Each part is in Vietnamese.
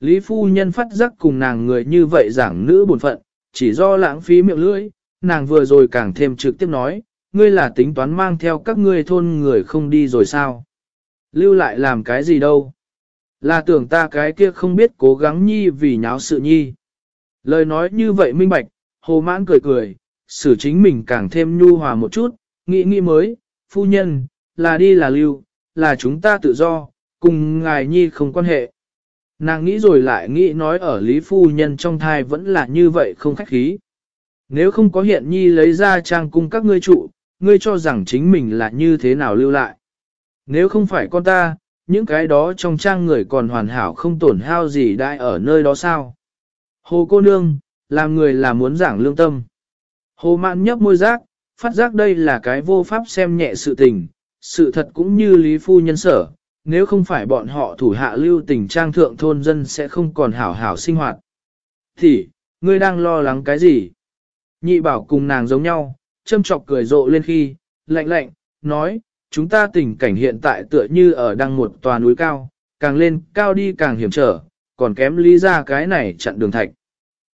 Lý phu nhân phát giác cùng nàng người như vậy giảng nữ buồn phận, chỉ do lãng phí miệng lưỡi, nàng vừa rồi càng thêm trực tiếp nói, ngươi là tính toán mang theo các ngươi thôn người không đi rồi sao? Lưu lại làm cái gì đâu? Là tưởng ta cái kia không biết cố gắng nhi vì nháo sự nhi. Lời nói như vậy minh bạch, hồ mãn cười cười, xử chính mình càng thêm nhu hòa một chút, nghĩ nghĩ mới, phu nhân, là đi là lưu, là chúng ta tự do, cùng ngài nhi không quan hệ. Nàng nghĩ rồi lại nghĩ nói ở Lý Phu Nhân trong thai vẫn là như vậy không khách khí. Nếu không có hiện nhi lấy ra trang cung các ngươi trụ, ngươi cho rằng chính mình là như thế nào lưu lại. Nếu không phải con ta, những cái đó trong trang người còn hoàn hảo không tổn hao gì đại ở nơi đó sao. Hồ cô nương, làm người là muốn giảng lương tâm. Hồ mạn nhấp môi giác, phát giác đây là cái vô pháp xem nhẹ sự tình, sự thật cũng như Lý Phu Nhân sở, nếu không phải bọn họ thủ hạ lưu tình trang thượng thôn dân sẽ không còn hảo hảo sinh hoạt. Thì, ngươi đang lo lắng cái gì? Nhị bảo cùng nàng giống nhau, châm chọc cười rộ lên khi, lạnh lạnh, nói, chúng ta tình cảnh hiện tại tựa như ở đang một tòa núi cao, càng lên cao đi càng hiểm trở, còn kém lý ra cái này chặn đường thạch.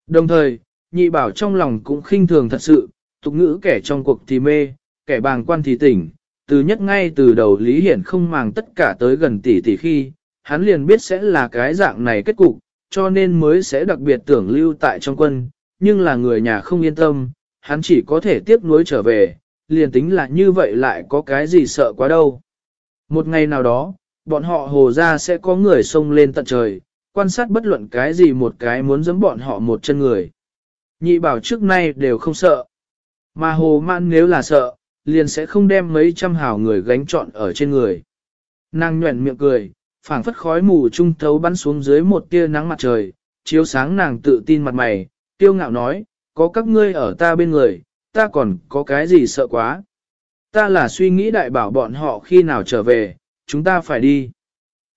Đồng thời, nhị bảo trong lòng cũng khinh thường thật sự, tục ngữ kẻ trong cuộc thì mê, kẻ bàng quan thì tỉnh, từ nhất ngay từ đầu Lý Hiển không màng tất cả tới gần tỷ tỷ khi, hắn liền biết sẽ là cái dạng này kết cục, cho nên mới sẽ đặc biệt tưởng lưu tại trong quân, nhưng là người nhà không yên tâm, hắn chỉ có thể tiếp nối trở về, liền tính là như vậy lại có cái gì sợ quá đâu. Một ngày nào đó, bọn họ hồ ra sẽ có người xông lên tận trời, quan sát bất luận cái gì một cái muốn giẫm bọn họ một chân người. Nhị bảo trước nay đều không sợ. Mà hồ man nếu là sợ, liền sẽ không đem mấy trăm hào người gánh trọn ở trên người. Nàng nhuẩn miệng cười, phảng phất khói mù trung thấu bắn xuống dưới một tia nắng mặt trời, chiếu sáng nàng tự tin mặt mày, tiêu ngạo nói, có các ngươi ở ta bên người, ta còn có cái gì sợ quá. Ta là suy nghĩ đại bảo bọn họ khi nào trở về, chúng ta phải đi.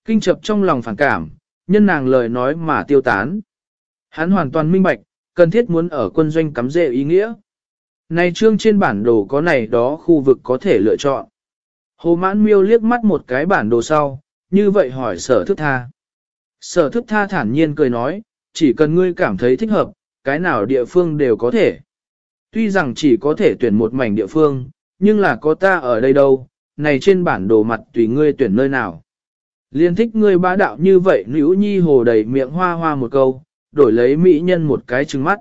Kinh chập trong lòng phản cảm, nhân nàng lời nói mà tiêu tán. Hắn hoàn toàn minh bạch, cần thiết muốn ở quân doanh cắm rễ ý nghĩa. Này trương trên bản đồ có này đó khu vực có thể lựa chọn. Hồ mãn miêu liếc mắt một cái bản đồ sau, như vậy hỏi sở thức tha. Sở thức tha thản nhiên cười nói, chỉ cần ngươi cảm thấy thích hợp, cái nào địa phương đều có thể. Tuy rằng chỉ có thể tuyển một mảnh địa phương, nhưng là có ta ở đây đâu, này trên bản đồ mặt tùy ngươi tuyển nơi nào. Liên thích ngươi bá đạo như vậy nữ nhi hồ đầy miệng hoa hoa một câu, đổi lấy mỹ nhân một cái trứng mắt.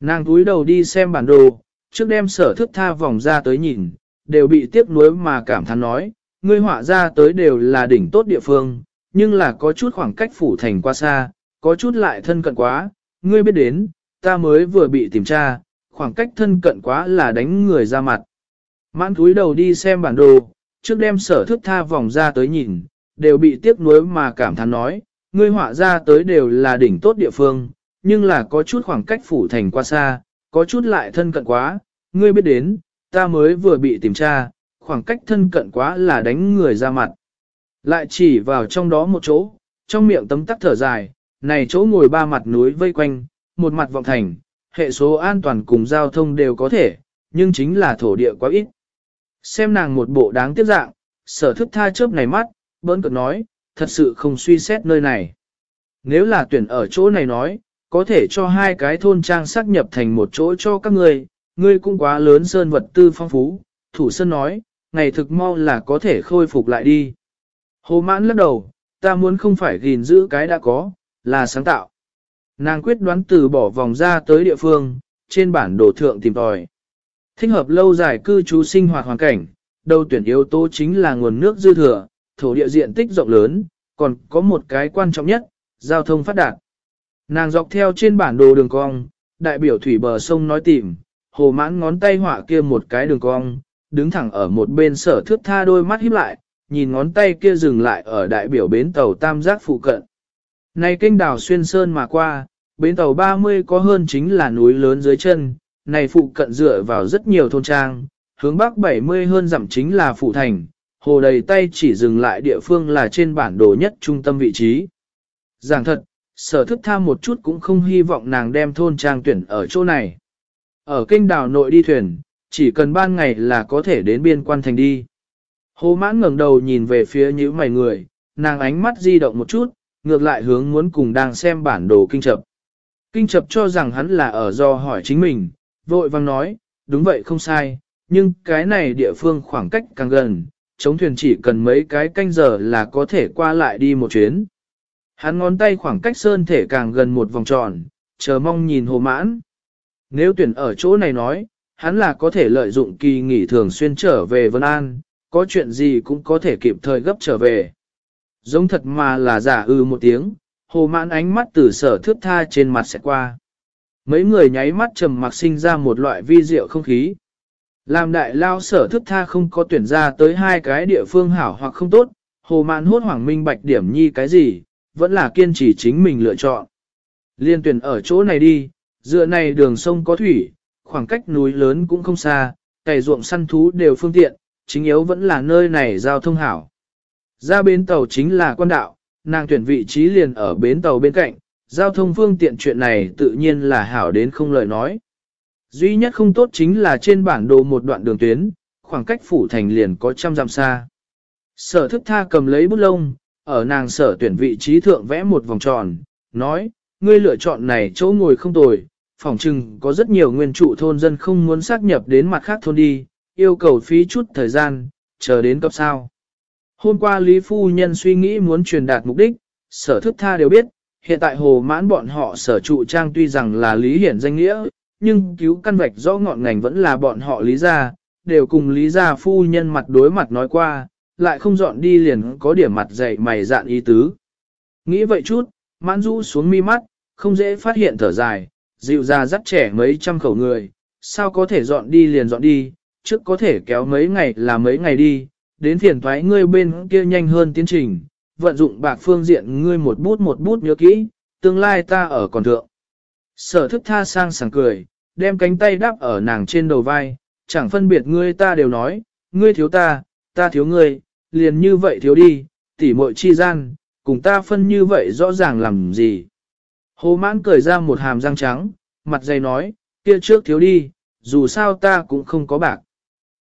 Nàng túi đầu đi xem bản đồ, trước đem sở thức tha vòng ra tới nhìn, đều bị tiếc nuối mà cảm thán nói, ngươi họa ra tới đều là đỉnh tốt địa phương, nhưng là có chút khoảng cách phủ thành qua xa, có chút lại thân cận quá, ngươi biết đến, ta mới vừa bị tìm tra, khoảng cách thân cận quá là đánh người ra mặt. Mãn túi đầu đi xem bản đồ, trước đem sở thức tha vòng ra tới nhìn, đều bị tiếc nuối mà cảm thán nói, ngươi họa ra tới đều là đỉnh tốt địa phương, nhưng là có chút khoảng cách phủ thành qua xa, có chút lại thân cận quá, ngươi biết đến, ta mới vừa bị tìm tra, khoảng cách thân cận quá là đánh người ra mặt. Lại chỉ vào trong đó một chỗ, trong miệng tấm tắc thở dài, này chỗ ngồi ba mặt núi vây quanh, một mặt vọng thành, hệ số an toàn cùng giao thông đều có thể, nhưng chính là thổ địa quá ít. Xem nàng một bộ đáng tiếc dạng, sở thức tha chớp này mắt, bỡn cực nói, thật sự không suy xét nơi này. Nếu là tuyển ở chỗ này nói, có thể cho hai cái thôn trang xác nhập thành một chỗ cho các ngươi, ngươi cũng quá lớn sơn vật tư phong phú, thủ sơn nói, ngày thực mau là có thể khôi phục lại đi. Hồ mãn lắc đầu, ta muốn không phải gìn giữ cái đã có, là sáng tạo. Nàng quyết đoán từ bỏ vòng ra tới địa phương, trên bản đồ thượng tìm tòi. Thích hợp lâu dài cư trú sinh hoạt hoàn cảnh, đầu tuyển yếu tố chính là nguồn nước dư thừa, thổ địa diện tích rộng lớn, còn có một cái quan trọng nhất, giao thông phát đạt. Nàng dọc theo trên bản đồ đường cong, đại biểu thủy bờ sông nói tìm, hồ mãn ngón tay họa kia một cái đường cong, đứng thẳng ở một bên sở thước tha đôi mắt híp lại, nhìn ngón tay kia dừng lại ở đại biểu bến tàu tam giác phụ cận. Này kênh đảo xuyên sơn mà qua, bến tàu 30 có hơn chính là núi lớn dưới chân, này phụ cận dựa vào rất nhiều thôn trang, hướng bắc 70 hơn dặm chính là phụ thành, hồ đầy tay chỉ dừng lại địa phương là trên bản đồ nhất trung tâm vị trí. Giảng thật, sở thức tham một chút cũng không hy vọng nàng đem thôn trang tuyển ở chỗ này. Ở kênh đảo nội đi thuyền, chỉ cần ban ngày là có thể đến biên quan thành đi. Hồ mãn ngẩng đầu nhìn về phía những mày người, nàng ánh mắt di động một chút, ngược lại hướng muốn cùng đang xem bản đồ kinh chập. Kinh chập cho rằng hắn là ở do hỏi chính mình, vội vang nói, đúng vậy không sai, nhưng cái này địa phương khoảng cách càng gần, chống thuyền chỉ cần mấy cái canh giờ là có thể qua lại đi một chuyến. Hắn ngón tay khoảng cách sơn thể càng gần một vòng tròn, chờ mong nhìn hồ mãn. Nếu tuyển ở chỗ này nói, hắn là có thể lợi dụng kỳ nghỉ thường xuyên trở về Vân An, có chuyện gì cũng có thể kịp thời gấp trở về. Giống thật mà là giả ư một tiếng, hồ mãn ánh mắt từ sở thước tha trên mặt sẽ qua. Mấy người nháy mắt trầm mặc sinh ra một loại vi diệu không khí. Làm đại lao sở thức tha không có tuyển ra tới hai cái địa phương hảo hoặc không tốt, hồ mạn hốt hoảng minh bạch điểm nhi cái gì, vẫn là kiên trì chính mình lựa chọn. Liên tuyển ở chỗ này đi, dựa này đường sông có thủy, khoảng cách núi lớn cũng không xa, cày ruộng săn thú đều phương tiện, chính yếu vẫn là nơi này giao thông hảo. Ra bến tàu chính là quan đạo, nàng tuyển vị trí liền ở bến tàu bên cạnh, giao thông phương tiện chuyện này tự nhiên là hảo đến không lời nói. Duy nhất không tốt chính là trên bản đồ một đoạn đường tuyến, khoảng cách phủ thành liền có trăm dặm xa. Sở thức tha cầm lấy bút lông, ở nàng sở tuyển vị trí thượng vẽ một vòng tròn, nói, ngươi lựa chọn này chỗ ngồi không tồi, phỏng chừng có rất nhiều nguyên trụ thôn dân không muốn xác nhập đến mặt khác thôn đi, yêu cầu phí chút thời gian, chờ đến cấp sao. Hôm qua Lý Phu Nhân suy nghĩ muốn truyền đạt mục đích, sở thức tha đều biết, hiện tại hồ mãn bọn họ sở trụ trang tuy rằng là Lý Hiển danh nghĩa, nhưng cứu căn vạch rõ ngọn ngành vẫn là bọn họ Lý gia, đều cùng Lý gia Phu Nhân mặt đối mặt nói qua, lại không dọn đi liền có điểm mặt dày mày dạn ý tứ. Nghĩ vậy chút, mãn rũ xuống mi mắt, không dễ phát hiện thở dài, dịu ra dắt trẻ mấy trăm khẩu người, sao có thể dọn đi liền dọn đi, trước có thể kéo mấy ngày là mấy ngày đi, đến phiền thoái ngươi bên kia nhanh hơn tiến trình, vận dụng bạc phương diện ngươi một bút một bút nhớ kỹ, tương lai ta ở còn thượng. Sở thức tha sang sảng cười, đem cánh tay đáp ở nàng trên đầu vai, chẳng phân biệt ngươi ta đều nói, ngươi thiếu ta, ta thiếu ngươi, liền như vậy thiếu đi, tỉ muội chi gian, cùng ta phân như vậy rõ ràng làm gì. Hồ mãn cười ra một hàm răng trắng, mặt dày nói, kia trước thiếu đi, dù sao ta cũng không có bạc.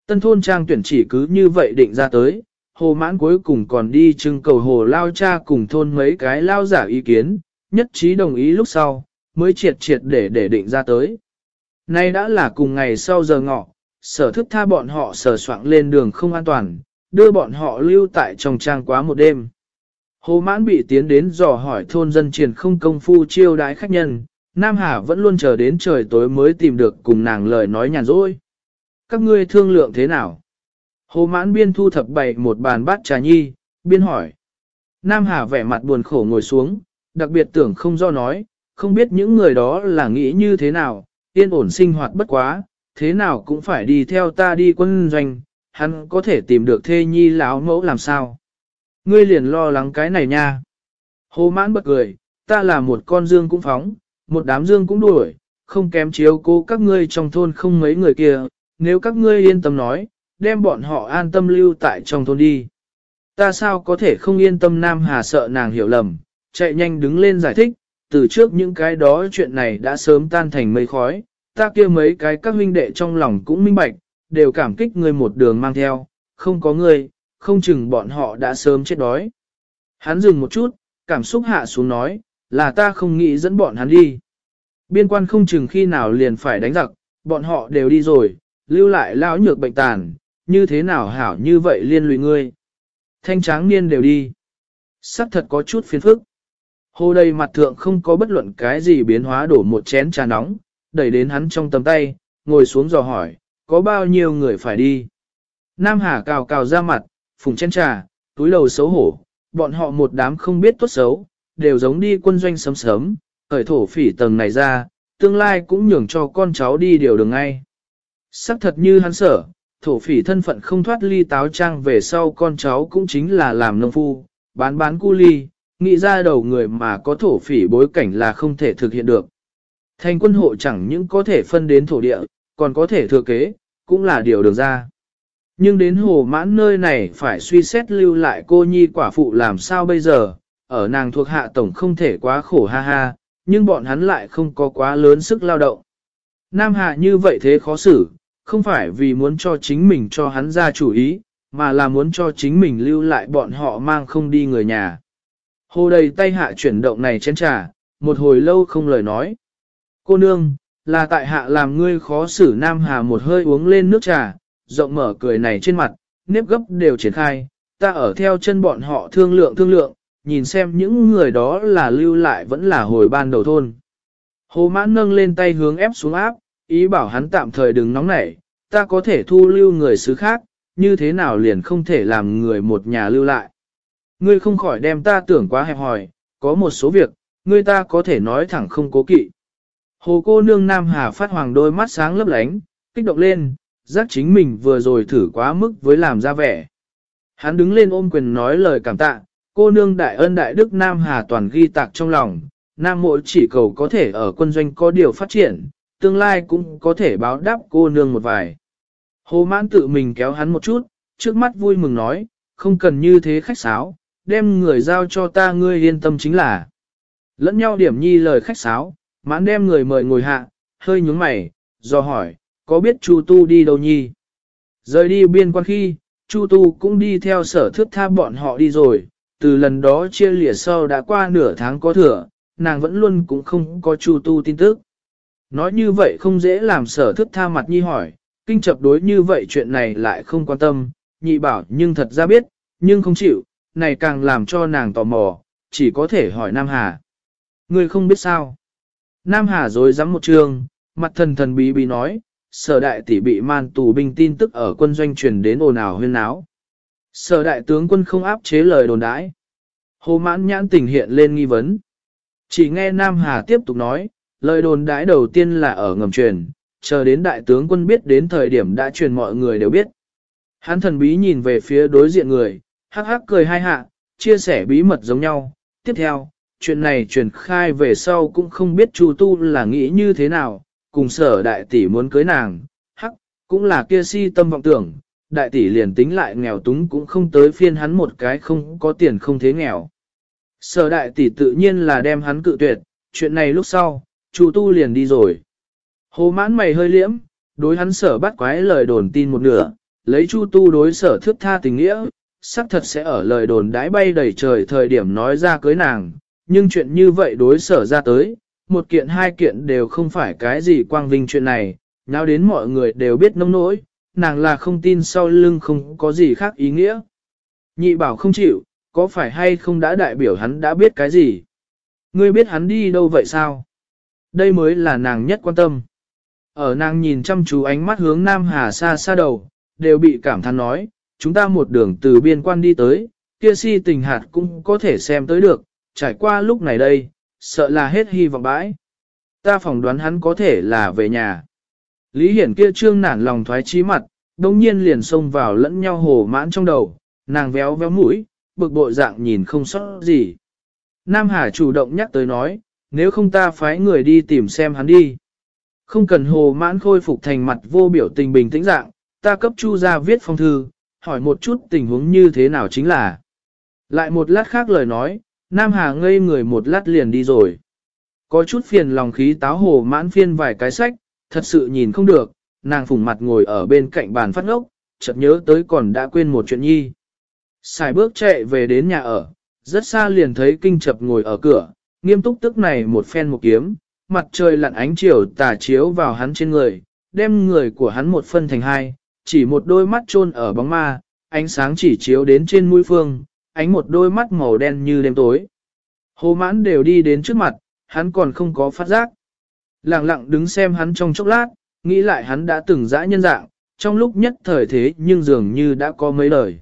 Tân thôn trang tuyển chỉ cứ như vậy định ra tới, hồ mãn cuối cùng còn đi trưng cầu hồ lao cha cùng thôn mấy cái lao giả ý kiến, nhất trí đồng ý lúc sau, mới triệt triệt để để định ra tới. Nay đã là cùng ngày sau giờ ngọ, sở thức tha bọn họ sở soạn lên đường không an toàn, đưa bọn họ lưu tại trong trang quá một đêm. Hồ mãn bị tiến đến dò hỏi thôn dân triển không công phu chiêu đái khách nhân, Nam Hà vẫn luôn chờ đến trời tối mới tìm được cùng nàng lời nói nhàn rỗi. Các ngươi thương lượng thế nào? Hồ mãn biên thu thập bày một bàn bát trà nhi, biên hỏi. Nam Hà vẻ mặt buồn khổ ngồi xuống, đặc biệt tưởng không do nói, không biết những người đó là nghĩ như thế nào, yên ổn sinh hoạt bất quá, thế nào cũng phải đi theo ta đi quân doanh, hắn có thể tìm được thê nhi lão mẫu làm sao. Ngươi liền lo lắng cái này nha. Hồ mãn bật cười, ta là một con dương cũng phóng, một đám dương cũng đuổi, không kém chiếu cố các ngươi trong thôn không mấy người kia, nếu các ngươi yên tâm nói, đem bọn họ an tâm lưu tại trong thôn đi. Ta sao có thể không yên tâm Nam Hà sợ nàng hiểu lầm, chạy nhanh đứng lên giải thích, từ trước những cái đó chuyện này đã sớm tan thành mây khói, ta kia mấy cái các huynh đệ trong lòng cũng minh bạch, đều cảm kích ngươi một đường mang theo, không có ngươi, không chừng bọn họ đã sớm chết đói. Hắn dừng một chút, cảm xúc hạ xuống nói, là ta không nghĩ dẫn bọn hắn đi. Biên quan không chừng khi nào liền phải đánh giặc, bọn họ đều đi rồi, lưu lại lão nhược bệnh tàn, như thế nào hảo như vậy liên lụy ngươi. Thanh tráng niên đều đi. Sắc thật có chút phiền phức. Hồ đầy mặt thượng không có bất luận cái gì biến hóa đổ một chén trà nóng, đẩy đến hắn trong tầm tay, ngồi xuống dò hỏi, có bao nhiêu người phải đi. Nam Hà cào cào ra mặt, phùng chén trà, túi đầu xấu hổ, bọn họ một đám không biết tốt xấu, đều giống đi quân doanh sớm sớm, khởi thổ phỉ tầng này ra, tương lai cũng nhường cho con cháu đi điều đường ngay. Sắc thật như hắn sở, thổ phỉ thân phận không thoát ly táo trang về sau con cháu cũng chính là làm nông phu, bán bán cu ly, nghĩ ra đầu người mà có thổ phỉ bối cảnh là không thể thực hiện được. Thành quân hộ chẳng những có thể phân đến thổ địa, còn có thể thừa kế, cũng là điều được ra. Nhưng đến hồ mãn nơi này phải suy xét lưu lại cô nhi quả phụ làm sao bây giờ, ở nàng thuộc hạ tổng không thể quá khổ ha ha, nhưng bọn hắn lại không có quá lớn sức lao động. Nam hạ như vậy thế khó xử, không phải vì muốn cho chính mình cho hắn ra chủ ý, mà là muốn cho chính mình lưu lại bọn họ mang không đi người nhà. Hồ đầy tay hạ chuyển động này chén trà, một hồi lâu không lời nói. Cô nương, là tại hạ làm ngươi khó xử Nam Hà một hơi uống lên nước trà, rộng mở cười này trên mặt, nếp gấp đều triển khai, ta ở theo chân bọn họ thương lượng thương lượng, nhìn xem những người đó là lưu lại vẫn là hồi ban đầu thôn. Hồ mãn nâng lên tay hướng ép xuống áp, ý bảo hắn tạm thời đừng nóng nảy, ta có thể thu lưu người xứ khác, như thế nào liền không thể làm người một nhà lưu lại. Ngươi không khỏi đem ta tưởng quá hẹp hòi, có một số việc, ngươi ta có thể nói thẳng không cố kỵ. Hồ cô nương Nam Hà phát hoàng đôi mắt sáng lấp lánh, kích động lên, giác chính mình vừa rồi thử quá mức với làm ra vẻ. Hắn đứng lên ôm quyền nói lời cảm tạ, cô nương đại ân đại đức Nam Hà toàn ghi tạc trong lòng, Nam mộ chỉ cầu có thể ở quân doanh có điều phát triển, tương lai cũng có thể báo đáp cô nương một vài. Hồ mãn tự mình kéo hắn một chút, trước mắt vui mừng nói, không cần như thế khách sáo, đem người giao cho ta ngươi yên tâm chính là. Lẫn nhau điểm nhi lời khách sáo, mãn đem người mời ngồi hạ, hơi nhướng mày, do hỏi, có biết Chu Tu đi đâu nhi? Rời đi biên quan khi, Chu Tu cũng đi theo sở thước tha bọn họ đi rồi, từ lần đó chia lìa sau đã qua nửa tháng có thừa, nàng vẫn luôn cũng không có Chu Tu tin tức. Nói như vậy không dễ làm sở thước tha mặt nhi hỏi, kinh chập đối như vậy chuyện này lại không quan tâm, nhị bảo nhưng thật ra biết, nhưng không chịu, này càng làm cho nàng tò mò, chỉ có thể hỏi Nam Hà. Người không biết sao. Nam Hà dối rắm một trường, mặt thần thần bí bí nói, sở đại tỷ bị man tù binh tin tức ở quân doanh truyền đến ồn ào huyên náo. Sở đại tướng quân không áp chế lời đồn đãi. Hồ mãn nhãn tình hiện lên nghi vấn. Chỉ nghe Nam Hà tiếp tục nói, lời đồn đãi đầu tiên là ở ngầm truyền, chờ đến đại tướng quân biết đến thời điểm đã truyền mọi người đều biết. Hắn thần bí nhìn về phía đối diện người, hắc hắc cười hai hạ, chia sẻ bí mật giống nhau. Tiếp theo, chuyện này truyền khai về sau cũng không biết Chu Tu là nghĩ như thế nào, cùng sở đại tỷ muốn cưới nàng, hắc, cũng là kia si tâm vọng tưởng, đại tỷ liền tính lại nghèo túng cũng không tới phiên hắn một cái không có tiền không thế nghèo. Sở đại tỷ tự nhiên là đem hắn cự tuyệt, chuyện này lúc sau, Chu Tu liền đi rồi. Hồ mãn mày hơi liễm, đối hắn sở bắt quái lời đồn tin một nửa, lấy Chu Tu đối sở thước tha tình nghĩa, xác thật sẽ ở lời đồn đái bay đầy trời thời điểm nói ra cưới nàng, nhưng chuyện như vậy đối sở ra tới, một kiện hai kiện đều không phải cái gì quang vinh chuyện này, nào đến mọi người đều biết nông nỗi, nàng là không tin sau lưng không có gì khác ý nghĩa. Nhị bảo không chịu, có phải hay không đã đại biểu hắn đã biết cái gì? Ngươi biết hắn đi đâu vậy sao? Đây mới là nàng nhất quan tâm. Ở nàng nhìn chăm chú ánh mắt hướng Nam Hà xa xa đầu, đều bị cảm thán nói, chúng ta một đường từ biên quan đi tới, kia si tình hạt cũng có thể xem tới được, trải qua lúc này đây, sợ là hết hy vọng bãi. Ta phỏng đoán hắn có thể là về nhà. Lý Hiển kia trương nản lòng thoái chí mặt, đồng nhiên liền xông vào lẫn nhau hồ mãn trong đầu, nàng véo véo mũi, bực bội dạng nhìn không sót gì. Nam Hà chủ động nhắc tới nói, nếu không ta phái người đi tìm xem hắn đi. Không cần hồ mãn khôi phục thành mặt vô biểu tình bình tĩnh dạng, ta cấp chu ra viết phong thư, hỏi một chút tình huống như thế nào chính là. Lại một lát khác lời nói, Nam Hà ngây người một lát liền đi rồi. Có chút phiền lòng khí táo hồ mãn phiên vài cái sách, thật sự nhìn không được, nàng phủng mặt ngồi ở bên cạnh bàn phát ngốc, chợt nhớ tới còn đã quên một chuyện nhi. Xài bước chạy về đến nhà ở, rất xa liền thấy kinh chập ngồi ở cửa, nghiêm túc tức này một phen một kiếm, mặt trời lặn ánh chiều tà chiếu vào hắn trên người, đem người của hắn một phân thành hai, chỉ một đôi mắt chôn ở bóng ma, ánh sáng chỉ chiếu đến trên mũi phương, ánh một đôi mắt màu đen như đêm tối. Hồ mãn đều đi đến trước mặt, hắn còn không có phát giác. Lặng lặng đứng xem hắn trong chốc lát, nghĩ lại hắn đã từng dã nhân dạng, trong lúc nhất thời thế nhưng dường như đã có mấy lời.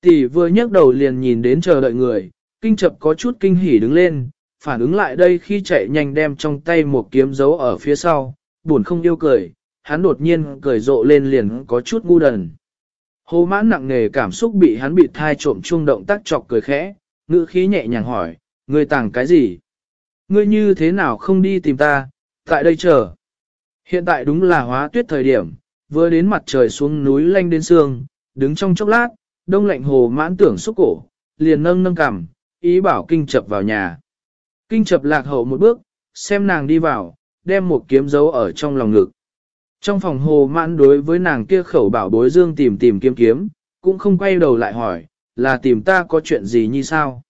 Tỷ vừa nhấc đầu liền nhìn đến chờ đợi người, kinh chập có chút kinh hỉ đứng lên, phản ứng lại đây khi chạy nhanh đem trong tay một kiếm giấu ở phía sau, buồn không yêu cười, hắn đột nhiên cười rộ lên liền có chút ngu đần. Hồ mãn nặng nề cảm xúc bị hắn bị thai trộm trung động tác chọc cười khẽ, ngữ khí nhẹ nhàng hỏi, ngươi tàng cái gì? Ngươi như thế nào không đi tìm ta, tại đây chờ. Hiện tại đúng là hóa tuyết thời điểm, vừa đến mặt trời xuống núi lanh đến sương, đứng trong chốc lát, đông lạnh hồ mãn tưởng xúc cổ, liền nâng nâng cằm, ý bảo kinh chập vào nhà. Kinh chập lạc hậu một bước, xem nàng đi vào, đem một kiếm dấu ở trong lòng ngực. Trong phòng hồ mãn đối với nàng kia khẩu bảo bối dương tìm tìm kiếm kiếm, cũng không quay đầu lại hỏi, là tìm ta có chuyện gì như sao?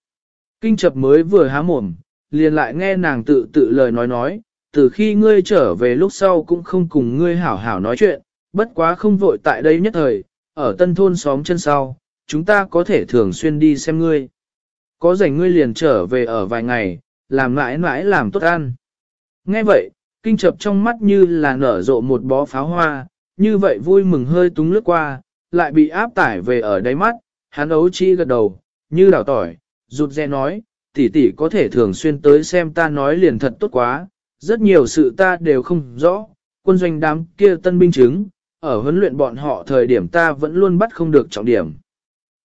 Kinh chập mới vừa há mồm, liền lại nghe nàng tự tự lời nói nói, từ khi ngươi trở về lúc sau cũng không cùng ngươi hảo hảo nói chuyện, bất quá không vội tại đây nhất thời, ở tân thôn xóm chân sau, chúng ta có thể thường xuyên đi xem ngươi. Có rảnh ngươi liền trở về ở vài ngày, làm mãi mãi làm tốt ăn. Nghe vậy, kinh chập trong mắt như là nở rộ một bó pháo hoa, như vậy vui mừng hơi túng lướt qua, lại bị áp tải về ở đáy mắt, hắn ấu chi gật đầu, như đảo tỏi, rụt rè nói, tỷ tỷ có thể thường xuyên tới xem ta nói liền thật tốt quá, rất nhiều sự ta đều không rõ, quân doanh đám kia tân binh chứng, ở huấn luyện bọn họ thời điểm ta vẫn luôn bắt không được trọng điểm.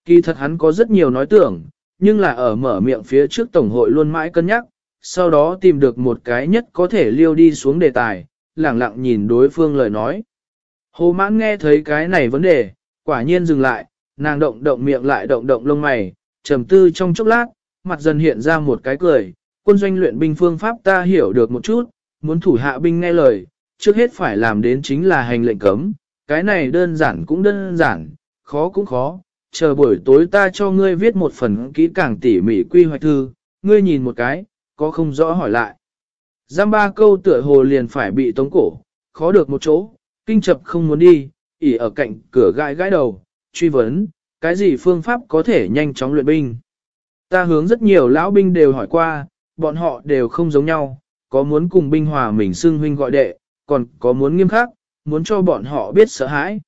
Kỳ thật hắn có rất nhiều nói tưởng, nhưng là ở mở miệng phía trước Tổng hội luôn mãi cân nhắc, sau đó tìm được một cái nhất có thể liêu đi xuống đề tài, lẳng lặng nhìn đối phương lời nói. Hồ mãn nghe thấy cái này vấn đề, quả nhiên dừng lại, nàng động động miệng lại động động lông mày, trầm tư trong chốc lát, mặt dần hiện ra một cái cười, quân doanh luyện binh phương pháp ta hiểu được một chút, muốn thủ hạ binh nghe lời, trước hết phải làm đến chính là hành lệnh cấm, cái này đơn giản cũng đơn giản, khó cũng khó, chờ buổi tối ta cho ngươi viết một phần kỹ càng tỉ mỉ quy hoạch thư, ngươi nhìn một cái, có không rõ hỏi lại. Giam ba câu tựa hồ liền phải bị tống cổ, khó được một chỗ, kinh chập không muốn đi, ỉ ở cạnh cửa gãi gãi đầu, truy vấn, cái gì phương pháp có thể nhanh chóng luyện binh. Ta hướng rất nhiều lão binh đều hỏi qua, bọn họ đều không giống nhau, có muốn cùng binh hòa mình xưng huynh gọi đệ, còn có muốn nghiêm khắc, muốn cho bọn họ biết sợ hãi.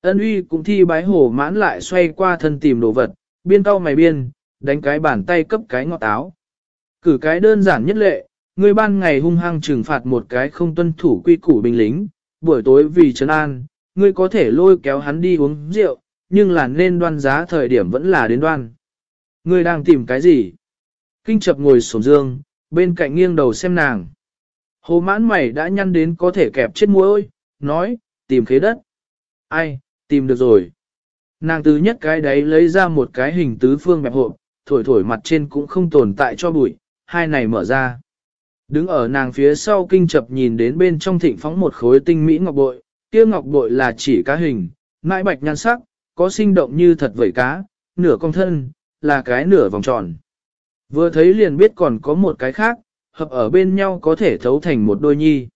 Ân uy cũng thi bái hổ mãn lại xoay qua thân tìm đồ vật, biên tao mày biên, đánh cái bàn tay cấp cái ngọt áo. Cử cái đơn giản nhất lệ, người ban ngày hung hăng trừng phạt một cái không tuân thủ quy củ binh lính, buổi tối vì trấn an, ngươi có thể lôi kéo hắn đi uống rượu, nhưng là nên đoan giá thời điểm vẫn là đến đoan. Ngươi đang tìm cái gì? Kinh chập ngồi sổm dương, bên cạnh nghiêng đầu xem nàng. Hồ mãn mày đã nhăn đến có thể kẹp chết mũi, nói, tìm khế đất. Ai, tìm được rồi. Nàng từ nhất cái đấy lấy ra một cái hình tứ phương bẹp hộp, thổi thổi mặt trên cũng không tồn tại cho bụi, hai này mở ra. Đứng ở nàng phía sau kinh chập nhìn đến bên trong thịnh phóng một khối tinh mỹ ngọc bội, kia ngọc bội là chỉ cá hình, mãi bạch nhan sắc, có sinh động như thật vẩy cá, nửa cong thân, là cái nửa vòng tròn. Vừa thấy liền biết còn có một cái khác, hợp ở bên nhau có thể thấu thành một đôi nhi.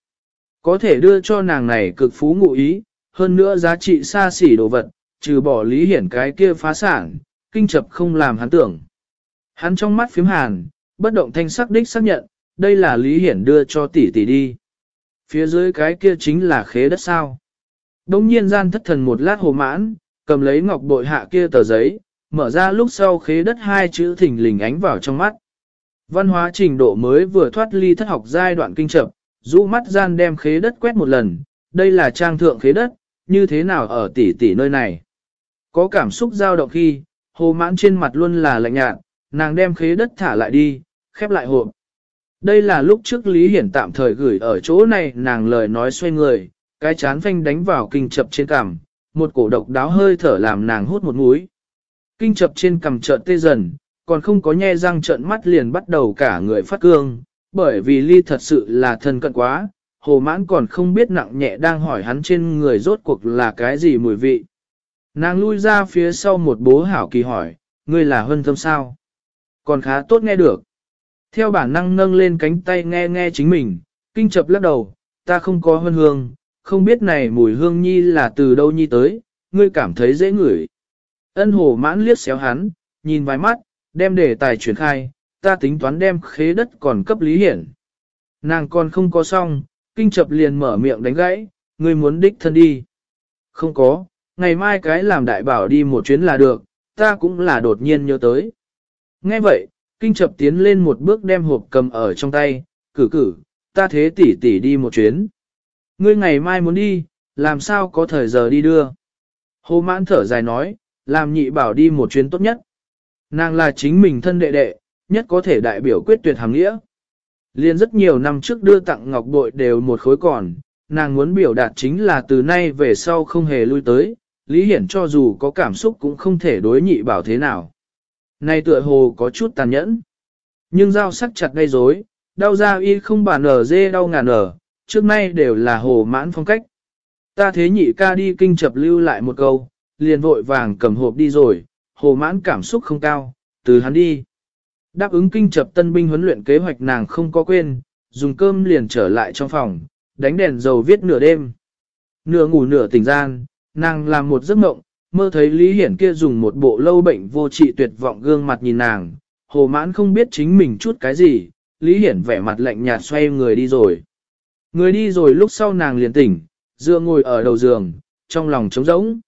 Có thể đưa cho nàng này cực phú ngụ ý, hơn nữa giá trị xa xỉ đồ vật, trừ bỏ lý hiển cái kia phá sản, kinh chập không làm hắn tưởng. Hắn trong mắt phím hàn, bất động thanh sắc đích xác nhận, đây là lý hiển đưa cho tỷ tỷ đi. Phía dưới cái kia chính là khế đất sao. Đông nhiên gian thất thần một lát hồ mãn, cầm lấy ngọc bội hạ kia tờ giấy, mở ra lúc sau khế đất hai chữ thỉnh lình ánh vào trong mắt. Văn hóa trình độ mới vừa thoát ly thất học giai đoạn kinh chậm, rũ mắt gian đem khế đất quét một lần, đây là trang thượng khế đất, như thế nào ở tỷ tỷ nơi này. Có cảm xúc dao động khi, hồ mãn trên mặt luôn là lạnh nhạt, nàng đem khế đất thả lại đi, khép lại hộp. Đây là lúc trước Lý Hiển tạm thời gửi ở chỗ này nàng lời nói xoay người, cái chán phanh đánh vào kinh chập trên cằm, một cổ độc đáo hơi thở làm nàng hút một mũi. Kinh chập trên cằm trợn tê dần, còn không có nhe răng trợn mắt liền bắt đầu cả người phát cương, bởi vì ly thật sự là thân cận quá, hồ mãn còn không biết nặng nhẹ đang hỏi hắn trên người rốt cuộc là cái gì mùi vị. Nàng lui ra phía sau một bố hảo kỳ hỏi, ngươi là hân thâm sao? Còn khá tốt nghe được. Theo bản năng nâng lên cánh tay nghe nghe chính mình, kinh chập lắc đầu, ta không có hương hương, không biết này mùi hương nhi là từ đâu nhi tới, ngươi cảm thấy dễ ngửi. Ân hồ mãn liếc xéo hắn, nhìn vài mắt, đem đề tài chuyển khai, ta tính toán đem khế đất còn cấp lý hiển. Nàng còn không có xong, kinh chập liền mở miệng đánh gãy, ngươi muốn đích thân đi. Không có, ngày mai cái làm đại bảo đi một chuyến là được, ta cũng là đột nhiên nhớ tới. Nghe vậy, kinh chập tiến lên một bước đem hộp cầm ở trong tay, cử cử, ta thế tỷ tỷ đi một chuyến. Ngươi ngày mai muốn đi, làm sao có thời giờ đi đưa. Hồ mãn thở dài nói, làm nhị bảo đi một chuyến tốt nhất. Nàng là chính mình thân đệ đệ, nhất có thể đại biểu quyết tuyệt hàng nghĩa. Liên rất nhiều năm trước đưa tặng ngọc bội đều một khối còn, nàng muốn biểu đạt chính là từ nay về sau không hề lui tới, Lý Hiển cho dù có cảm xúc cũng không thể đối nhị bảo thế nào. Này tựa hồ có chút tàn nhẫn, nhưng dao sắc chặt gây rối, đau ra y không bàn ở dê đau ngàn ở, trước nay đều là hồ mãn phong cách. Ta thế nhị ca đi kinh chập lưu lại một câu, liền vội vàng cầm hộp đi rồi, hồ mãn cảm xúc không cao, từ hắn đi. Đáp ứng kinh chập tân binh huấn luyện kế hoạch nàng không có quên, dùng cơm liền trở lại trong phòng, đánh đèn dầu viết nửa đêm. Nửa ngủ nửa tỉnh gian, nàng làm một giấc mộng, mơ thấy Lý Hiển kia dùng một bộ lâu bệnh vô trị tuyệt vọng gương mặt nhìn nàng, hồ mãn không biết chính mình chút cái gì, Lý Hiển vẻ mặt lạnh nhạt xoay người đi rồi. Người đi rồi lúc sau nàng liền tỉnh, dựa ngồi ở đầu giường, trong lòng trống rỗng.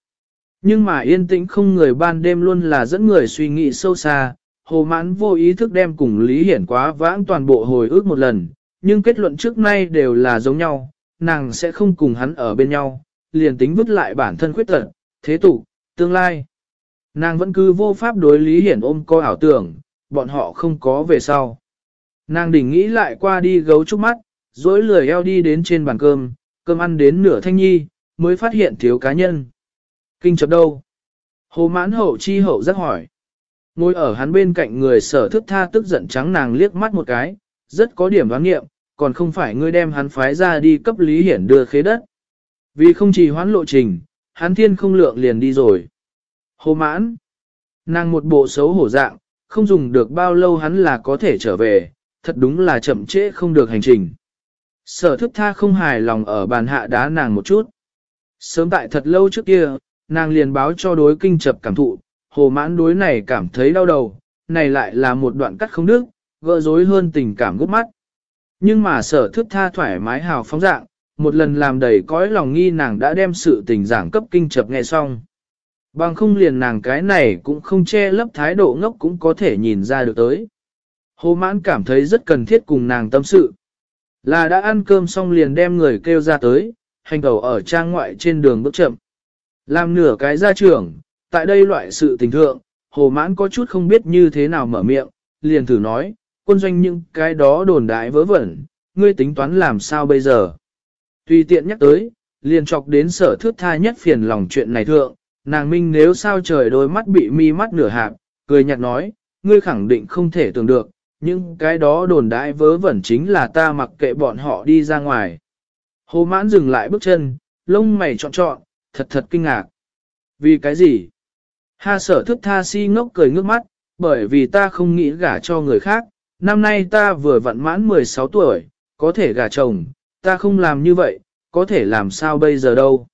Nhưng mà yên tĩnh không người ban đêm luôn là dẫn người suy nghĩ sâu xa, hồ mãn vô ý thức đem cùng Lý Hiển quá vãng toàn bộ hồi ức một lần, nhưng kết luận trước nay đều là giống nhau, nàng sẽ không cùng hắn ở bên nhau, liền tính vứt lại bản thân khuyết tật, thế tục, tương lai. Nàng vẫn cứ vô pháp đối Lý Hiển ôm coi ảo tưởng, bọn họ không có về sau. Nàng đỉnh nghĩ lại qua đi gấu trúc mắt, dối lười eo đi đến trên bàn cơm, cơm ăn đến nửa thanh nhi, mới phát hiện thiếu cá nhân. Kinh chập đâu? Hồ mãn hậu chi hậu rất hỏi. Ngồi ở hắn bên cạnh người sở thức tha tức giận trắng nàng liếc mắt một cái, rất có điểm đoán nghiệm, còn không phải ngươi đem hắn phái ra đi cấp lý hiển đưa khế đất. Vì không chỉ hoãn lộ trình, hắn thiên không lượng liền đi rồi. Hồ mãn, nàng một bộ xấu hổ dạng, không dùng được bao lâu hắn là có thể trở về, thật đúng là chậm trễ không được hành trình. Sở thức tha không hài lòng ở bàn hạ đá nàng một chút. Sớm tại thật lâu trước kia, nàng liền báo cho đối kinh chập cảm thụ, hồ mãn đối này cảm thấy đau đầu, này lại là một đoạn cắt không đức, gỡ rối hơn tình cảm gút mắt. Nhưng mà sở thức tha thoải mái hào phóng dạng, một lần làm đầy cõi lòng nghi nàng đã đem sự tình giảng cấp kinh chập nghe xong. Bằng không liền nàng cái này cũng không che lấp thái độ ngốc cũng có thể nhìn ra được tới. Hồ mãn cảm thấy rất cần thiết cùng nàng tâm sự. Là đã ăn cơm xong liền đem người kêu ra tới, hành tẩu ở trang ngoại trên đường bước chậm. Làm nửa cái gia trưởng, tại đây loại sự tình thượng, hồ mãn có chút không biết như thế nào mở miệng, liền thử nói, quân doanh những cái đó đồn đại vớ vẩn, ngươi tính toán làm sao bây giờ. Tùy tiện nhắc tới, liền chọc đến sở thước tha nhất phiền lòng chuyện này thượng, nàng minh nếu sao trời đôi mắt bị mi mắt nửa hạp, cười nhạt nói, ngươi khẳng định không thể tưởng được, nhưng cái đó đồn đại vớ vẩn chính là ta mặc kệ bọn họ đi ra ngoài. Hồ mãn dừng lại bước chân, lông mày trọn trọn, thật thật kinh ngạc. Vì cái gì? Ha sở thức tha si ngốc cười ngước mắt, bởi vì ta không nghĩ gả cho người khác, năm nay ta vừa vặn mãn 16 tuổi, có thể gả chồng, ta không làm như vậy, có thể làm sao bây giờ đâu.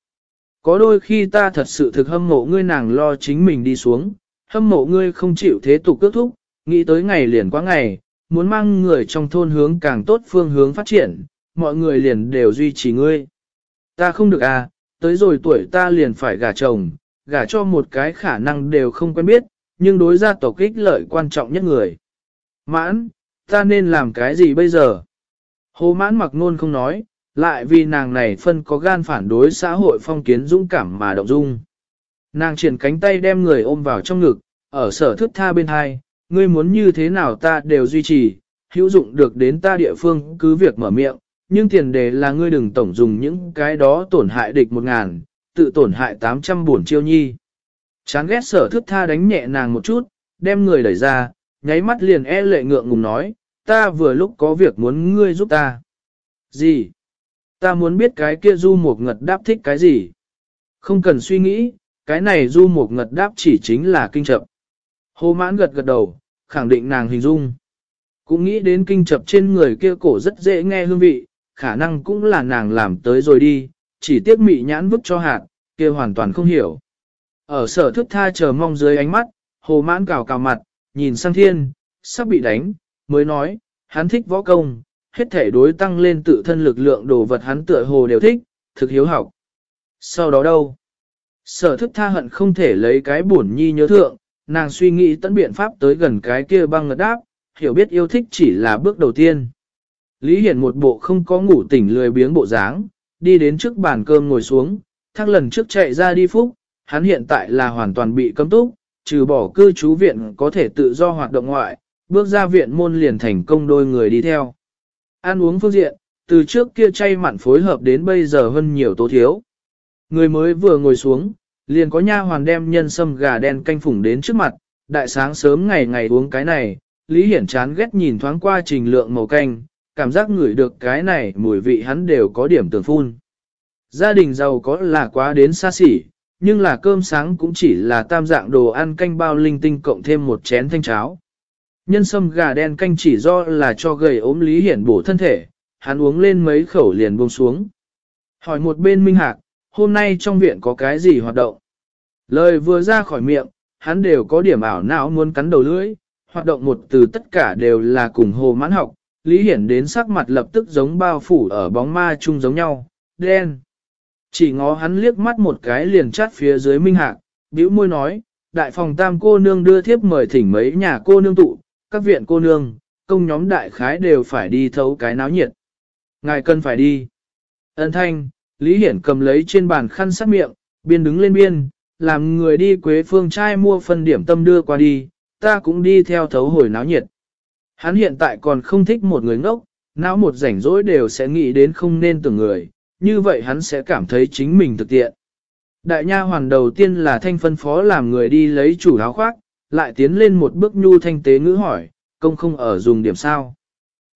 Có đôi khi ta thật sự thực hâm mộ ngươi nàng lo chính mình đi xuống, hâm mộ ngươi không chịu thế tục cước thúc, nghĩ tới ngày liền quá ngày, muốn mang người trong thôn hướng càng tốt phương hướng phát triển, mọi người liền đều duy trì ngươi. Ta không được à, tới rồi tuổi ta liền phải gả chồng, gả cho một cái khả năng đều không quen biết, nhưng đối gia tộc ích lợi quan trọng nhất người. Mãn, ta nên làm cái gì bây giờ? Hồ mãn mặc nôn không nói, lại vì nàng này phân có gan phản đối xã hội phong kiến dũng cảm mà động dung. Nàng triển cánh tay đem người ôm vào trong ngực, ở sở thức tha bên hai, ngươi muốn như thế nào ta đều duy trì, hữu dụng được đến ta địa phương cứ việc mở miệng, nhưng tiền đề là ngươi đừng tổng dùng những cái đó tổn hại địch một ngàn, tự tổn hại tám trăm buồn chiêu nhi. Chán ghét sở thức tha đánh nhẹ nàng một chút, đem người đẩy ra, nháy mắt liền e lệ ngượng ngùng nói, ta vừa lúc có việc muốn ngươi giúp ta. Gì? Ta muốn biết cái kia du một ngật đáp thích cái gì? Không cần suy nghĩ, cái này du một ngật đáp chỉ chính là kinh chậm. Hồ mãn gật gật đầu, khẳng định nàng hình dung. Cũng nghĩ đến kinh chập trên người kia cổ rất dễ nghe hương vị, khả năng cũng là nàng làm tới rồi đi, chỉ tiếc mị nhãn vứt cho hạt, kia hoàn toàn không hiểu. Ở sở thức tha chờ mong dưới ánh mắt, hồ mãn cào cào mặt, nhìn sang thiên, sắp bị đánh, mới nói, hắn thích võ công, hết thể đối tăng lên tự thân lực lượng đồ vật hắn tựa hồ đều thích, thực hiếu học. Sau đó đâu? Sở thức tha hận không thể lấy cái buồn nhi nhớ thượng, nàng suy nghĩ tận biện pháp tới gần cái kia băng ngật đáp, hiểu biết yêu thích chỉ là bước đầu tiên. Lý Hiển một bộ không có ngủ tỉnh lười biếng bộ dáng, đi đến trước bàn cơm ngồi xuống, thác lần trước chạy ra đi phúc, hắn hiện tại là hoàn toàn bị cấm túc, trừ bỏ cư trú viện có thể tự do hoạt động ngoại, bước ra viện môn liền thành công đôi người đi theo. Ăn uống phương diện, từ trước kia chay mặn phối hợp đến bây giờ hơn nhiều tố thiếu. Người mới vừa ngồi xuống, liền có nha hoàn đem nhân sâm gà đen canh phủng đến trước mặt, đại sáng sớm ngày ngày uống cái này, Lý Hiển chán ghét nhìn thoáng qua trình lượng màu canh, cảm giác ngửi được cái này mùi vị hắn đều có điểm tưởng phun. Gia đình giàu có là quá đến xa xỉ, nhưng là cơm sáng cũng chỉ là tam dạng đồ ăn canh bao linh tinh cộng thêm một chén thanh cháo nhân sâm gà đen canh chỉ do là cho gầy ốm Lý Hiển bổ thân thể, hắn uống lên mấy khẩu liền buông xuống. Hỏi một bên Minh Hạc, hôm nay trong viện có cái gì hoạt động? Lời vừa ra khỏi miệng, hắn đều có điểm ảo não muốn cắn đầu lưỡi, hoạt động một từ tất cả đều là cùng hồ mãn học, Lý Hiển đến sắc mặt lập tức giống bao phủ ở bóng ma chung giống nhau, đen. Chỉ ngó hắn liếc mắt một cái liền chát phía dưới Minh Hạc, bĩu môi nói, đại phòng tam cô nương đưa thiếp mời thỉnh mấy nhà cô nương tụ, các viện cô nương, công nhóm đại khái đều phải đi thấu cái náo nhiệt. Ngài cần phải đi. Ân thanh, Lý Hiển cầm lấy trên bàn khăn sát miệng, biên đứng lên biên, làm người đi Quế Phương trai mua phân điểm tâm đưa qua đi, ta cũng đi theo thấu hồi náo nhiệt. Hắn hiện tại còn không thích một người ngốc, não một rảnh rỗi đều sẽ nghĩ đến không nên tưởng người, như vậy hắn sẽ cảm thấy chính mình thực tiện. Đại nha hoàn đầu tiên là thanh phân phó làm người đi lấy chủ áo khoác, lại tiến lên một bước nhu thanh tế ngữ hỏi, công không ở dùng điểm sao.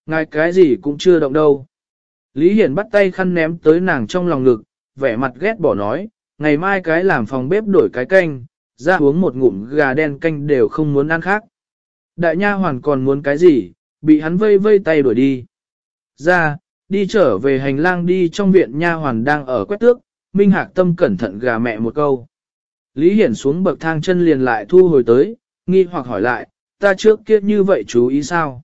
Ngài cái gì cũng chưa động đâu. Lý Hiển bắt tay khăn ném tới nàng trong lòng ngực, vẻ mặt ghét bỏ nói, ngày mai cái làm phòng bếp đổi cái canh, ra uống một ngụm gà đen canh đều không muốn ăn khác. Đại nha hoàn còn muốn cái gì, bị hắn vây vây tay đuổi đi. Ra, đi trở về hành lang đi trong viện nha hoàn đang ở quét tước, Minh Hạc Tâm cẩn thận gà mẹ một câu. Lý Hiển xuống bậc thang chân liền lại thu hồi tới, nghi hoặc hỏi lại, ta trước kia như vậy chú ý sao?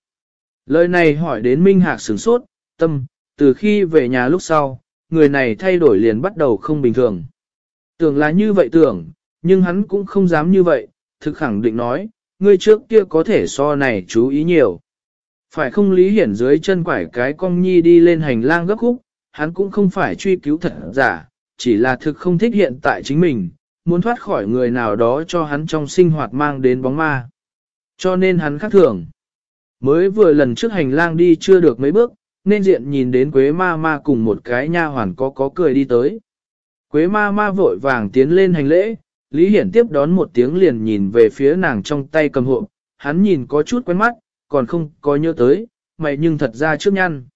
Lời này hỏi đến Minh Hạc sửng sốt, tâm, từ khi về nhà lúc sau, người này thay đổi liền bắt đầu không bình thường. Tưởng là như vậy tưởng, nhưng hắn cũng không dám như vậy, thực khẳng định nói, ngươi trước kia có thể so này chú ý nhiều. Phải không lý hiển dưới chân quải cái cong nhi đi lên hành lang gấp khúc, hắn cũng không phải truy cứu thật giả, chỉ là thực không thích hiện tại chính mình, muốn thoát khỏi người nào đó cho hắn trong sinh hoạt mang đến bóng ma. Cho nên hắn khác thường. Mới vừa lần trước hành lang đi chưa được mấy bước, nên diện nhìn đến Quế ma ma cùng một cái nha hoàn có có cười đi tới. Quế ma ma vội vàng tiến lên hành lễ, Lý Hiển tiếp đón một tiếng liền nhìn về phía nàng trong tay cầm hộ, hắn nhìn có chút quen mắt, còn không có nhớ tới, mày nhưng thật ra trước nhăn.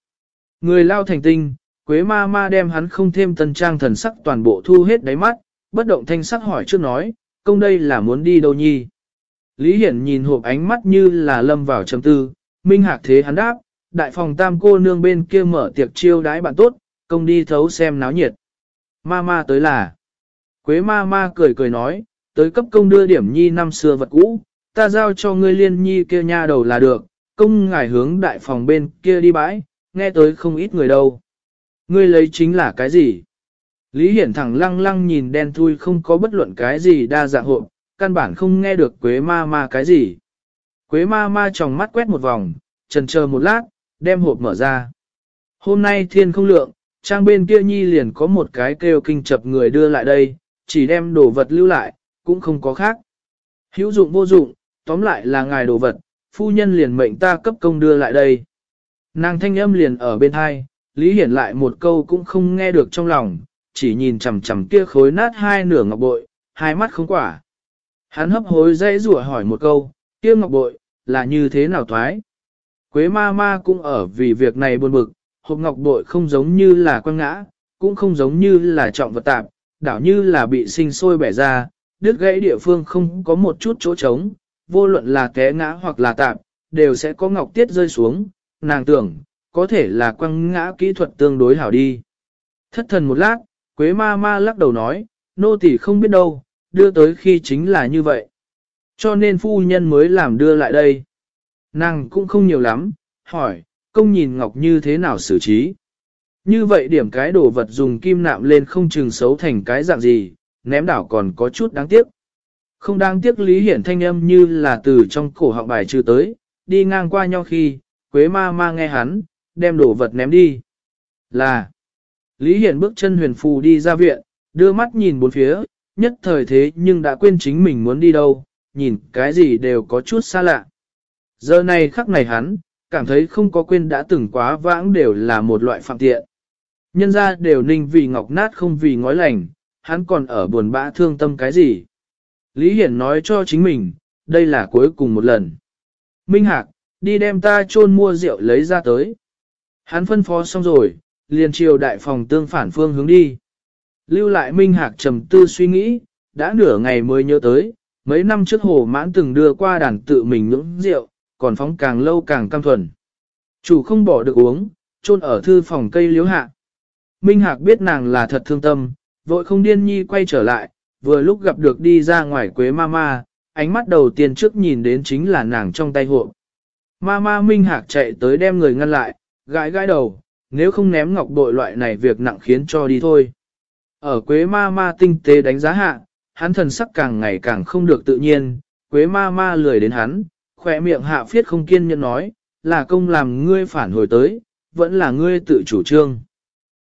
Người lao thành tinh, Quế ma ma đem hắn không thêm tân trang thần sắc toàn bộ thu hết đáy mắt, bất động thanh sắc hỏi trước nói, công đây là muốn đi đâu nhi. Lý Hiển nhìn hộp ánh mắt như là lâm vào chấm tư, minh hạc thế hắn đáp, đại phòng tam cô nương bên kia mở tiệc chiêu đái bạn tốt, công đi thấu xem náo nhiệt. Ma ma tới là. Quế ma ma cười cười nói, tới cấp công đưa điểm nhi năm xưa vật cũ, ta giao cho ngươi liên nhi kia nha đầu là được, công ngài hướng đại phòng bên kia đi bãi, nghe tới không ít người đâu. Ngươi lấy chính là cái gì? Lý Hiển thẳng lăng lăng nhìn đen thui không có bất luận cái gì đa dạng hộ, căn bản không nghe được quế ma ma cái gì. Quế ma ma tròng mắt quét một vòng, trần chờ một lát, đem hộp mở ra. Hôm nay thiên không lượng, trang bên kia nhi liền có một cái kêu kinh chập người đưa lại đây, chỉ đem đồ vật lưu lại, cũng không có khác. Hữu dụng vô dụng, tóm lại là ngài đồ vật, phu nhân liền mệnh ta cấp công đưa lại đây. Nàng thanh âm liền ở bên hai, Lý Hiển lại một câu cũng không nghe được trong lòng, chỉ nhìn chằm chằm kia khối nát hai nửa ngọc bội, hai mắt không quả. Hắn hấp hối dãy rủa hỏi một câu, kia ngọc bội, là như thế nào thoái? Quế ma ma cũng ở vì việc này buồn bực, hộp ngọc bội không giống như là quăng ngã, cũng không giống như là trọng vật tạp, đảo như là bị sinh sôi bẻ ra, đứt gãy địa phương không có một chút chỗ trống, vô luận là té ngã hoặc là tạp, đều sẽ có ngọc tiết rơi xuống, nàng tưởng, có thể là quăng ngã kỹ thuật tương đối hảo đi. Thất thần một lát, Quế ma ma lắc đầu nói, nô tỳ không biết đâu, đưa tới khi chính là như vậy. Cho nên phu nhân mới làm đưa lại đây. Nàng cũng không nhiều lắm, hỏi, công nhìn ngọc như thế nào xử trí. Như vậy điểm cái đồ vật dùng kim nạm lên không chừng xấu thành cái dạng gì, ném đảo còn có chút đáng tiếc. Không đáng tiếc lý hiển thanh âm như là từ trong cổ họng bài trừ tới, đi ngang qua nhau khi, quế ma ma nghe hắn, đem đồ vật ném đi. Là, Lý Hiển bước chân huyền phù đi ra viện, đưa mắt nhìn bốn phía, nhất thời thế nhưng đã quên chính mình muốn đi đâu, nhìn cái gì đều có chút xa lạ. Giờ này khắc này hắn, cảm thấy không có quên đã từng quá vãng đều là một loại phạm tiện. Nhân ra đều ninh vì ngọc nát không vì ngói lành, hắn còn ở buồn bã thương tâm cái gì. Lý Hiển nói cho chính mình, đây là cuối cùng một lần. Minh Hạc, đi đem ta chôn mua rượu lấy ra tới. Hắn phân phó xong rồi, liền chiều đại phòng tương phản phương hướng đi. Lưu lại Minh Hạc trầm tư suy nghĩ, đã nửa ngày mới nhớ tới, mấy năm trước hồ mãn từng đưa qua đàn tự mình những rượu, còn phóng càng lâu càng cam thuần. Chủ không bỏ được uống, chôn ở thư phòng cây liếu hạ. Minh Hạc biết nàng là thật thương tâm, vội không điên nhi quay trở lại, vừa lúc gặp được đi ra ngoài quế mama, ánh mắt đầu tiên trước nhìn đến chính là nàng trong tay hộp. Mama Minh Hạc chạy tới đem người ngăn lại, gãi gãi đầu, nếu không ném ngọc bội loại này việc nặng khiến cho đi thôi. Ở quế ma ma tinh tế đánh giá hạ, hắn thần sắc càng ngày càng không được tự nhiên, quế ma ma lười đến hắn, khỏe miệng hạ phiết không kiên nhẫn nói, là công làm ngươi phản hồi tới, vẫn là ngươi tự chủ trương.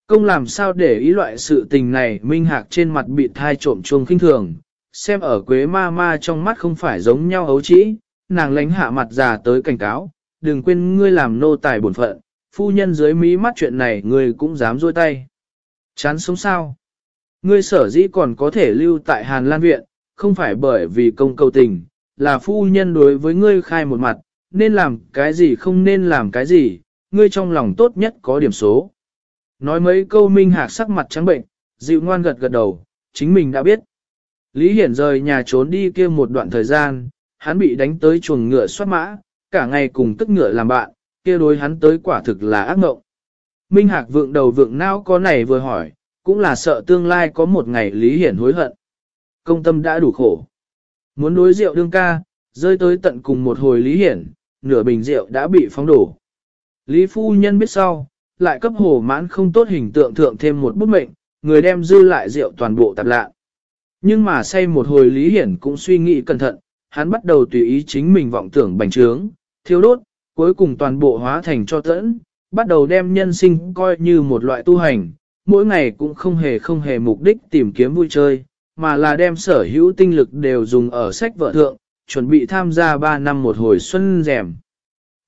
Công làm sao để ý loại sự tình này minh hạc trên mặt bị thai trộm chuông khinh thường, xem ở quế ma ma trong mắt không phải giống nhau ấu trĩ, nàng lánh hạ mặt già tới cảnh cáo, đừng quên ngươi làm nô tài bổn phận, phu nhân dưới mí mắt chuyện này ngươi cũng dám rôi tay. Chán sống sao? Ngươi sở dĩ còn có thể lưu tại Hàn Lan Viện, không phải bởi vì công cầu tình, là phu nhân đối với ngươi khai một mặt, nên làm cái gì không nên làm cái gì, ngươi trong lòng tốt nhất có điểm số. Nói mấy câu minh hạc sắc mặt trắng bệnh, dịu ngoan gật gật đầu, chính mình đã biết. Lý Hiển rời nhà trốn đi kia một đoạn thời gian, hắn bị đánh tới chuồng ngựa soát mã, cả ngày cùng tức ngựa làm bạn, kia đối hắn tới quả thực là ác mộng. Minh Hạc vượng đầu vượng não có này vừa hỏi, cũng là sợ tương lai có một ngày Lý Hiển hối hận. Công tâm đã đủ khổ. Muốn đối rượu đương ca, rơi tới tận cùng một hồi Lý Hiển, nửa bình rượu đã bị phóng đổ. Lý Phu Nhân biết sau, lại cấp hồ mãn không tốt hình tượng thượng thêm một bút mệnh, người đem dư lại rượu toàn bộ tạp lạ. Nhưng mà say một hồi Lý Hiển cũng suy nghĩ cẩn thận, hắn bắt đầu tùy ý chính mình vọng tưởng bành trướng, thiếu đốt, cuối cùng toàn bộ hóa thành cho tẫn, bắt đầu đem nhân sinh coi như một loại tu hành, mỗi ngày cũng không hề không hề mục đích tìm kiếm vui chơi, mà là đem sở hữu tinh lực đều dùng ở sách vợ thượng, chuẩn bị tham gia 3 năm một hồi xuân rèm.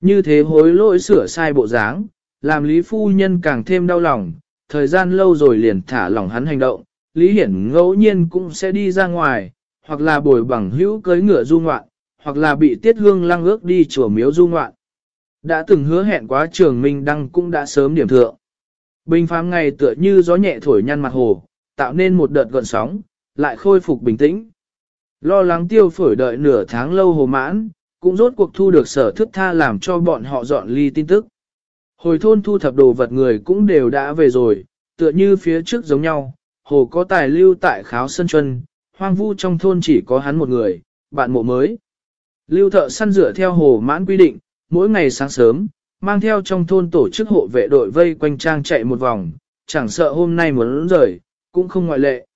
Như thế hối lỗi sửa sai bộ dáng, làm Lý Phu Nhân càng thêm đau lòng, thời gian lâu rồi liền thả lỏng hắn hành động, Lý Hiển ngẫu nhiên cũng sẽ đi ra ngoài, hoặc là bồi bằng hữu cưới ngựa du ngoạn, hoặc là bị tiết hương lăng ước đi chùa miếu du ngoạn. Đã từng hứa hẹn quá trường Minh Đăng cũng đã sớm điểm thượng. Bình phám ngày tựa như gió nhẹ thổi nhăn mặt hồ, tạo nên một đợt gợn sóng, lại khôi phục bình tĩnh. Lo lắng tiêu phổi đợi nửa tháng lâu hồ mãn, cũng rốt cuộc thu được sở thức tha làm cho bọn họ dọn ly tin tức. Hồi thôn thu thập đồ vật người cũng đều đã về rồi, tựa như phía trước giống nhau, hồ có tài lưu tại kháo sân chuân, hoang vu trong thôn chỉ có hắn một người, bạn mộ mới. Lưu thợ săn rửa theo hồ mãn quy định, mỗi ngày sáng sớm, mang theo trong thôn tổ chức hộ vệ đội vây quanh trang chạy một vòng, chẳng sợ hôm nay muốn rời, cũng không ngoại lệ.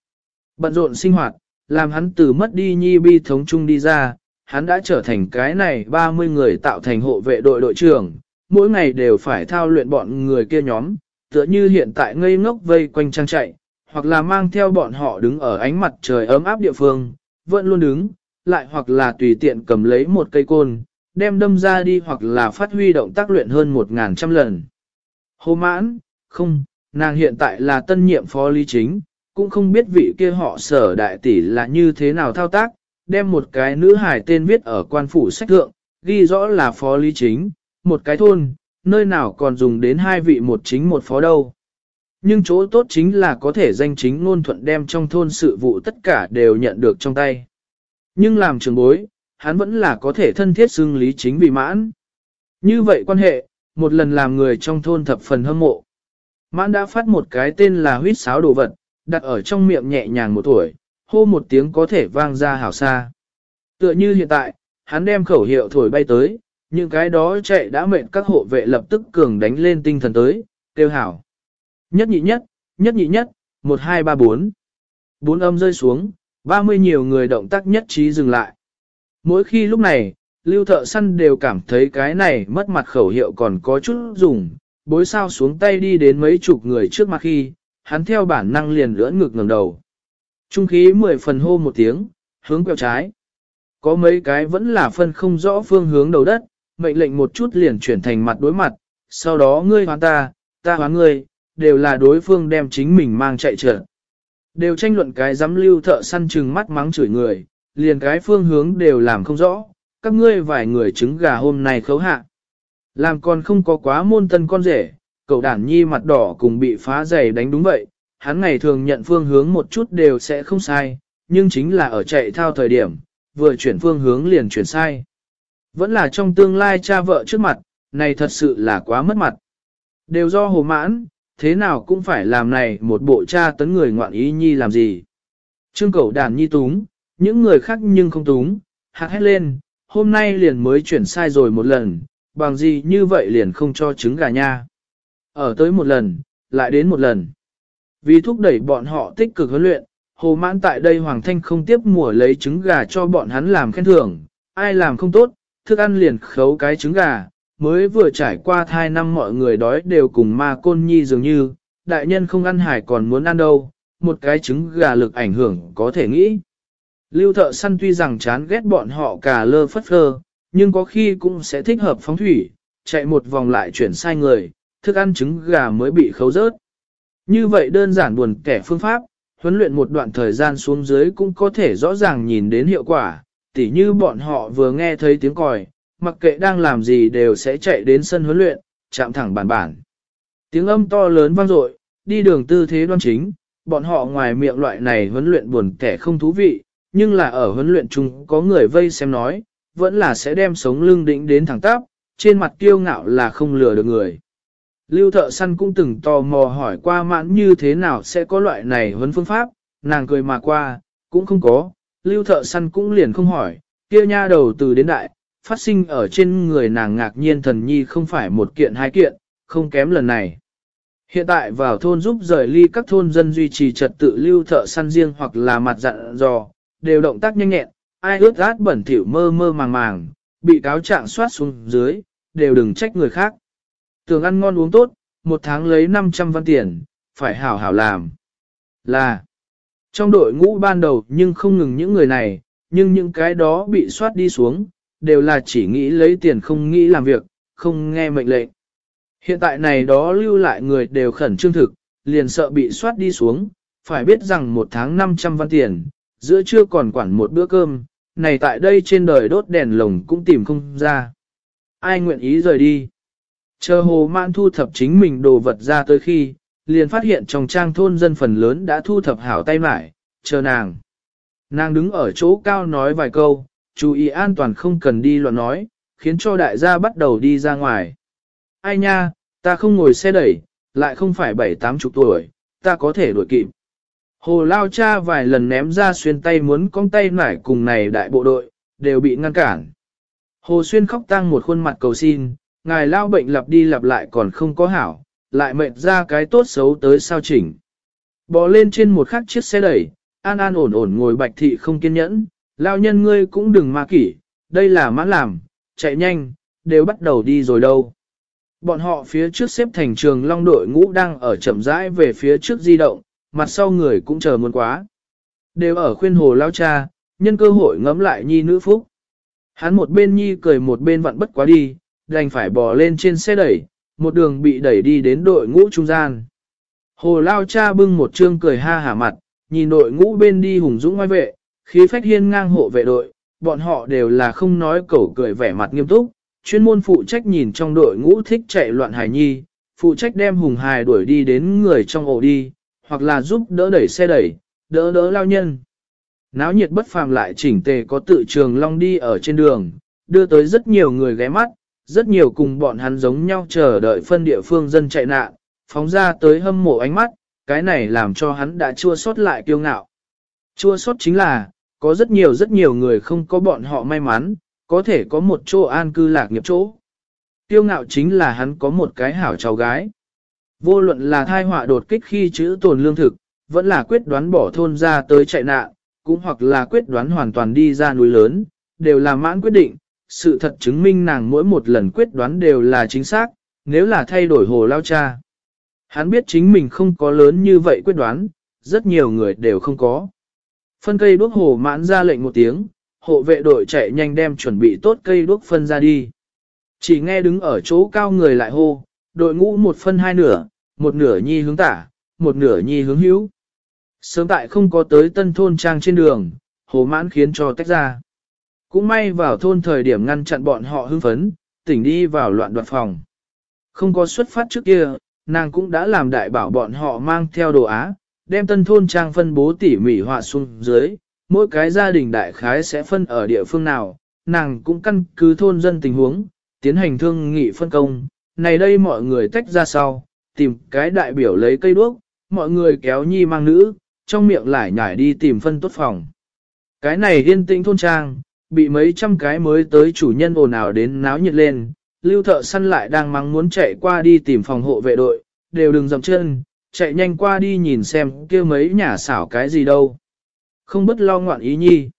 Bận rộn sinh hoạt, làm hắn từ mất đi nhi bi thống chung đi ra, hắn đã trở thành cái này 30 người tạo thành hộ vệ đội đội trưởng, mỗi ngày đều phải thao luyện bọn người kia nhóm, tựa như hiện tại ngây ngốc vây quanh trang chạy, hoặc là mang theo bọn họ đứng ở ánh mặt trời ấm áp địa phương, vẫn luôn đứng, lại hoặc là tùy tiện cầm lấy một cây côn, đem đâm ra đi hoặc là phát huy động tác luyện hơn một ngàn trăm lần. Hồ mãn, không, nàng hiện tại là tân nhiệm phó lý chính, cũng không biết vị kia họ sở đại tỷ là như thế nào thao tác, đem một cái nữ hải tên viết ở quan phủ sách thượng, ghi rõ là phó lý chính, một cái thôn, nơi nào còn dùng đến hai vị một chính một phó đâu. Nhưng chỗ tốt chính là có thể danh chính ngôn thuận đem trong thôn sự vụ tất cả đều nhận được trong tay. Nhưng làm trường bối, hắn vẫn là có thể thân thiết xưng lý chính vì mãn. Như vậy quan hệ, một lần làm người trong thôn thập phần hâm mộ. Mãn đã phát một cái tên là huyết sáo đồ vật, đặt ở trong miệng nhẹ nhàng một tuổi, hô một tiếng có thể vang ra hảo xa. Tựa như hiện tại, hắn đem khẩu hiệu thổi bay tới, những cái đó chạy đã mệnh các hộ vệ lập tức cường đánh lên tinh thần tới, kêu hảo. Nhất nhị nhất, nhất nhị nhất, một hai ba bốn. Bốn âm rơi xuống, ba mươi nhiều người động tác nhất trí dừng lại. Mỗi khi lúc này, lưu thợ săn đều cảm thấy cái này mất mặt khẩu hiệu còn có chút dùng, bối sao xuống tay đi đến mấy chục người trước mặt khi, hắn theo bản năng liền lưỡn ngực ngẩng đầu. Trung khí mười phần hô một tiếng, hướng quẹo trái. Có mấy cái vẫn là phân không rõ phương hướng đầu đất, mệnh lệnh một chút liền chuyển thành mặt đối mặt, sau đó ngươi hoán ta, ta hoán ngươi, đều là đối phương đem chính mình mang chạy trở. Đều tranh luận cái dám lưu thợ săn chừng mắt mắng chửi người, liền cái phương hướng đều làm không rõ, các ngươi vài người trứng gà hôm nay khấu hạ. Làm còn không có quá môn tân con rể, cậu đản nhi mặt đỏ cùng bị phá giày đánh đúng vậy, hắn ngày thường nhận phương hướng một chút đều sẽ không sai, nhưng chính là ở chạy thao thời điểm, vừa chuyển phương hướng liền chuyển sai. Vẫn là trong tương lai cha vợ trước mặt, này thật sự là quá mất mặt. Đều do hồ mãn, thế nào cũng phải làm này một bộ cha tấn người ngoạn ý nhi làm gì. Trương cậu đàn nhi túng, những người khác nhưng không túng, hạc hét lên, hôm nay liền mới chuyển sai rồi một lần, bằng gì như vậy liền không cho trứng gà nha. Ở tới một lần, lại đến một lần. Vì thúc đẩy bọn họ tích cực huấn luyện, Hồ Mãn tại đây Hoàng Thanh không tiếp mùa lấy trứng gà cho bọn hắn làm khen thưởng, ai làm không tốt, thức ăn liền khấu cái trứng gà, mới vừa trải qua thai năm mọi người đói đều cùng ma côn nhi dường như, đại nhân không ăn hải còn muốn ăn đâu, một cái trứng gà lực ảnh hưởng có thể nghĩ. Lưu thợ săn tuy rằng chán ghét bọn họ cả lơ phất phơ, nhưng có khi cũng sẽ thích hợp phóng thủy, chạy một vòng lại chuyển sai người, thức ăn trứng gà mới bị khấu rớt. Như vậy đơn giản buồn kẻ phương pháp, huấn luyện một đoạn thời gian xuống dưới cũng có thể rõ ràng nhìn đến hiệu quả, tỉ như bọn họ vừa nghe thấy tiếng còi, mặc kệ đang làm gì đều sẽ chạy đến sân huấn luyện, chạm thẳng bản bản. Tiếng âm to lớn vang dội, đi đường tư thế đoan chính, bọn họ ngoài miệng loại này huấn luyện buồn kẻ không thú vị, nhưng là ở huấn luyện chung có người vây xem nói, vẫn là sẽ đem sống lưng đỉnh đến thẳng tắp, trên mặt kiêu ngạo là không lừa được người. Lưu thợ săn cũng từng tò mò hỏi qua mãn như thế nào sẽ có loại này huấn phương pháp, nàng cười mà qua, cũng không có, lưu thợ săn cũng liền không hỏi, kia nha đầu từ đến đại, phát sinh ở trên người nàng ngạc nhiên thần nhi không phải một kiện hai kiện, không kém lần này. Hiện tại vào thôn giúp rời ly các thôn dân duy trì trật tự lưu thợ săn riêng hoặc là mặt dặn dò, đều động tác nhanh nhẹn, ai ướt át bẩn thỉu mơ mơ màng màng, bị cáo trạng soát xuống dưới, đều đừng trách người khác. Tưởng ăn ngon uống tốt, một tháng lấy 500 văn tiền, phải hảo hảo làm. Là, trong đội ngũ ban đầu nhưng không ngừng những người này, nhưng những cái đó bị soát đi xuống, đều là chỉ nghĩ lấy tiền không nghĩ làm việc, không nghe mệnh lệnh. Hiện tại này đó lưu lại người đều khẩn trương thực, liền sợ bị soát đi xuống, phải biết rằng một tháng 500 văn tiền, giữa trưa còn quản một bữa cơm, này tại đây trên đời đốt đèn lồng cũng tìm không ra. Ai nguyện ý rời đi? Chờ hồ mãn thu thập chính mình đồ vật ra tới khi, liền phát hiện trong trang thôn dân phần lớn đã thu thập hảo tay mải, chờ nàng. Nàng đứng ở chỗ cao nói vài câu, chú ý an toàn không cần đi loạn nói, khiến cho đại gia bắt đầu đi ra ngoài. Ai nha, ta không ngồi xe đẩy, lại không phải bảy tám chục tuổi, ta có thể đuổi kịp. Hồ lao cha vài lần ném ra xuyên tay muốn con tay nải cùng này đại bộ đội, đều bị ngăn cản. Hồ xuyên khóc tăng một khuôn mặt cầu xin, ngài lao bệnh lặp đi lặp lại còn không có hảo, lại mệt ra cái tốt xấu tới sao chỉnh. Bò lên trên một khắc chiếc xe đẩy, an an ổn ổn ngồi bạch thị không kiên nhẫn, lao nhân ngươi cũng đừng ma kỷ, đây là mãn làm, chạy nhanh, đều bắt đầu đi rồi đâu. Bọn họ phía trước xếp thành trường long đội ngũ đang ở chậm rãi về phía trước di động, mặt sau người cũng chờ muốn quá. Đều ở khuyên hồ lao cha, nhân cơ hội ngẫm lại nhi nữ phúc. Hắn một bên nhi cười một bên vặn bất quá đi, đành phải bò lên trên xe đẩy, một đường bị đẩy đi đến đội ngũ trung gian. Hồ lao cha bưng một trương cười ha hả mặt, nhìn đội ngũ bên đi hùng dũng ngoài vệ, khí phách hiên ngang hộ vệ đội, bọn họ đều là không nói cẩu cười vẻ mặt nghiêm túc, chuyên môn phụ trách nhìn trong đội ngũ thích chạy loạn hài nhi, phụ trách đem hùng hài đuổi đi đến người trong ổ đi, hoặc là giúp đỡ đẩy xe đẩy, đỡ đỡ lao nhân. Náo nhiệt bất phàm lại chỉnh tề có tự trường long đi ở trên đường, đưa tới rất nhiều người ghé mắt, rất nhiều cùng bọn hắn giống nhau chờ đợi phân địa phương dân chạy nạn, phóng ra tới hâm mộ ánh mắt, cái này làm cho hắn đã chua sót lại kiêu ngạo. Chua sót chính là, có rất nhiều rất nhiều người không có bọn họ may mắn, có thể có một chỗ an cư lạc nghiệp chỗ. Tiêu ngạo chính là hắn có một cái hảo cháu gái. Vô luận là thai họa đột kích khi chữ tồn lương thực, vẫn là quyết đoán bỏ thôn ra tới chạy nạn, cũng hoặc là quyết đoán hoàn toàn đi ra núi lớn, đều là mãn quyết định, sự thật chứng minh nàng mỗi một lần quyết đoán đều là chính xác, nếu là thay đổi hồ lao cha. Hắn biết chính mình không có lớn như vậy quyết đoán, rất nhiều người đều không có. Phân cây đuốc hồ mãn ra lệnh một tiếng, hộ vệ đội chạy nhanh đem chuẩn bị tốt cây đuốc phân ra đi. Chỉ nghe đứng ở chỗ cao người lại hô, đội ngũ một phân hai nửa, một nửa nhi hướng tả, một nửa nhi hướng hữu. Sớm tại không có tới tân thôn trang trên đường, hồ mãn khiến cho tách ra. Cũng may vào thôn thời điểm ngăn chặn bọn họ hưng phấn, tỉnh đi vào loạn đoạt phòng. Không có xuất phát trước kia, nàng cũng đã làm đại bảo bọn họ mang theo đồ á, đem tân thôn trang phân bố tỉ mỉ họa xuống dưới, mỗi cái gia đình đại khái sẽ phân ở địa phương nào, nàng cũng căn cứ thôn dân tình huống, tiến hành thương nghị phân công. Này đây mọi người tách ra sau, tìm cái đại biểu lấy cây đuốc, mọi người kéo nhi mang nữ, trong miệng lại nhảy đi tìm phân tốt phòng. Cái này yên tĩnh thôn trang, bị mấy trăm cái mới tới chủ nhân ồn ào đến náo nhiệt lên, lưu thợ săn lại đang mắng muốn chạy qua đi tìm phòng hộ vệ đội, đều đừng dậm chân, chạy nhanh qua đi nhìn xem kia mấy nhà xảo cái gì đâu. Không bất lo ngoạn ý nhi.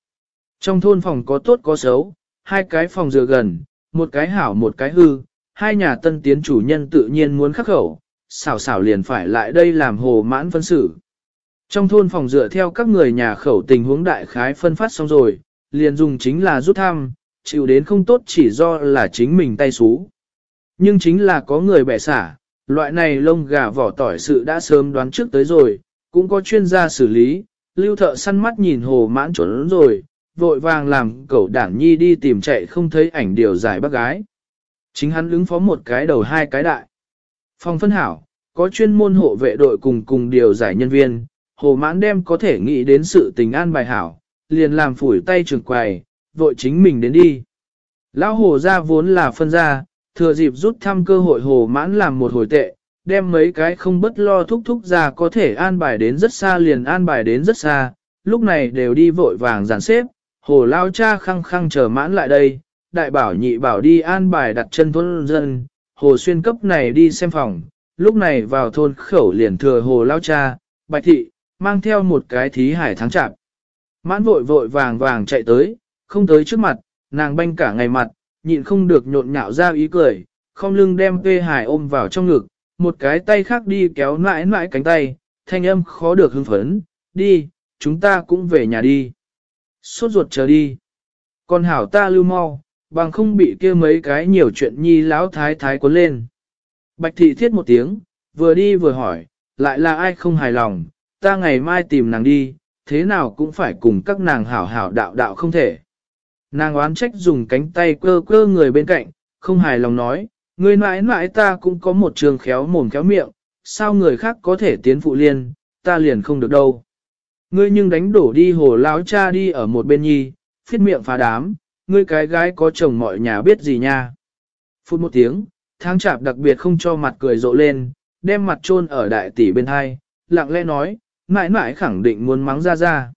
Trong thôn phòng có tốt có xấu, hai cái phòng dựa gần, một cái hảo một cái hư, hai nhà tân tiến chủ nhân tự nhiên muốn khắc khẩu, xảo xảo liền phải lại đây làm hồ mãn phân xử. Trong thôn phòng dựa theo các người nhà khẩu tình huống đại khái phân phát xong rồi, liền dùng chính là rút thăm, chịu đến không tốt chỉ do là chính mình tay xú. Nhưng chính là có người bẻ xả, loại này lông gà vỏ tỏi sự đã sớm đoán trước tới rồi, cũng có chuyên gia xử lý, lưu thợ săn mắt nhìn hồ mãn chuẩn rồi, vội vàng làm cậu đảng nhi đi tìm chạy không thấy ảnh điều giải bác gái. Chính hắn ứng phó một cái đầu hai cái đại. Phòng phân hảo, có chuyên môn hộ vệ đội cùng cùng điều giải nhân viên, hồ mãn đem có thể nghĩ đến sự tình an bài hảo, liền làm phủi tay trường quầy, vội chính mình đến đi. Lão hồ ra vốn là phân ra, thừa dịp rút thăm cơ hội hồ mãn làm một hồi tệ, đem mấy cái không bất lo thúc thúc ra có thể an bài đến rất xa liền an bài đến rất xa, lúc này đều đi vội vàng dàn xếp, hồ lao cha khăng khăng chờ mãn lại đây, đại bảo nhị bảo đi an bài đặt chân thôn dân, hồ xuyên cấp này đi xem phòng, lúc này vào thôn khẩu liền thừa hồ lao cha, bạch thị, mang theo một cái thí hải thắng chạp. Mãn vội vội vàng vàng chạy tới, không tới trước mặt, nàng banh cả ngày mặt, nhịn không được nhộn nhạo ra ý cười, không lưng đem quê hải ôm vào trong ngực, một cái tay khác đi kéo mãi mãi cánh tay, thanh âm khó được hưng phấn, đi, chúng ta cũng về nhà đi. Sốt ruột chờ đi. Còn hảo ta lưu mau, bằng không bị kia mấy cái nhiều chuyện nhi lão thái thái cuốn lên. Bạch thị thiết một tiếng, vừa đi vừa hỏi, lại là ai không hài lòng, ta ngày mai tìm nàng đi, thế nào cũng phải cùng các nàng hảo hảo đạo đạo không thể. Nàng oán trách dùng cánh tay quơ quơ người bên cạnh, không hài lòng nói, người mãi mãi ta cũng có một trường khéo mồm khéo miệng, sao người khác có thể tiến phụ liên, ta liền không được đâu. Ngươi nhưng đánh đổ đi hồ láo cha đi ở một bên nhi, phiết miệng phá đám, ngươi cái gái có chồng mọi nhà biết gì nha. Phút một tiếng, tháng chạp đặc biệt không cho mặt cười rộ lên, đem mặt chôn ở đại tỷ bên hai, lặng lẽ nói, mãi mãi khẳng định muốn mắng ra ra.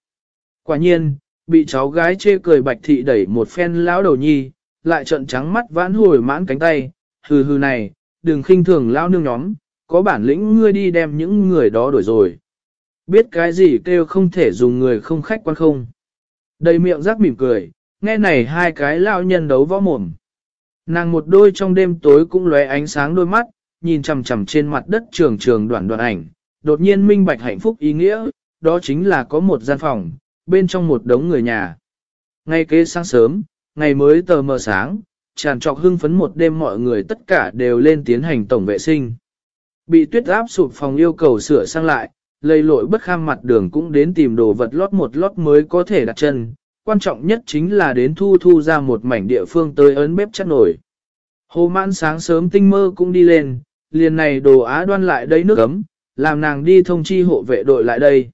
Quả nhiên, bị cháu gái chê cười bạch thị đẩy một phen lão đầu nhi, lại trợn trắng mắt vãn hồi mãn cánh tay, hừ hừ này, đừng khinh thường lao nương nhóm, có bản lĩnh ngươi đi đem những người đó đổi rồi. Biết cái gì kêu không thể dùng người không khách quan không. Đầy miệng rắc mỉm cười, nghe này hai cái lão nhân đấu võ mồm. Nàng một đôi trong đêm tối cũng lóe ánh sáng đôi mắt, nhìn chằm chằm trên mặt đất trường trường đoạn đoạn ảnh, đột nhiên minh bạch hạnh phúc ý nghĩa, đó chính là có một gian phòng, bên trong một đống người nhà. Ngay kế sáng sớm, ngày mới tờ mờ sáng, tràn trọc hưng phấn một đêm mọi người tất cả đều lên tiến hành tổng vệ sinh. Bị tuyết áp sụp phòng yêu cầu sửa sang lại, lây lội bất kham mặt đường cũng đến tìm đồ vật lót một lót mới có thể đặt chân. Quan trọng nhất chính là đến thu thu ra một mảnh địa phương tới ấn bếp chắc nổi. Hồ mãn sáng sớm tinh mơ cũng đi lên, liền này đồ á đoan lại đây nước ấm, làm nàng đi thông chi hộ vệ đội lại đây.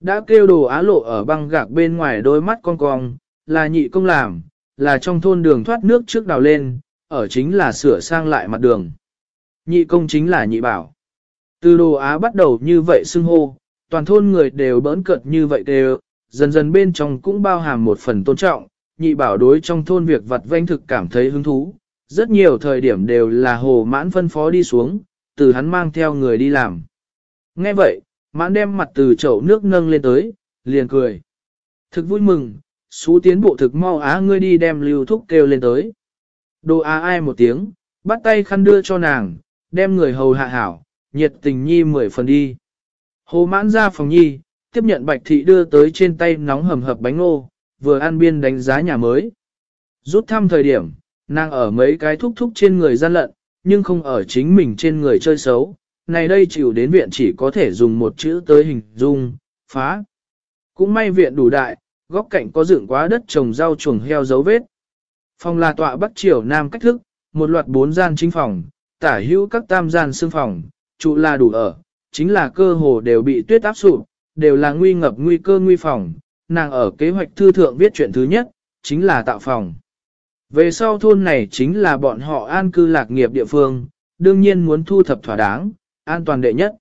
Đã kêu đồ á lộ ở băng gạc bên ngoài đôi mắt con cong, là nhị công làm, là trong thôn đường thoát nước trước đào lên, ở chính là sửa sang lại mặt đường. Nhị công chính là nhị bảo. Từ đồ á bắt đầu như vậy xưng hô, toàn thôn người đều bỡn cợt như vậy đều, dần dần bên trong cũng bao hàm một phần tôn trọng, nhị bảo đối trong thôn việc vật vanh thực cảm thấy hứng thú. Rất nhiều thời điểm đều là hồ mãn phân phó đi xuống, từ hắn mang theo người đi làm. Nghe vậy, mãn đem mặt từ chậu nước nâng lên tới, liền cười. Thực vui mừng, xú tiến bộ thực mau á ngươi đi đem lưu thúc kêu lên tới. Đồ á ai một tiếng, bắt tay khăn đưa cho nàng, đem người hầu hạ hảo, nhiệt tình nhi mười phần đi. Hồ mãn ra phòng nhi, tiếp nhận bạch thị đưa tới trên tay nóng hầm hập bánh ngô, vừa ăn biên đánh giá nhà mới. Rút thăm thời điểm, nàng ở mấy cái thúc thúc trên người gian lận, nhưng không ở chính mình trên người chơi xấu, này đây chịu đến viện chỉ có thể dùng một chữ tới hình dung, phá. Cũng may viện đủ đại, góc cạnh có dựng quá đất trồng rau chuồng heo dấu vết. Phòng là tọa bắc triều nam cách thức, một loạt bốn gian chính phòng, tả hữu các tam gian xương phòng, trụ là đủ ở, chính là cơ hồ đều bị tuyết áp sụp, đều là nguy ngập nguy cơ nguy phòng. Nàng ở kế hoạch thư thượng viết chuyện thứ nhất, chính là tạo phòng. Về sau thôn này chính là bọn họ an cư lạc nghiệp địa phương, đương nhiên muốn thu thập thỏa đáng, an toàn đệ nhất.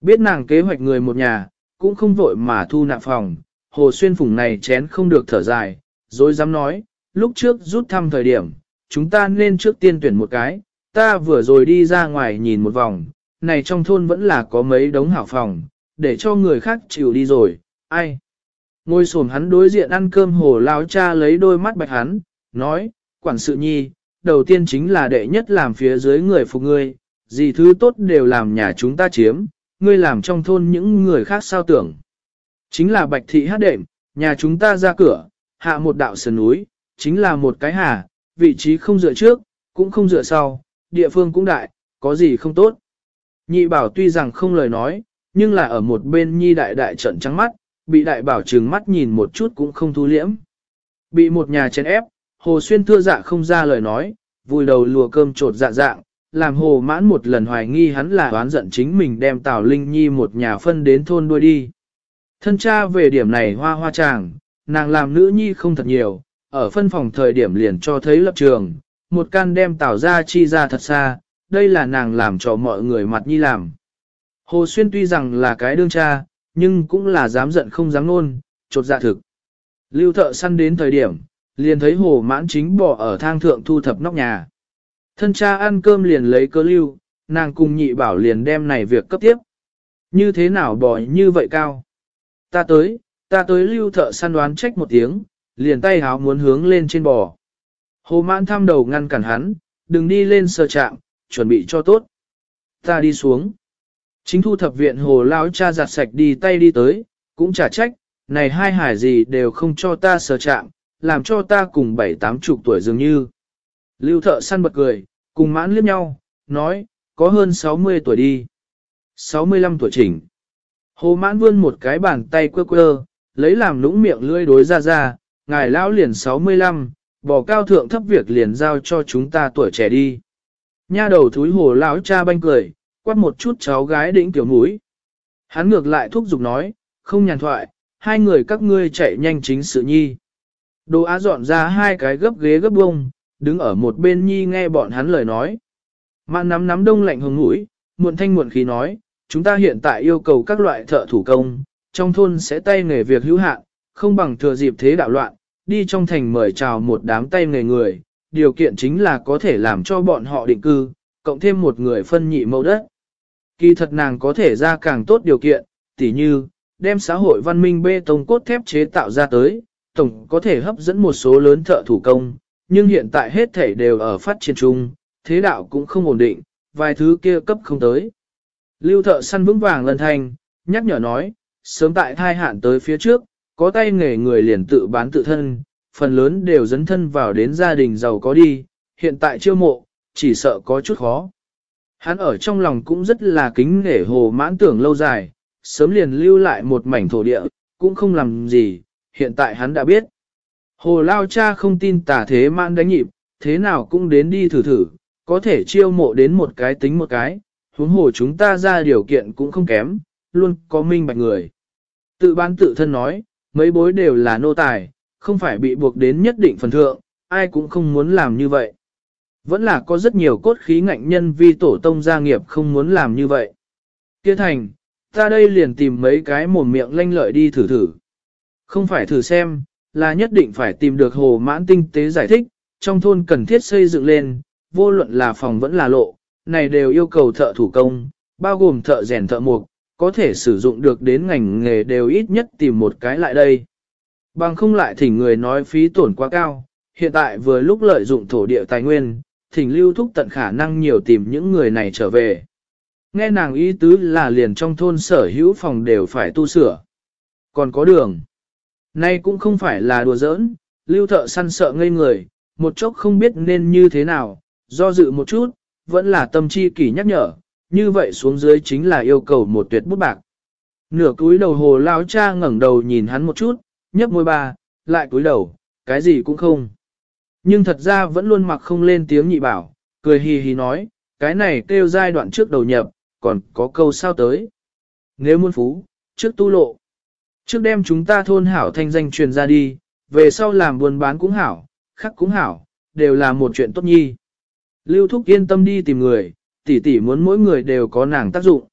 Biết nàng kế hoạch người một nhà, cũng không vội mà thu nạp phòng, hồ xuyên phủng này chén không được thở dài, rồi dám nói, lúc trước rút thăm thời điểm, chúng ta nên trước tiên tuyển một cái, ta vừa rồi đi ra ngoài nhìn một vòng, này trong thôn vẫn là có mấy đống hảo phòng, để cho người khác chịu đi rồi, ai. Ngồi xổm hắn đối diện ăn cơm hồ lao cha lấy đôi mắt bạch hắn, nói, quản sự nhi, đầu tiên chính là đệ nhất làm phía dưới người phục ngươi, gì thứ tốt đều làm nhà chúng ta chiếm, ngươi làm trong thôn những người khác sao tưởng. Chính là bạch thị hát đệm, nhà chúng ta ra cửa, hạ một đạo sườn núi, chính là một cái hà, vị trí không dựa trước, cũng không dựa sau, địa phương cũng đại, có gì không tốt. Nhị bảo tuy rằng không lời nói, nhưng là ở một bên nhi đại đại trận trắng mắt, bị đại bảo trừng mắt nhìn một chút cũng không thu liễm. Bị một nhà chèn ép, hồ xuyên thưa dạ không ra lời nói, vùi đầu lùa cơm trột dạ dạng, làm hồ mãn một lần hoài nghi hắn là oán giận chính mình đem Tào Linh Nhi một nhà phân đến thôn đuôi đi. Thân cha về điểm này hoa hoa chàng, nàng làm nữ nhi không thật nhiều, ở phân phòng thời điểm liền cho thấy lập trường, một can đem Tào ra chi ra thật xa, đây là nàng làm cho mọi người mặt nhi làm. Hồ Xuyên tuy rằng là cái đương cha, nhưng cũng là dám giận không dám nôn, chột dạ thực. Lưu thợ săn đến thời điểm, liền thấy hồ mãn chính bỏ ở thang thượng thu thập nóc nhà. Thân cha ăn cơm liền lấy cơ lưu, nàng cùng nhị bảo liền đem này việc cấp tiếp. Như thế nào bỏ như vậy cao? Ta tới, ta tới lưu thợ săn đoán trách một tiếng, liền tay háo muốn hướng lên trên bò. Hồ mãn thăm đầu ngăn cản hắn, đừng đi lên sờ chạm, chuẩn bị cho tốt. Ta đi xuống. Chính thu thập viện hồ lão cha giặt sạch đi tay đi tới, cũng trả trách, này hai hải gì đều không cho ta sờ chạm, làm cho ta cùng bảy tám chục tuổi dường như. Lưu thợ săn bật cười, cùng mãn liếc nhau, nói, có hơn 60 tuổi đi. 65 tuổi chỉnh. Hồ mãn vươn một cái bàn tay quơ quơ, lấy làm lũng miệng lưỡi đối ra ra, ngài lão liền 65, bỏ cao thượng thấp việc liền giao cho chúng ta tuổi trẻ đi. Nha đầu thúi hồ lão cha banh cười, quát một chút cháu gái đỉnh tiểu mũi. Hắn ngược lại thúc giục nói, không nhàn thoại, hai người các ngươi chạy nhanh chính sự nhi. Đồ á dọn ra hai cái gấp ghế gấp bông, đứng ở một bên nhi nghe bọn hắn lời nói. Mạn nắm nắm đông lạnh hồng mũi, muộn thanh muộn khí nói, chúng ta hiện tại yêu cầu các loại thợ thủ công, trong thôn sẽ tay nghề việc hữu hạn, không bằng thừa dịp thế đạo loạn, đi trong thành mời chào một đám tay nghề người, điều kiện chính là có thể làm cho bọn họ định cư, cộng thêm một người phân nhị mẫu đất. Kỳ thật nàng có thể ra càng tốt điều kiện, tỉ như, đem xã hội văn minh bê tông cốt thép chế tạo ra tới, tổng có thể hấp dẫn một số lớn thợ thủ công, nhưng hiện tại hết thể đều ở phát triển chung, thế đạo cũng không ổn định, vài thứ kia cấp không tới. Lưu thợ săn vững vàng lần thành, nhắc nhở nói, sớm tại thai hạn tới phía trước, có tay nghề người liền tự bán tự thân, phần lớn đều dấn thân vào đến gia đình giàu có đi, hiện tại chiêu mộ, chỉ sợ có chút khó. Hắn ở trong lòng cũng rất là kính nể hồ mãn tưởng lâu dài, sớm liền lưu lại một mảnh thổ địa, cũng không làm gì, hiện tại hắn đã biết. Hồ Lao cha không tin tả thế mãn đánh nhịp, thế nào cũng đến đi thử thử, có thể chiêu mộ đến một cái tính một cái, huống hồ chúng ta ra điều kiện cũng không kém, luôn có minh bạch người. Tự bán tự thân nói, mấy bối đều là nô tài, không phải bị buộc đến nhất định phần thượng, ai cũng không muốn làm như vậy. Vẫn là có rất nhiều cốt khí ngạnh nhân vì tổ tông gia nghiệp không muốn làm như vậy. Kia thành, ta đây liền tìm mấy cái mồm miệng lanh lợi đi thử thử. Không phải thử xem, là nhất định phải tìm được hồ mãn tinh tế giải thích, trong thôn cần thiết xây dựng lên, vô luận là phòng vẫn là lộ, này đều yêu cầu thợ thủ công, bao gồm thợ rèn thợ mộc, có thể sử dụng được đến ngành nghề đều ít nhất tìm một cái lại đây. Bằng không lại thỉnh người nói phí tổn quá cao, hiện tại vừa lúc lợi dụng thổ địa tài nguyên, thỉnh lưu thúc tận khả năng nhiều tìm những người này trở về. Nghe nàng ý tứ là liền trong thôn sở hữu phòng đều phải tu sửa. Còn có đường. Nay cũng không phải là đùa giỡn, lưu thợ săn sợ ngây người, một chốc không biết nên như thế nào, do dự một chút, vẫn là tâm chi kỷ nhắc nhở, như vậy xuống dưới chính là yêu cầu một tuyệt bút bạc. Nửa cúi đầu hồ lao cha ngẩng đầu nhìn hắn một chút, nhấp môi ba, lại cúi đầu, cái gì cũng không. Nhưng thật ra vẫn luôn mặc không lên tiếng nhị bảo, cười hì hì nói, cái này kêu giai đoạn trước đầu nhập, còn có câu sao tới. Nếu muốn phú, trước tu lộ. Trước đem chúng ta thôn hảo thanh danh truyền ra đi, về sau làm buôn bán cũng hảo, khắc cũng hảo, đều là một chuyện tốt nhi. Lưu Thúc yên tâm đi tìm người, tỷ tỷ muốn mỗi người đều có nàng tác dụng.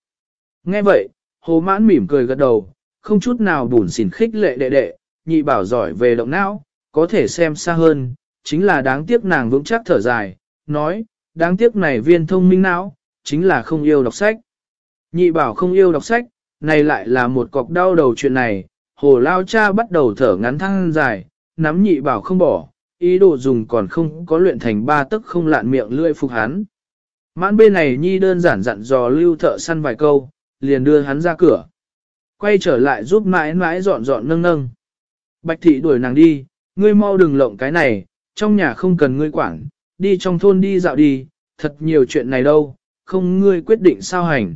Nghe vậy, Hồ Mãn mỉm cười gật đầu, không chút nào bùn xỉn khích lệ đệ đệ, nhị bảo giỏi về động não, có thể xem xa hơn, chính là đáng tiếc nàng vững chắc thở dài, nói, đáng tiếc này viên thông minh não, chính là không yêu đọc sách. Nhị bảo không yêu đọc sách, này lại là một cọc đau đầu chuyện này, hồ lao cha bắt đầu thở ngắn thăng dài, nắm nhị bảo không bỏ, ý đồ dùng còn không có luyện thành ba tức không lạn miệng lưỡi phục hắn. Mãn bên này nhi đơn giản dặn dò lưu thợ săn vài câu, liền đưa hắn ra cửa. Quay trở lại giúp mãi mãi dọn dọn nâng nâng. Bạch thị đuổi nàng đi, ngươi mau đừng lộng cái này, trong nhà không cần ngươi quản, đi trong thôn đi dạo đi, thật nhiều chuyện này đâu, không ngươi quyết định sao hành.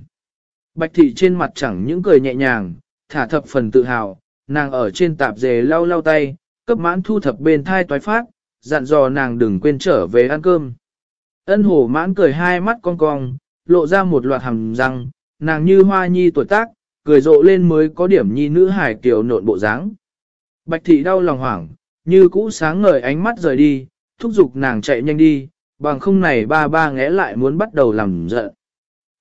Bạch thị trên mặt chẳng những cười nhẹ nhàng, thả thập phần tự hào, nàng ở trên tạp dề lau lau tay, cấp mãn thu thập bên thai toái phát, dặn dò nàng đừng quên trở về ăn cơm. Ân hổ mãn cười hai mắt cong cong, lộ ra một loạt hàm răng, nàng như hoa nhi tuổi tác, cười rộ lên mới có điểm nhi nữ hải kiểu nộn bộ dáng. Bạch thị đau lòng hoảng, như cũ sáng ngời ánh mắt rời đi, thúc giục nàng chạy nhanh đi, bằng không này ba ba ngẽ lại muốn bắt đầu làm giận.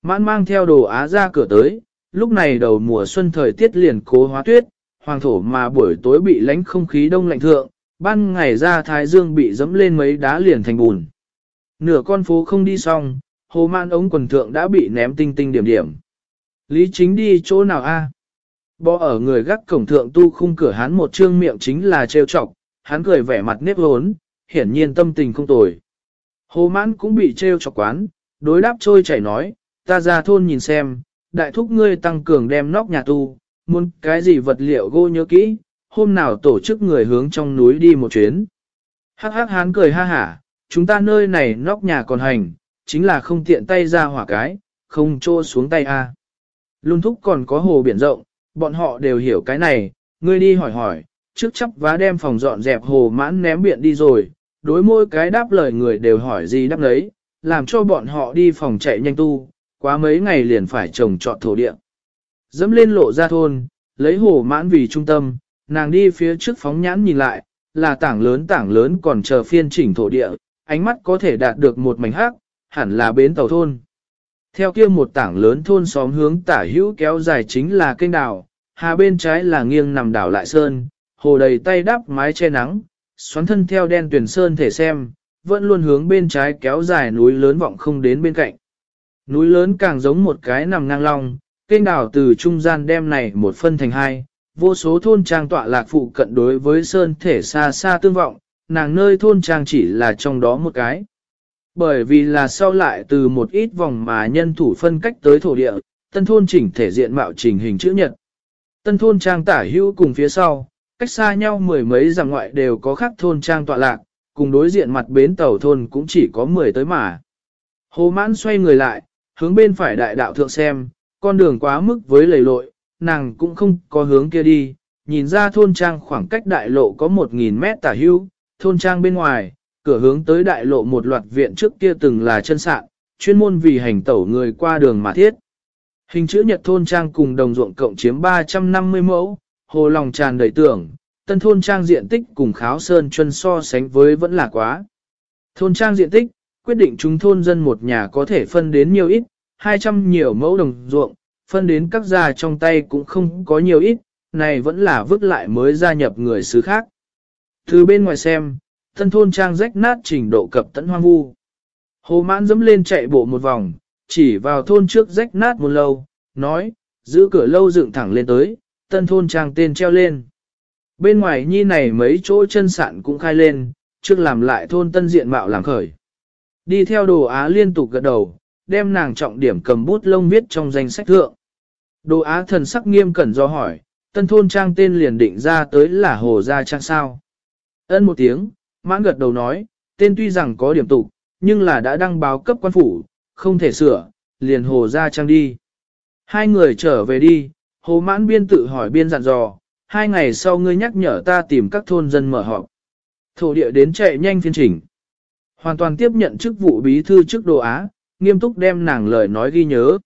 Mãn mang theo đồ á ra cửa tới, lúc này đầu mùa xuân thời tiết liền cố hóa tuyết, hoàng thổ mà buổi tối bị lánh không khí đông lạnh thượng, ban ngày ra thái dương bị dẫm lên mấy đá liền thành bùn. Nửa con phố không đi xong, hồ man ống quần thượng đã bị ném tinh tinh điểm điểm. Lý chính đi chỗ nào a? À? Bò ở người gác cổng thượng tu khung cửa hắn một trương miệng chính là trêu chọc, hắn cười vẻ mặt nếp hốn, hiển nhiên tâm tình không tồi. Hồ mãn cũng bị trêu chọc quán, đối đáp trôi chảy nói, ta ra thôn nhìn xem, đại thúc ngươi tăng cường đem nóc nhà tu, muốn cái gì vật liệu gỗ nhớ kỹ, hôm nào tổ chức người hướng trong núi đi một chuyến. Hắc hắc hán cười ha hả, chúng ta nơi này nóc nhà còn hành, chính là không tiện tay ra hỏa cái, không trô xuống tay a. À. Thúc còn có hồ biển rộng, bọn họ đều hiểu cái này, ngươi đi hỏi hỏi, trước chấp vá đem phòng dọn dẹp hồ mãn ném biện đi rồi, đối môi cái đáp lời người đều hỏi gì đáp lấy, làm cho bọn họ đi phòng chạy nhanh tu, quá mấy ngày liền phải trồng trọt thổ địa. Dẫm lên lộ ra thôn, lấy hồ mãn vì trung tâm, nàng đi phía trước phóng nhãn nhìn lại, là tảng lớn tảng lớn còn chờ phiên chỉnh thổ địa, ánh mắt có thể đạt được một mảnh hắc, hẳn là bến tàu thôn. Theo kia một tảng lớn thôn xóm hướng tả hữu kéo dài chính là kênh đảo, hà bên trái là nghiêng nằm đảo lại sơn, hồ đầy tay đắp mái che nắng, xoắn thân theo đen tuyển sơn thể xem, vẫn luôn hướng bên trái kéo dài núi lớn vọng không đến bên cạnh. Núi lớn càng giống một cái nằm ngang long, kênh đảo từ trung gian đem này một phân thành hai, vô số thôn trang tọa lạc phụ cận đối với sơn thể xa xa tương vọng, nàng nơi thôn trang chỉ là trong đó một cái. Bởi vì là sau lại từ một ít vòng mà nhân thủ phân cách tới thổ địa, tân thôn chỉnh thể diện mạo trình hình chữ nhật. Tân thôn trang tả hữu cùng phía sau, cách xa nhau mười mấy dặm ngoại đều có khác thôn trang tọa lạc, cùng đối diện mặt bến tàu thôn cũng chỉ có mười tới mà. Hồ mãn xoay người lại, hướng bên phải đại đạo thượng xem, con đường quá mức với lầy lội, nàng cũng không có hướng kia đi, nhìn ra thôn trang khoảng cách đại lộ có một nghìn mét tả hữu, thôn trang bên ngoài, cửa hướng tới đại lộ một loạt viện trước kia từng là chân sạn, chuyên môn vì hành tẩu người qua đường mà thiết. Hình chữ nhật thôn trang cùng đồng ruộng cộng chiếm 350 mẫu, hồ lòng tràn đầy tưởng, tân thôn trang diện tích cùng kháo sơn chân so sánh với vẫn là quá. Thôn trang diện tích, quyết định chúng thôn dân một nhà có thể phân đến nhiều ít, 200 nhiều mẫu đồng ruộng, phân đến các gia trong tay cũng không có nhiều ít, này vẫn là vứt lại mới gia nhập người xứ khác. Từ bên ngoài xem, tân thôn trang rách nát trình độ cập tận hoang vu. Hồ mãn dẫm lên chạy bộ một vòng, chỉ vào thôn trước rách nát một lâu, nói, giữ cửa lâu dựng thẳng lên tới, tân thôn trang tên treo lên. Bên ngoài nhi này mấy chỗ chân sạn cũng khai lên, trước làm lại thôn tân diện mạo làm khởi. Đi theo đồ á liên tục gật đầu, đem nàng trọng điểm cầm bút lông viết trong danh sách thượng. Đồ á thần sắc nghiêm cẩn do hỏi, tân thôn trang tên liền định ra tới là hồ gia trang sao. Ân một tiếng, mãn gật đầu nói, tên tuy rằng có điểm tục, nhưng là đã đăng báo cấp quan phủ, không thể sửa, liền hồ gia trang đi. Hai người trở về đi, hồ mãn biên tự hỏi biên dặn dò, hai ngày sau ngươi nhắc nhở ta tìm các thôn dân mở họp. Thổ địa đến chạy nhanh phiên chỉnh. Hoàn toàn tiếp nhận chức vụ bí thư trước đồ á, nghiêm túc đem nàng lời nói ghi nhớ.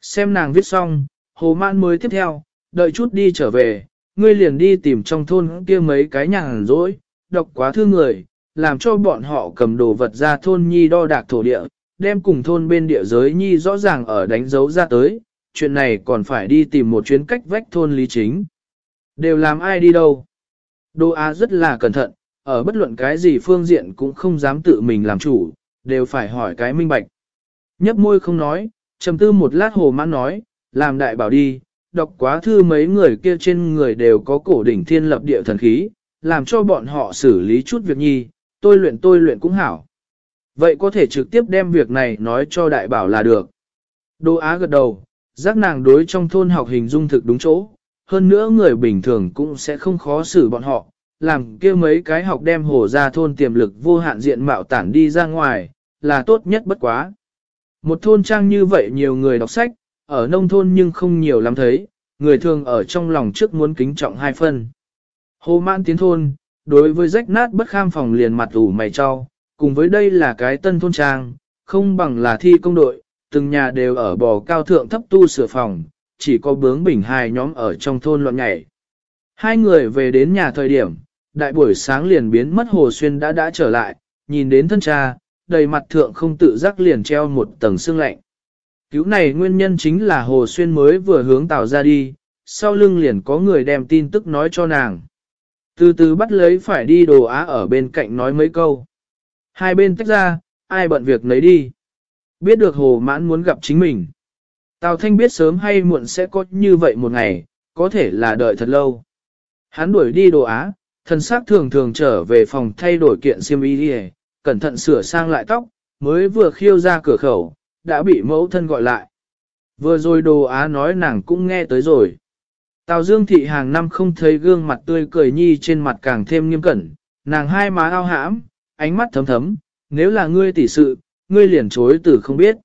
Xem nàng viết xong, hồ mãn mới tiếp theo, đợi chút đi trở về, ngươi liền đi tìm trong thôn kia mấy cái nhàn rỗi, đọc quá thư người, làm cho bọn họ cầm đồ vật ra thôn nhi đo đạc thổ địa, đem cùng thôn bên địa giới nhi rõ ràng ở đánh dấu ra tới, chuyện này còn phải đi tìm một chuyến cách vách thôn lý chính. Đều làm ai đi đâu? Đô Á rất là cẩn thận, ở bất luận cái gì phương diện cũng không dám tự mình làm chủ, đều phải hỏi cái minh bạch. Nhấp môi không nói, trầm tư một lát hồ mãn nói, làm đại bảo đi, đọc quá thư mấy người kia trên người đều có cổ đỉnh thiên lập địa thần khí, làm cho bọn họ xử lý chút việc nhi, tôi luyện tôi luyện cũng hảo. Vậy có thể trực tiếp đem việc này nói cho đại bảo là được. Đô Á gật đầu, giác nàng đối trong thôn học hình dung thực đúng chỗ, hơn nữa người bình thường cũng sẽ không khó xử bọn họ, làm kia mấy cái học đem hồ ra thôn tiềm lực vô hạn diện mạo tản đi ra ngoài, là tốt nhất bất quá. Một thôn trang như vậy nhiều người đọc sách, ở nông thôn nhưng không nhiều lắm thấy, người thường ở trong lòng trước muốn kính trọng hai phân. Hồ mãn tiến thôn, đối với rách nát bất kham phòng liền mặt ủ mày cho, cùng với đây là cái tân thôn trang, không bằng là thi công đội, từng nhà đều ở bò cao thượng thấp tu sửa phòng, chỉ có bướng bình hai nhóm ở trong thôn loạn nhảy. Hai người về đến nhà thời điểm, đại buổi sáng liền biến mất Hồ Xuyên đã đã trở lại, nhìn đến thân cha, đầy mặt thượng không tự giác liền treo một tầng sương lạnh. Cứu này nguyên nhân chính là Hồ Xuyên mới vừa hướng tàu ra đi, sau lưng liền có người đem tin tức nói cho nàng. Từ từ bắt lấy phải đi đồ á ở bên cạnh nói mấy câu. Hai bên tách ra, ai bận việc nấy đi. Biết được Hồ Mãn muốn gặp chính mình. Tào Thanh biết sớm hay muộn sẽ có như vậy một ngày, có thể là đợi thật lâu. Hắn đuổi đi đồ á, thần sắc thường thường trở về phòng thay đổi kiện xiêm y đi cẩn thận sửa sang lại tóc, mới vừa khiêu ra cửa khẩu, đã bị mẫu thân gọi lại. Vừa rồi đồ á nói nàng cũng nghe tới rồi. Tào Dương Thị hàng năm không thấy gương mặt tươi cười nhi trên mặt càng thêm nghiêm cẩn, nàng hai má ao hãm, ánh mắt thấm thấm, nếu là ngươi tỷ sự, ngươi liền chối từ không biết.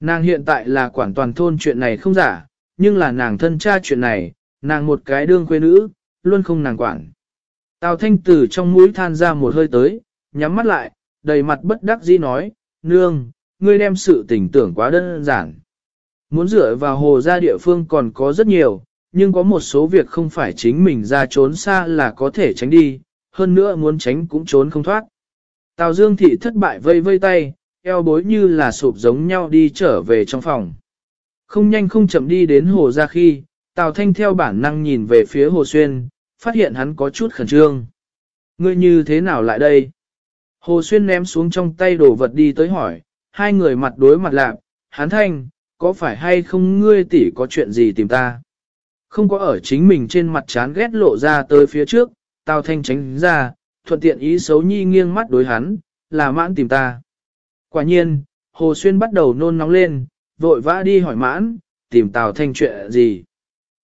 Nàng hiện tại là quản toàn thôn chuyện này không giả, nhưng là nàng thân cha chuyện này, nàng một cái đương quê nữ, luôn không nàng quản. Tào thanh tử trong mũi than ra một hơi tới, nhắm mắt lại, đầy mặt bất đắc dĩ nói, nương, ngươi đem sự tình tưởng quá đơn giản. Muốn dựa vào hồ ra địa phương còn có rất nhiều, nhưng có một số việc không phải chính mình ra trốn xa là có thể tránh đi, hơn nữa muốn tránh cũng trốn không thoát. Tào Dương Thị thất bại vây vây tay, eo bối như là sụp giống nhau đi trở về trong phòng. Không nhanh không chậm đi đến hồ ra khi, Tào Thanh theo bản năng nhìn về phía hồ xuyên, phát hiện hắn có chút khẩn trương. Ngươi như thế nào lại đây? Hồ Xuyên ném xuống trong tay đồ vật đi tới hỏi, hai người mặt đối mặt lạc, hắn thanh, có phải hay không ngươi tỷ có chuyện gì tìm ta? Không có ở chính mình trên mặt chán ghét lộ ra tới phía trước, Tào Thanh tránh ra, thuận tiện ý xấu nhi nghiêng mắt đối hắn, là mãn tìm ta. Quả nhiên, Hồ Xuyên bắt đầu nôn nóng lên, vội vã đi hỏi mãn, tìm Tào Thanh chuyện gì.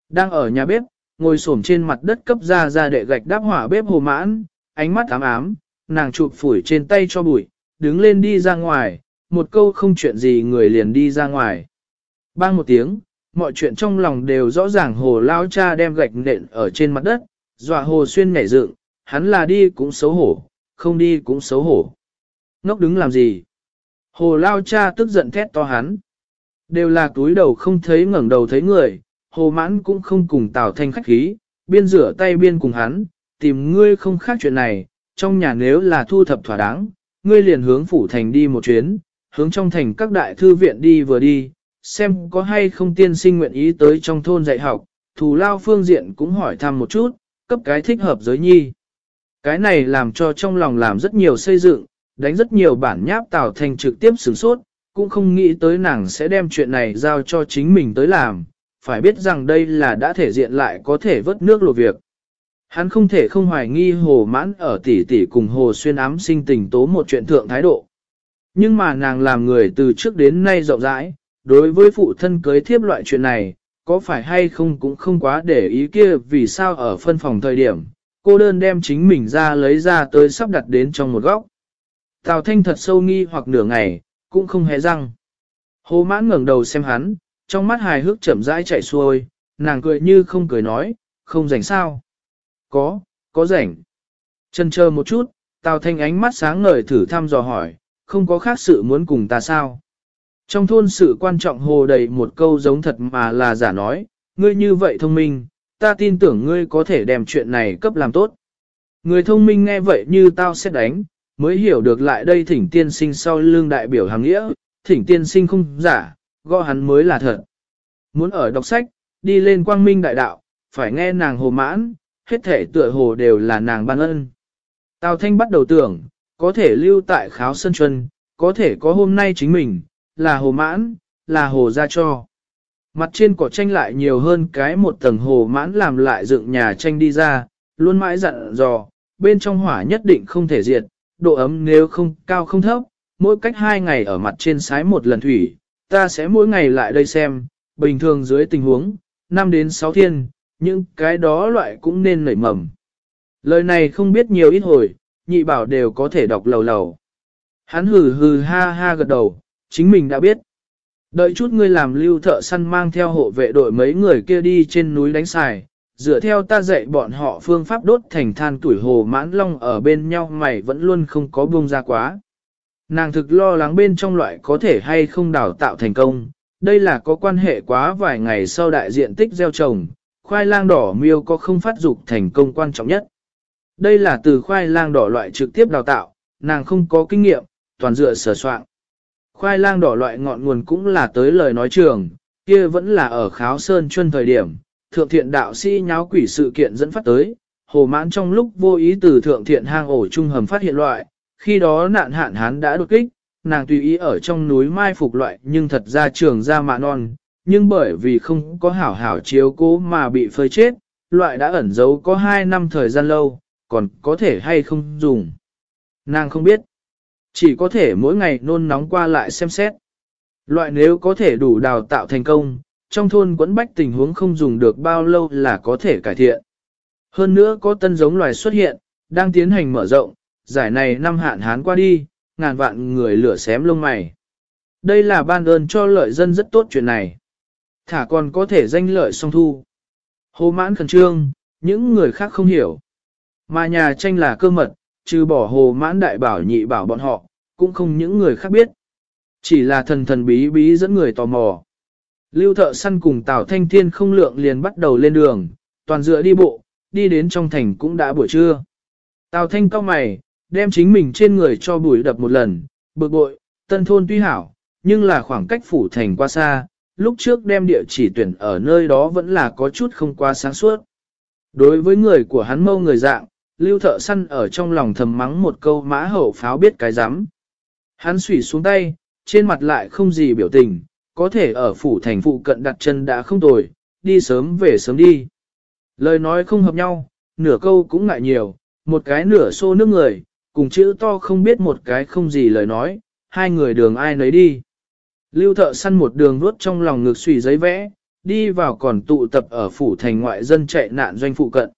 Đang ở nhà bếp, ngồi xổm trên mặt đất cấp ra ra đệ gạch đáp hỏa bếp hồ mãn, ánh mắt ám ám, nàng chụp phủi trên tay cho bụi, đứng lên đi ra ngoài, một câu không chuyện gì người liền đi ra ngoài. Bang một tiếng, mọi chuyện trong lòng đều rõ ràng hồ lao cha đem gạch nện ở trên mặt đất, dọa hồ xuyên nhảy dựng, hắn là đi cũng xấu hổ, không đi cũng xấu hổ. Ngốc đứng làm gì? Hồ lao cha tức giận thét to hắn. Đều là túi đầu không thấy ngẩng đầu thấy người, hồ mãn cũng không cùng Tào Thanh khách khí, biên rửa tay biên cùng hắn, tìm ngươi không khác chuyện này, trong nhà nếu là thu thập thỏa đáng, ngươi liền hướng phủ thành đi một chuyến, hướng trong thành các đại thư viện đi vừa đi, xem có hay không tiên sinh nguyện ý tới trong thôn dạy học, thù lao phương diện cũng hỏi thăm một chút, cấp cái thích hợp giới nhi. Cái này làm cho trong lòng làm rất nhiều xây dựng, đánh rất nhiều bản nháp Tào Thanh trực tiếp sửng sốt, cũng không nghĩ tới nàng sẽ đem chuyện này giao cho chính mình tới làm, phải biết rằng đây là đã thể diện lại có thể vớt nước lộ việc. Hắn không thể không hoài nghi hồ mãn ở tỷ tỷ cùng hồ xuyên ám sinh tình tố một chuyện thượng thái độ. Nhưng mà nàng làm người từ trước đến nay rộng rãi, đối với phụ thân cưới thiếp loại chuyện này, có phải hay không cũng không quá để ý kia vì sao ở phân phòng thời điểm, cô đơn đem chính mình ra lấy ra tới sắp đặt đến trong một góc. Tào Thanh thật sâu nghi hoặc nửa ngày, cũng không hề răng. Hồ mãn ngẩng đầu xem hắn, trong mắt hài hước chậm rãi chạy xuôi, nàng cười như không cười nói, không rảnh sao. Có, có rảnh. Chân chờ một chút, Tào Thanh ánh mắt sáng ngời thử thăm dò hỏi, không có khác sự muốn cùng ta sao. Trong thôn sự quan trọng hồ đầy một câu giống thật mà là giả nói, ngươi như vậy thông minh, ta tin tưởng ngươi có thể đem chuyện này cấp làm tốt. Người thông minh nghe vậy như tao sẽ đánh, mới hiểu được lại đây thỉnh tiên sinh sau lương đại biểu hàng nghĩa, thỉnh tiên sinh không giả, gõ hắn mới là thật. Muốn ở đọc sách, đi lên quang minh đại đạo, phải nghe nàng hồ mãn, hết thể tựa hồ đều là nàng ban ân. Tào Thanh bắt đầu tưởng, có thể lưu tại kháo sân chuân, có thể có hôm nay chính mình, là hồ mãn, là hồ ra cho. Mặt trên cỏ tranh lại nhiều hơn cái một tầng hồ mãn làm lại dựng nhà tranh đi ra, luôn mãi dặn dò, bên trong hỏa nhất định không thể diệt, độ ấm nếu không cao không thấp, mỗi cách hai ngày ở mặt trên sái một lần thủy, ta sẽ mỗi ngày lại đây xem, bình thường dưới tình huống, 5 đến 6 thiên, nhưng cái đó loại cũng nên nảy mầm. Lời này không biết nhiều ít hồi, nhị bảo đều có thể đọc lầu lầu. Hắn hừ hừ ha ha gật đầu, chính mình đã biết. Đợi chút ngươi làm lưu thợ săn mang theo hộ vệ đội mấy người kia đi trên núi đánh xài, dựa theo ta dạy bọn họ phương pháp đốt thành than tuổi hồ mãn long ở bên nhau mày vẫn luôn không có buông ra quá. Nàng thực lo lắng bên trong loại có thể hay không đào tạo thành công, đây là có quan hệ quá vài ngày sau đại diện tích gieo trồng, khoai lang đỏ miêu có không phát dục thành công quan trọng nhất. Đây là từ khoai lang đỏ loại trực tiếp đào tạo, nàng không có kinh nghiệm, toàn dựa sở soạn. Khoai lang đỏ loại ngọn nguồn cũng là tới lời nói trường, kia vẫn là ở kháo sơn chuân thời điểm, thượng thiện đạo sĩ nháo quỷ sự kiện dẫn phát tới, hồ mãn trong lúc vô ý từ thượng thiện hang ổ trung hầm phát hiện loại, khi đó nạn hạn hán đã đột kích, nàng tùy ý ở trong núi mai phục loại nhưng thật ra trường ra mạ non, nhưng bởi vì không có hảo hảo chiếu cố mà bị phơi chết, loại đã ẩn giấu có 2 năm thời gian lâu, còn có thể hay không dùng. Nàng không biết, chỉ có thể mỗi ngày nôn nóng qua lại xem xét. Loại nếu có thể đủ đào tạo thành công, trong thôn quẫn bách tình huống không dùng được bao lâu là có thể cải thiện. Hơn nữa có tân giống loài xuất hiện, đang tiến hành mở rộng, giải này năm hạn hán qua đi, ngàn vạn người lửa xém lông mày. Đây là ban ơn cho lợi dân rất tốt chuyện này. Thả còn có thể danh lợi song thu. Hồ mãn khẩn trương, những người khác không hiểu. Mà nhà tranh là cơ mật, trừ bỏ hồ mãn đại bảo nhị bảo bọn họ, cũng không những người khác biết. Chỉ là thần thần bí bí dẫn người tò mò. Lưu thợ săn cùng Tào Thanh Thiên không lượng liền bắt đầu lên đường, toàn dựa đi bộ, đi đến trong thành cũng đã buổi trưa. Tào Thanh cao mày, đem chính mình trên người cho bùi đập một lần, bực bội, tân thôn tuy hảo, nhưng là khoảng cách phủ thành qua xa, lúc trước đem địa chỉ tuyển ở nơi đó vẫn là có chút không quá sáng suốt. Đối với người của hắn mâu người dạng, lưu thợ săn ở trong lòng thầm mắng một câu mã hậu pháo biết cái rắm Hắn xủy xuống tay, trên mặt lại không gì biểu tình, có thể ở phủ thành phụ cận đặt chân đã không tồi, đi sớm về sớm đi. Lời nói không hợp nhau, nửa câu cũng ngại nhiều, một cái nửa xô nước người, cùng chữ to không biết một cái không gì lời nói, hai người đường ai nấy đi. Lưu thợ săn một đường vuốt trong lòng ngực xùy giấy vẽ, đi vào còn tụ tập ở phủ thành ngoại dân chạy nạn doanh phụ cận.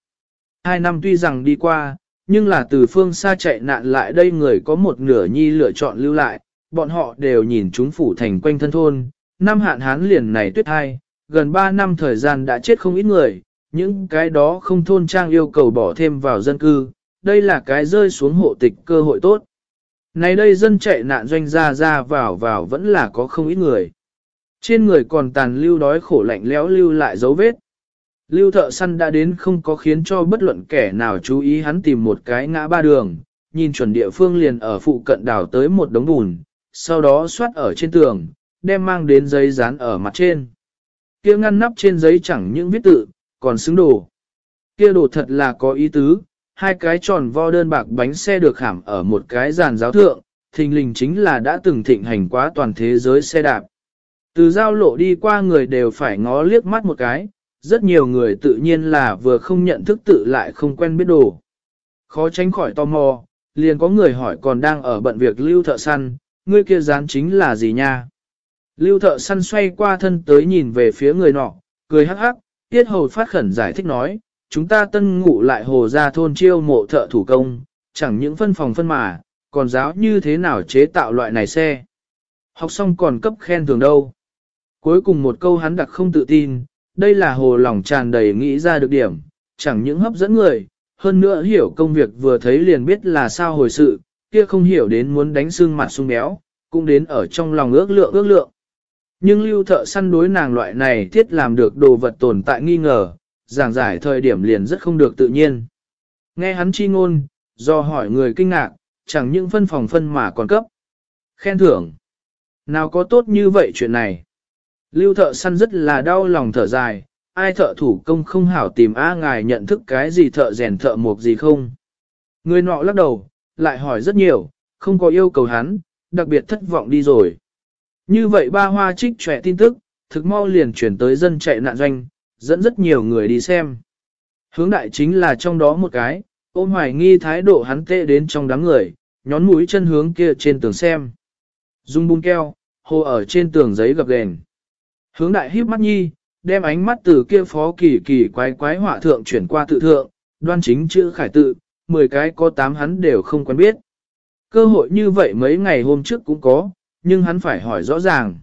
Hai năm tuy rằng đi qua, nhưng là từ phương xa chạy nạn lại đây người có một nửa nhi lựa chọn lưu lại, bọn họ đều nhìn chúng phủ thành quanh thân thôn, năm hạn hán liền này tuyết hai, gần ba năm thời gian đã chết không ít người, những cái đó không thôn trang yêu cầu bỏ thêm vào dân cư, đây là cái rơi xuống hộ tịch cơ hội tốt. Này đây dân chạy nạn doanh ra ra vào vào vẫn là có không ít người. Trên người còn tàn lưu đói khổ lạnh lẽo lưu lại dấu vết. Lưu thợ săn đã đến không có khiến cho bất luận kẻ nào chú ý hắn tìm một cái ngã ba đường, nhìn chuẩn địa phương liền ở phụ cận đảo tới một đống bùn, sau đó xoát ở trên tường, đem mang đến giấy dán ở mặt trên. Kia ngăn nắp trên giấy chẳng những viết tự, còn xứng đồ. Kia đồ thật là có ý tứ, hai cái tròn vo đơn bạc bánh xe được khảm ở một cái giàn giáo thượng, thình lình chính là đã từng thịnh hành quá toàn thế giới xe đạp. Từ giao lộ đi qua người đều phải ngó liếc mắt một cái, rất nhiều người tự nhiên là vừa không nhận thức tự lại không quen biết đồ. Khó tránh khỏi tò mò, liền có người hỏi còn đang ở bận việc lưu thợ săn, ngươi kia dán chính là gì nha? Lưu thợ săn xoay qua thân tới nhìn về phía người nọ, cười hắc hắc, tiết hầu phát khẩn giải thích nói, chúng ta tân ngụ lại hồ ra thôn chiêu mộ thợ thủ công, chẳng những phân phòng phân mà, còn giáo như thế nào chế tạo loại này xe. Học xong còn cấp khen thường đâu. Cuối cùng một câu hắn đặc không tự tin, đây là hồ lòng tràn đầy nghĩ ra được điểm, chẳng những hấp dẫn người, hơn nữa hiểu công việc vừa thấy liền biết là sao hồi sự, kia không hiểu đến muốn đánh xương mặt sung béo, cũng đến ở trong lòng ước lượng ước lượng. Nhưng lưu thợ săn đối nàng loại này thiết làm được đồ vật tồn tại nghi ngờ, giảng giải thời điểm liền rất không được tự nhiên. Nghe hắn chi ngôn, do hỏi người kinh ngạc, chẳng những phân phòng phân mà còn cấp. Khen thưởng. Nào có tốt như vậy chuyện này. Lưu thợ săn rất là đau lòng thở dài, ai thợ thủ công không hảo tìm A ngài nhận thức cái gì thợ rèn thợ mộc gì không. Người nọ lắc đầu, lại hỏi rất nhiều, không có yêu cầu hắn, đặc biệt thất vọng đi rồi. Như vậy ba hoa trích trẻ tin tức, thực mau liền chuyển tới dân chạy nạn doanh, dẫn rất nhiều người đi xem. Hướng đại chính là trong đó một cái, ôm hoài nghi thái độ hắn tệ đến trong đám người, nhón mũi chân hướng kia trên tường xem. Dung bung keo, hồ ở trên tường giấy gập đèn Hướng đại híp mắt nhi, đem ánh mắt từ kia phó kỳ kỳ quái quái họa thượng chuyển qua tự thượng, đoan chính chữ khải tự, 10 cái có 8 hắn đều không quen biết. Cơ hội như vậy mấy ngày hôm trước cũng có, nhưng hắn phải hỏi rõ ràng.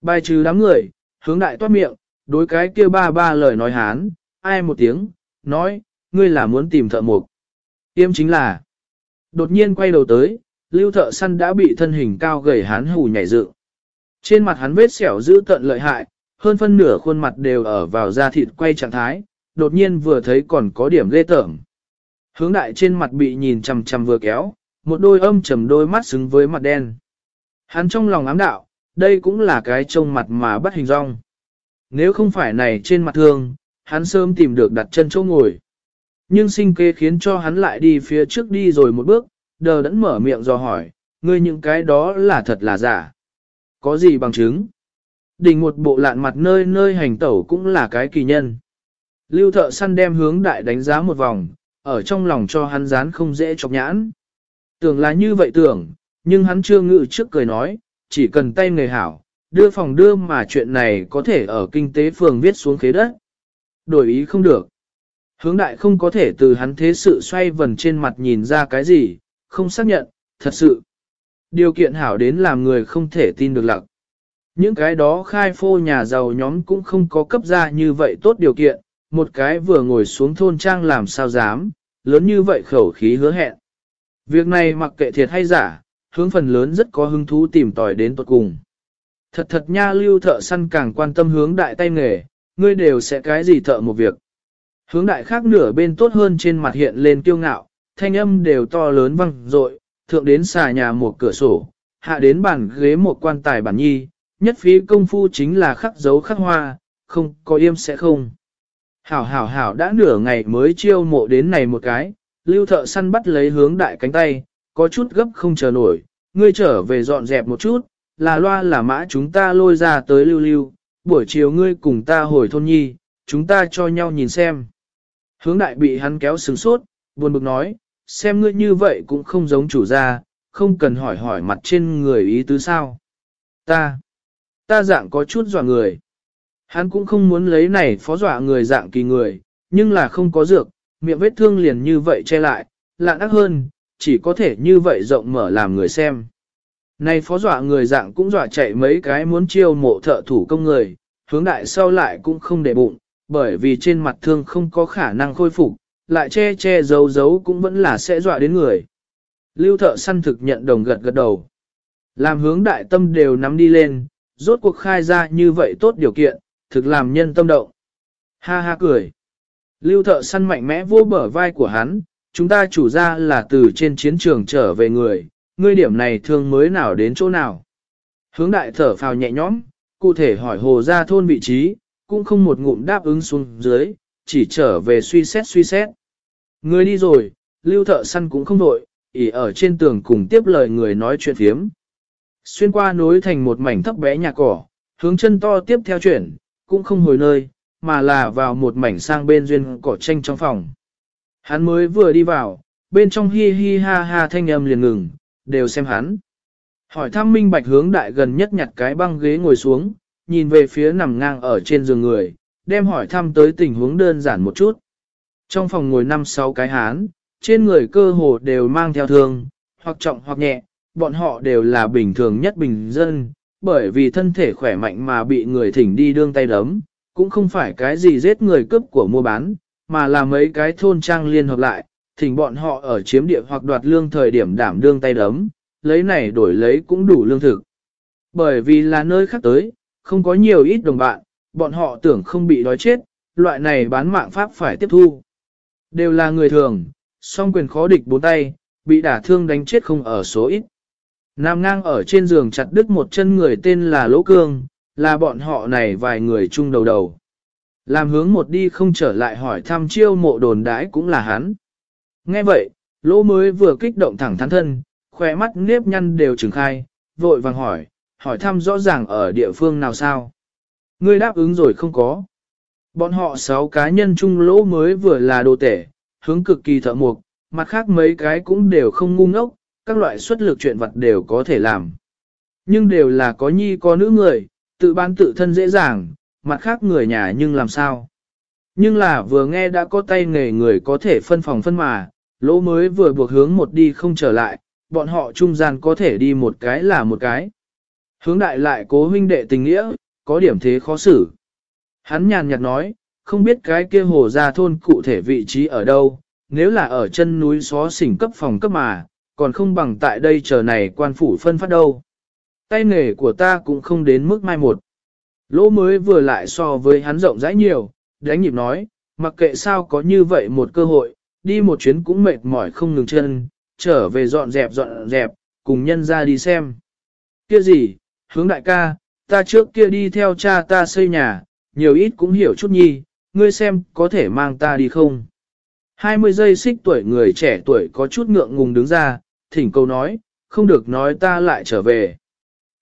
Bài trừ đám người, hướng đại toát miệng, đối cái kia ba ba lời nói hán, ai một tiếng, nói, ngươi là muốn tìm thợ mộc. Tiêm chính là, đột nhiên quay đầu tới, lưu thợ săn đã bị thân hình cao gầy hán hù nhảy dựng. Trên mặt hắn vết sẹo giữ tận lợi hại, hơn phân nửa khuôn mặt đều ở vào da thịt quay trạng thái, đột nhiên vừa thấy còn có điểm ghê tởm. Hướng đại trên mặt bị nhìn chằm chằm vừa kéo, một đôi âm trầm đôi mắt xứng với mặt đen. Hắn trong lòng ám đạo, đây cũng là cái trông mặt mà bắt hình rong. Nếu không phải này trên mặt thương, hắn sớm tìm được đặt chân chỗ ngồi. Nhưng sinh kế khiến cho hắn lại đi phía trước đi rồi một bước, đờ đẫn mở miệng do hỏi, ngươi những cái đó là thật là giả. Có gì bằng chứng? Đỉnh một bộ lạn mặt nơi nơi hành tẩu cũng là cái kỳ nhân. Lưu thợ săn đem hướng đại đánh giá một vòng, ở trong lòng cho hắn dán không dễ chọc nhãn. Tưởng là như vậy tưởng, nhưng hắn chưa ngự trước cười nói, chỉ cần tay người hảo, đưa phòng đưa mà chuyện này có thể ở kinh tế phường viết xuống khế đất. Đổi ý không được. Hướng đại không có thể từ hắn thế sự xoay vần trên mặt nhìn ra cái gì, không xác nhận, thật sự. Điều kiện hảo đến làm người không thể tin được lặng. Những cái đó khai phô nhà giàu nhóm cũng không có cấp ra như vậy tốt điều kiện, một cái vừa ngồi xuống thôn trang làm sao dám, lớn như vậy khẩu khí hứa hẹn. Việc này mặc kệ thiệt hay giả, hướng phần lớn rất có hứng thú tìm tòi đến tuột cùng. Thật thật nha lưu thợ săn càng quan tâm hướng đại tay nghề, ngươi đều sẽ cái gì thợ một việc. Hướng đại khác nửa bên tốt hơn trên mặt hiện lên kiêu ngạo, thanh âm đều to lớn vang dội, thượng đến xà nhà một cửa sổ, hạ đến bàn ghế một quan tài bản nhi, nhất phí công phu chính là khắc dấu khắc hoa, không có yêm sẽ không. Hảo hảo hảo đã nửa ngày mới chiêu mộ đến này một cái, lưu thợ săn bắt lấy hướng đại cánh tay, có chút gấp không chờ nổi, ngươi trở về dọn dẹp một chút, là loa là mã chúng ta lôi ra tới lưu lưu, buổi chiều ngươi cùng ta hồi thôn nhi, chúng ta cho nhau nhìn xem. Hướng đại bị hắn kéo sừng sốt, buồn bực nói, xem ngươi như vậy cũng không giống chủ gia, không cần hỏi hỏi mặt trên người ý tứ sao. Ta, ta dạng có chút dọa người. Hắn cũng không muốn lấy này phó dọa người dạng kỳ người, nhưng là không có dược, miệng vết thương liền như vậy che lại, lạ ác hơn, chỉ có thể như vậy rộng mở làm người xem. Này phó dọa người dạng cũng dọa chạy mấy cái muốn chiêu mộ thợ thủ công người, hướng đại sau lại cũng không để bụng, bởi vì trên mặt thương không có khả năng khôi phục, lại che che giấu giấu cũng vẫn là sẽ dọa đến người. Lưu thợ săn thực nhận đồng gật gật đầu. Làm hướng đại tâm đều nắm đi lên, rốt cuộc khai ra như vậy tốt điều kiện, thực làm nhân tâm động. Ha ha cười. Lưu thợ săn mạnh mẽ vô bờ vai của hắn, chúng ta chủ ra là từ trên chiến trường trở về người, ngươi điểm này thương mới nào đến chỗ nào. Hướng đại thở phào nhẹ nhõm, cụ thể hỏi hồ ra thôn vị trí, cũng không một ngụm đáp ứng xuống dưới, chỉ trở về suy xét suy xét. Người đi rồi, lưu thợ săn cũng không đội, ỉ ở trên tường cùng tiếp lời người nói chuyện phiếm. Xuyên qua nối thành một mảnh thấp bé nhà cỏ, hướng chân to tiếp theo chuyển, cũng không hồi nơi, mà là vào một mảnh sang bên duyên cỏ tranh trong phòng. Hắn mới vừa đi vào, bên trong hi hi ha ha thanh âm liền ngừng, đều xem hắn. Hỏi thăm minh bạch hướng đại gần nhất nhặt cái băng ghế ngồi xuống, nhìn về phía nằm ngang ở trên giường người, đem hỏi thăm tới tình huống đơn giản một chút. Trong phòng ngồi năm sáu cái hán, trên người cơ hồ đều mang theo thương, hoặc trọng hoặc nhẹ, bọn họ đều là bình thường nhất bình dân, bởi vì thân thể khỏe mạnh mà bị người thỉnh đi đương tay đấm, cũng không phải cái gì giết người cướp của mua bán, mà là mấy cái thôn trang liên hợp lại, thỉnh bọn họ ở chiếm địa hoặc đoạt lương thời điểm đảm đương tay đấm, lấy này đổi lấy cũng đủ lương thực. Bởi vì là nơi khác tới, không có nhiều ít đồng bạn, bọn họ tưởng không bị đói chết, loại này bán mạng pháp phải tiếp thu. Đều là người thường, song quyền khó địch bốn tay, bị đả thương đánh chết không ở số ít. Nam ngang ở trên giường chặt đứt một chân người tên là Lỗ Cương, là bọn họ này vài người chung đầu đầu. Làm hướng một đi không trở lại hỏi thăm chiêu mộ đồn đãi cũng là hắn. Nghe vậy, Lỗ mới vừa kích động thẳng thắn thân, khỏe mắt nếp nhăn đều trừng khai, vội vàng hỏi, hỏi thăm rõ ràng ở địa phương nào sao. Ngươi đáp ứng rồi không có. Bọn họ sáu cá nhân chung lỗ mới vừa là đồ tể, hướng cực kỳ thợ mục, mặt khác mấy cái cũng đều không ngu ngốc, các loại xuất lực chuyện vật đều có thể làm. Nhưng đều là có nhi có nữ người, tự bán tự thân dễ dàng, mặt khác người nhà nhưng làm sao. Nhưng là vừa nghe đã có tay nghề người có thể phân phòng phân mà, lỗ mới vừa buộc hướng một đi không trở lại, bọn họ trung gian có thể đi một cái là một cái. Hướng đại lại cố huynh đệ tình nghĩa, có điểm thế khó xử. Hắn nhàn nhạt nói, không biết cái kia hồ ra thôn cụ thể vị trí ở đâu, nếu là ở chân núi xó xỉnh cấp phòng cấp mà, còn không bằng tại đây chờ này quan phủ phân phát đâu. Tay nghề của ta cũng không đến mức mai một. Lỗ mới vừa lại so với hắn rộng rãi nhiều, đánh nhịp nói, mặc kệ sao có như vậy một cơ hội, đi một chuyến cũng mệt mỏi không ngừng chân, trở về dọn dẹp dọn dẹp, cùng nhân ra đi xem. Kia gì, hướng đại ca, ta trước kia đi theo cha ta xây nhà, nhiều ít cũng hiểu chút nhi, ngươi xem có thể mang ta đi không. 20 giây xích tuổi người trẻ tuổi có chút ngượng ngùng đứng ra, thỉnh cầu nói, không được nói ta lại trở về.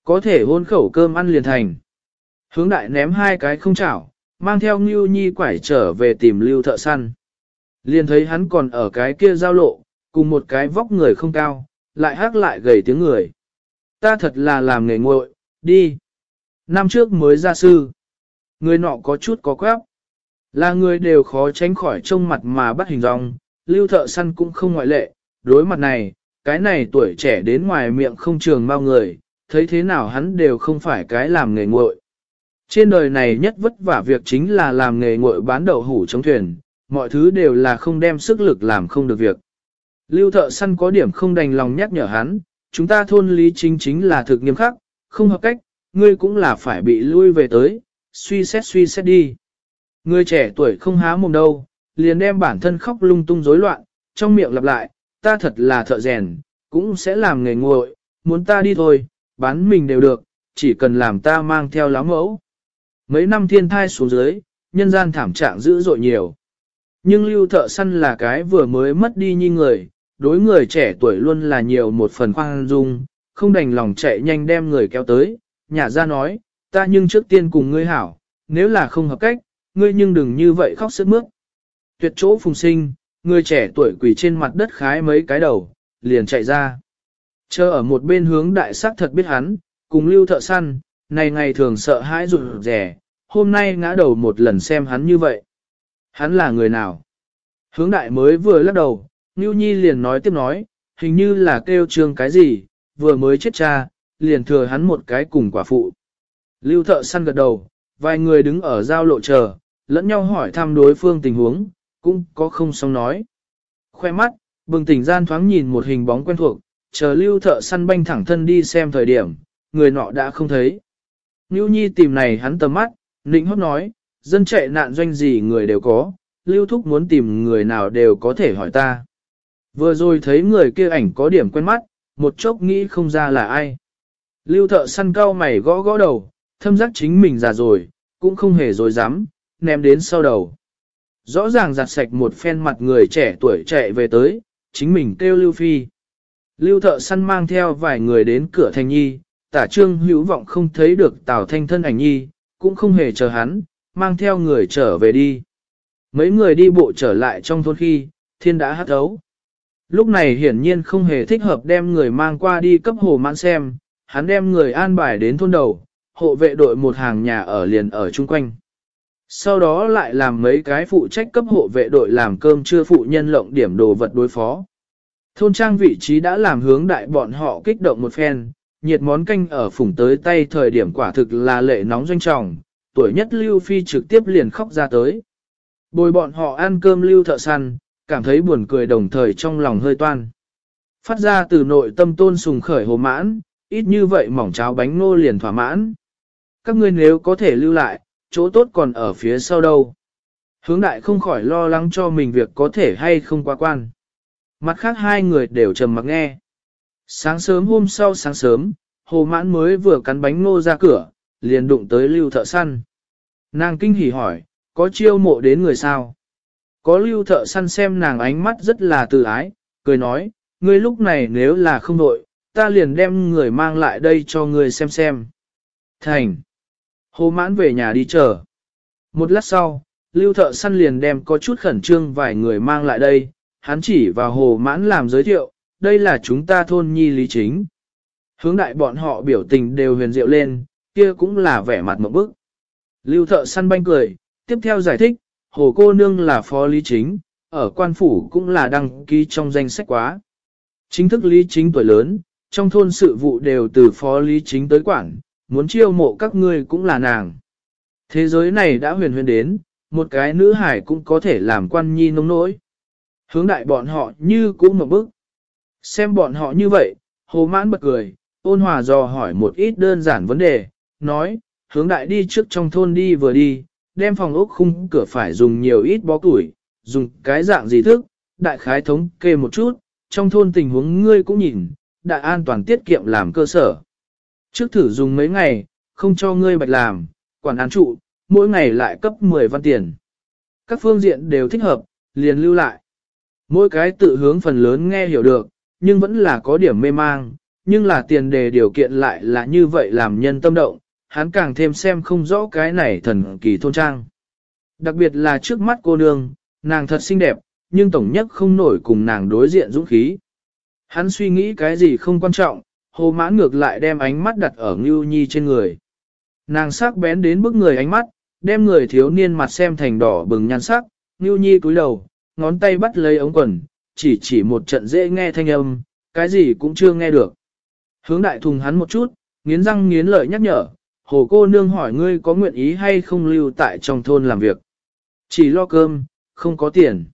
Có thể hôn khẩu cơm ăn liền thành. Hướng đại ném hai cái không chảo, mang theo Ngưu Nhi quải trở về tìm lưu thợ săn. Liền thấy hắn còn ở cái kia giao lộ, cùng một cái vóc người không cao, lại hát lại gầy tiếng người. Ta thật là làm nghề nguội, đi. Năm trước mới ra sư. Người nọ có chút có quép. Là người đều khó tránh khỏi trông mặt mà bắt hình dong, lưu thợ săn cũng không ngoại lệ. Đối mặt này, cái này tuổi trẻ đến ngoài miệng không trường bao người, thấy thế nào hắn đều không phải cái làm nghề nguội. Trên đời này nhất vất vả việc chính là làm nghề nguội bán đậu hủ chống thuyền, mọi thứ đều là không đem sức lực làm không được việc. Lưu thợ săn có điểm không đành lòng nhắc nhở hắn, chúng ta thôn lý chính chính là thực nghiêm khắc, không hợp cách, ngươi cũng là phải bị lui về tới, suy xét suy xét đi. Người trẻ tuổi không há mồm đâu, liền đem bản thân khóc lung tung rối loạn, trong miệng lặp lại, ta thật là thợ rèn, cũng sẽ làm nghề nguội, muốn ta đi thôi, bán mình đều được, chỉ cần làm ta mang theo láo mẫu. Mấy năm thiên thai xuống dưới, nhân gian thảm trạng dữ dội nhiều. Nhưng lưu thợ săn là cái vừa mới mất đi như người, đối người trẻ tuổi luôn là nhiều một phần khoan dung, không đành lòng chạy nhanh đem người kéo tới, nhà ra nói, ta nhưng trước tiên cùng ngươi hảo, nếu là không hợp cách, ngươi nhưng đừng như vậy khóc sức mướt. Tuyệt chỗ phùng sinh, người trẻ tuổi quỳ trên mặt đất khái mấy cái đầu, liền chạy ra. Chờ ở một bên hướng đại sắc thật biết hắn, cùng lưu thợ săn, này ngày thường sợ hãi rụt rẻ, hôm nay ngã đầu một lần xem hắn như vậy. Hắn là người nào? Hướng đại mới vừa lắc đầu, Ngưu Nhi liền nói tiếp nói, hình như là kêu trương cái gì, vừa mới chết cha, liền thừa hắn một cái cùng quả phụ. Lưu thợ săn gật đầu, vài người đứng ở giao lộ chờ, lẫn nhau hỏi thăm đối phương tình huống, cũng có không xong nói. Khoe mắt, bừng tỉnh gian thoáng nhìn một hình bóng quen thuộc, chờ lưu thợ săn banh thẳng thân đi xem thời điểm, người nọ đã không thấy. Ngưu Nhi tìm này hắn tầm mắt, nịnh hót nói, dân chạy nạn doanh gì người đều có, lưu thúc muốn tìm người nào đều có thể hỏi ta. Vừa rồi thấy người kia ảnh có điểm quen mắt, một chốc nghĩ không ra là ai. Lưu thợ săn cao mày gõ gõ đầu, thâm giác chính mình già rồi, cũng không hề dối dám, ném đến sau đầu. Rõ ràng giặt sạch một phen mặt người trẻ tuổi chạy về tới, chính mình kêu Lưu Phi. Lưu thợ săn mang theo vài người đến cửa thành nhi, tả trương hữu vọng không thấy được Tào Thanh thân ảnh nhi, cũng không hề chờ hắn, mang theo người trở về đi. Mấy người đi bộ trở lại trong thôn khi, thiên đã hát thấu. Lúc này hiển nhiên không hề thích hợp đem người mang qua đi cấp hồ mãn xem, hắn đem người an bài đến thôn đầu, hộ vệ đội một hàng nhà ở liền ở chung quanh. Sau đó lại làm mấy cái phụ trách cấp hộ vệ đội làm cơm chưa phụ nhân lộng điểm đồ vật đối phó. Thôn trang vị trí đã làm hướng đại bọn họ kích động một phen, nhiệt món canh ở phủng tới tay thời điểm quả thực là lệ nóng doanh trọng, tuổi nhất Lưu Phi trực tiếp liền khóc ra tới. Bồi bọn họ ăn cơm Lưu thợ săn, cảm thấy buồn cười đồng thời trong lòng hơi toan. Phát ra từ nội tâm tôn sùng khởi hồ mãn, ít như vậy mỏng cháo bánh nô liền thỏa mãn. Các ngươi nếu có thể lưu lại, chỗ tốt còn ở phía sau đâu. Hướng đại không khỏi lo lắng cho mình việc có thể hay không qua quan. Mặt khác hai người đều trầm mặc nghe. Sáng sớm hôm sau sáng sớm, hồ mãn mới vừa cắn bánh ngô ra cửa, liền đụng tới lưu thợ săn. Nàng kinh hỉ hỏi, có chiêu mộ đến người sao? Có lưu thợ săn xem nàng ánh mắt rất là từ ái, cười nói, ngươi lúc này nếu là không đội, ta liền đem người mang lại đây cho ngươi xem xem. Thành. Hồ mãn về nhà đi chờ. Một lát sau, lưu thợ săn liền đem có chút khẩn trương vài người mang lại đây, hắn chỉ vào hồ mãn làm giới thiệu, đây là chúng ta thôn nhi lý chính. Hướng đại bọn họ biểu tình đều huyền diệu lên, kia cũng là vẻ mặt một bức. Lưu thợ săn banh cười, tiếp theo giải thích, hồ cô nương là phó lý chính, ở quan phủ cũng là đăng ký trong danh sách quá. Chính thức lý chính tuổi lớn, trong thôn sự vụ đều từ phó lý chính tới quản, muốn chiêu mộ các ngươi cũng là nàng. Thế giới này đã huyền huyền đến, một cái nữ hải cũng có thể làm quan nhi nông nỗi. Hướng đại bọn họ như cũng một bức. Xem bọn họ như vậy, hồ mãn bật cười, ôn hòa dò hỏi một ít đơn giản vấn đề, nói, hướng đại đi trước trong thôn đi vừa đi, đem phòng ốc khung cửa phải dùng nhiều ít bó củi, dùng cái dạng gì thức, đại khái thống kê một chút, trong thôn tình huống ngươi cũng nhìn, đại an toàn tiết kiệm làm cơ sở. Trước thử dùng mấy ngày, không cho ngươi bạch làm, quản án trụ, mỗi ngày lại cấp 10 văn tiền. Các phương diện đều thích hợp, liền lưu lại. Mỗi cái tự hướng phần lớn nghe hiểu được, nhưng vẫn là có điểm mê mang, nhưng là tiền đề điều kiện lại là như vậy làm nhân tâm động, hắn càng thêm xem không rõ cái này thần kỳ thôn trang. Đặc biệt là trước mắt cô nương, nàng thật xinh đẹp, nhưng tổng nhất không nổi cùng nàng đối diện dũng khí. Hắn suy nghĩ cái gì không quan trọng, hồ mãn ngược lại đem ánh mắt đặt ở Ngưu Nhi trên người. Nàng sắc bén đến bức người ánh mắt, đem người thiếu niên mặt xem thành đỏ bừng nhan sắc, Ngưu Nhi cúi đầu, ngón tay bắt lấy ống quần, chỉ chỉ một trận dễ nghe thanh âm, cái gì cũng chưa nghe được. Hướng đại thùng hắn một chút, nghiến răng nghiến lợi nhắc nhở, hồ cô nương hỏi ngươi có nguyện ý hay không lưu tại trong thôn làm việc. Chỉ lo cơm, không có tiền.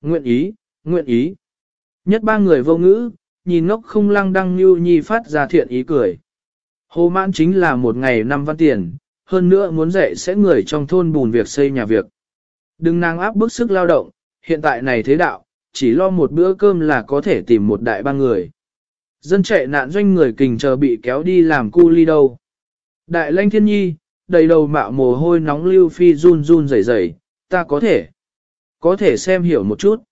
Nguyện ý, nguyện ý. Nhất ba người vô ngữ, nhìn ngốc không lăng đăng như nhi phát ra thiện ý cười. Hồ mãn chính là một ngày năm văn tiền, hơn nữa muốn dạy sẽ người trong thôn bùn việc xây nhà việc. Đừng nàng áp bức sức lao động, hiện tại này thế đạo, chỉ lo một bữa cơm là có thể tìm một đại ba người. Dân chạy nạn doanh người kình chờ bị kéo đi làm cu ly đâu. Đại lanh thiên nhi, đầy đầu mạo mồ hôi nóng lưu phi run run rẩy rẩy, ta có thể, có thể xem hiểu một chút.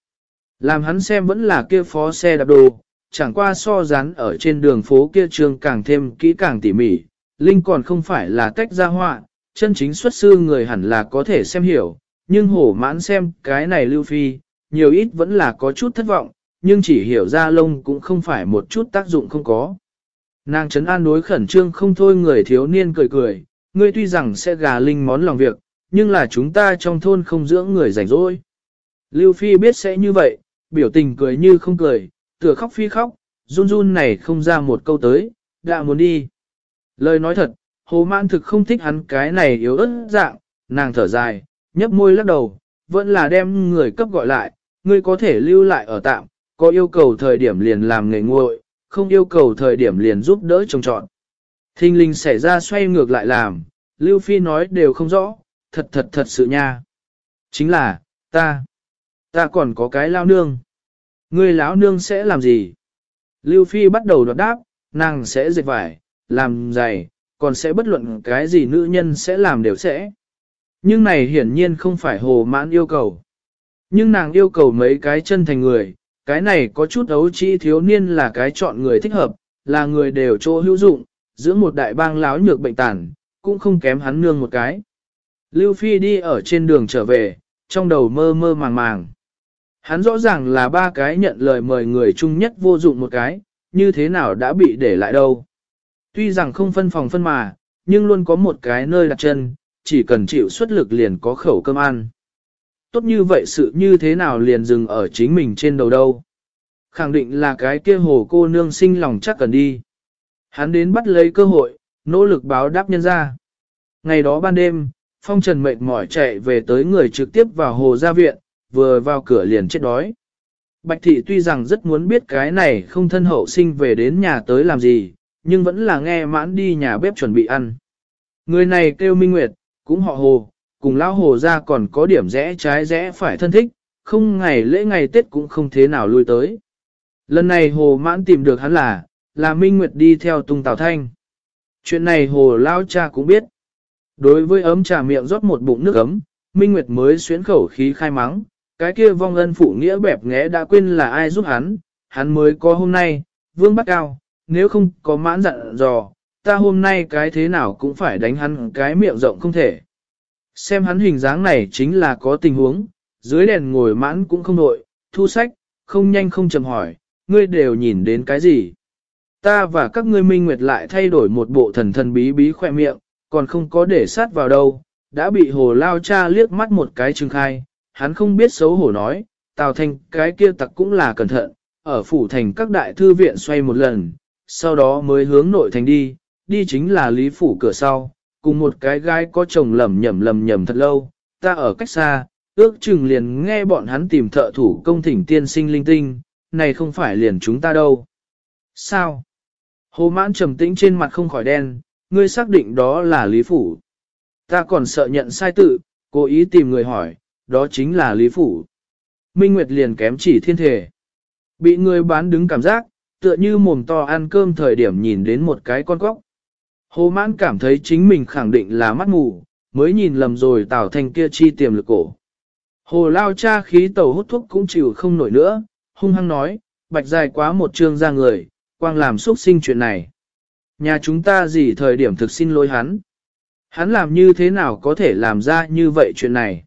Làm hắn xem vẫn là kia phó xe đạp đồ, chẳng qua so rán ở trên đường phố kia trường càng thêm kỹ càng tỉ mỉ, Linh còn không phải là tách ra họa, chân chính xuất sư người hẳn là có thể xem hiểu, nhưng hổ mãn xem cái này lưu phi, nhiều ít vẫn là có chút thất vọng, nhưng chỉ hiểu ra lông cũng không phải một chút tác dụng không có. Nàng trấn an đối khẩn trương không thôi người thiếu niên cười cười, ngươi tuy rằng sẽ gà linh món lòng việc, nhưng là chúng ta trong thôn không dưỡng người rảnh rỗi. Lưu Phi biết sẽ như vậy, biểu tình cười như không cười, tựa khóc phi khóc, run run này không ra một câu tới, đã muốn đi. Lời nói thật, hồ mãn thực không thích hắn cái này yếu ớt dạng, nàng thở dài, nhấp môi lắc đầu, vẫn là đem người cấp gọi lại, ngươi có thể lưu lại ở tạm, có yêu cầu thời điểm liền làm nghề nguội, không yêu cầu thời điểm liền giúp đỡ trồng trọn. Thinh linh xảy ra xoay ngược lại làm, Lưu Phi nói đều không rõ, thật thật thật sự nha. Chính là, ta, ta còn có cái lao nương. Ngươi lão nương sẽ làm gì? Lưu Phi bắt đầu đoạt đáp, nàng sẽ dệt vải, làm giày, còn sẽ bất luận cái gì nữ nhân sẽ làm đều sẽ. Nhưng này hiển nhiên không phải hồ mãn yêu cầu. Nhưng nàng yêu cầu mấy cái chân thành người, cái này có chút ấu trĩ thiếu niên là cái chọn người thích hợp, là người đều chỗ hữu dụng, giữa một đại bang láo nhược bệnh tàn, cũng không kém hắn nương một cái. Lưu Phi đi ở trên đường trở về, trong đầu mơ mơ màng màng. Hắn rõ ràng là ba cái nhận lời mời người chung nhất vô dụng một cái, như thế nào đã bị để lại đâu. Tuy rằng không phân phòng phân mà, nhưng luôn có một cái nơi đặt chân, chỉ cần chịu xuất lực liền có khẩu cơm ăn. Tốt như vậy sự như thế nào liền dừng ở chính mình trên đầu đâu. Khẳng định là cái kia hồ cô nương sinh lòng chắc cần đi. Hắn đến bắt lấy cơ hội, nỗ lực báo đáp nhân ra. Ngày đó ban đêm, phong trần mệt mỏi chạy về tới người trực tiếp vào hồ gia viện, vừa vào cửa liền chết đói. Bạch thị tuy rằng rất muốn biết cái này không thân hậu sinh về đến nhà tới làm gì, nhưng vẫn là nghe mãn đi nhà bếp chuẩn bị ăn. Người này kêu Minh Nguyệt, cũng họ hồ, cùng lão hồ ra còn có điểm rẽ trái rẽ phải thân thích, không ngày lễ ngày Tết cũng không thế nào lui tới. Lần này Hồ Mãn tìm được hắn là, là Minh Nguyệt đi theo tung Tào Thanh. Chuyện này Hồ Lao Cha cũng biết. Đối với ấm trà miệng rót một bụng nước ấm, Minh Nguyệt mới xuyến khẩu khí khai mắng, cái kia vong ân phụ nghĩa bẹp nghẽ đã quên là ai giúp hắn, hắn mới có hôm nay, vương bắt cao, nếu không có mãn dặn dò, ta hôm nay cái thế nào cũng phải đánh hắn cái miệng rộng không thể. Xem hắn hình dáng này chính là có tình huống, dưới đèn ngồi mãn cũng không nội, thu sách, không nhanh không chậm hỏi, ngươi đều nhìn đến cái gì. Ta và các ngươi minh nguyệt lại thay đổi một bộ thần thần bí bí khỏe miệng, còn không có để sát vào đâu, đã bị hồ lao cha liếc mắt một cái trừng khai, hắn không biết xấu hổ nói, tào thanh cái kia tặc cũng là cẩn thận, ở phủ thành các đại thư viện xoay một lần, sau đó mới hướng nội thành đi, đi chính là lý phủ cửa sau, cùng một cái gái có chồng lầm nhầm lầm nhầm thật lâu, ta ở cách xa, ước chừng liền nghe bọn hắn tìm thợ thủ công thỉnh tiên sinh linh tinh, này không phải liền chúng ta đâu. Sao? Hồ mãn trầm tĩnh trên mặt không khỏi đen, ngươi xác định đó là Lý Phủ. Ta còn sợ nhận sai tự, cố ý tìm người hỏi, đó chính là Lý Phủ. Minh Nguyệt liền kém chỉ thiên thể. Bị người bán đứng cảm giác, tựa như mồm to ăn cơm thời điểm nhìn đến một cái con cóc. Hồ mãn cảm thấy chính mình khẳng định là mắt mù, mới nhìn lầm rồi tảo thành kia chi tiềm lực cổ. Hồ lao cha khí tàu hút thuốc cũng chịu không nổi nữa, hung hăng nói, bạch dài quá một trương ra người, quang làm xuất sinh chuyện này. Nhà chúng ta gì thời điểm thực xin lỗi hắn. Hắn làm như thế nào có thể làm ra như vậy chuyện này.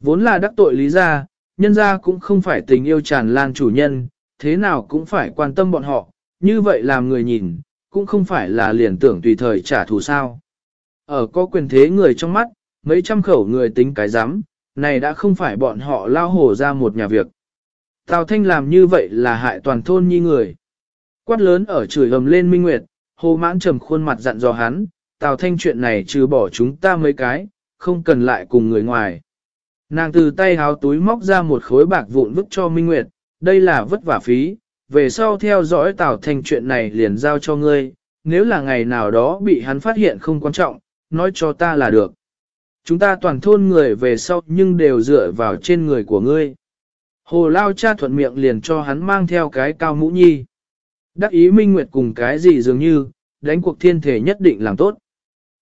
Vốn là đắc tội lý ra, nhân ra cũng không phải tình yêu tràn lan chủ nhân, thế nào cũng phải quan tâm bọn họ, như vậy làm người nhìn, cũng không phải là liền tưởng tùy thời trả thù sao. Ở có quyền thế người trong mắt, mấy trăm khẩu người tính cái giám, này đã không phải bọn họ lao hổ ra một nhà việc. Tào Thanh làm như vậy là hại toàn thôn nhi người. Quát lớn ở chửi ầm lên Minh Nguyệt, hồ mãn trầm khuôn mặt dặn dò hắn, Tào Thanh chuyện này trừ bỏ chúng ta mấy cái, không cần lại cùng người ngoài. Nàng từ tay háo túi móc ra một khối bạc vụn vứt cho Minh Nguyệt, đây là vất vả phí, về sau theo dõi Tào Thanh chuyện này liền giao cho ngươi, nếu là ngày nào đó bị hắn phát hiện không quan trọng, nói cho ta là được. Chúng ta toàn thôn người về sau nhưng đều dựa vào trên người của ngươi. Hồ Lao cha thuận miệng liền cho hắn mang theo cái cao mũ nhi. Đắc ý Minh Nguyệt cùng cái gì dường như, đánh cuộc thiên thể nhất định làm tốt.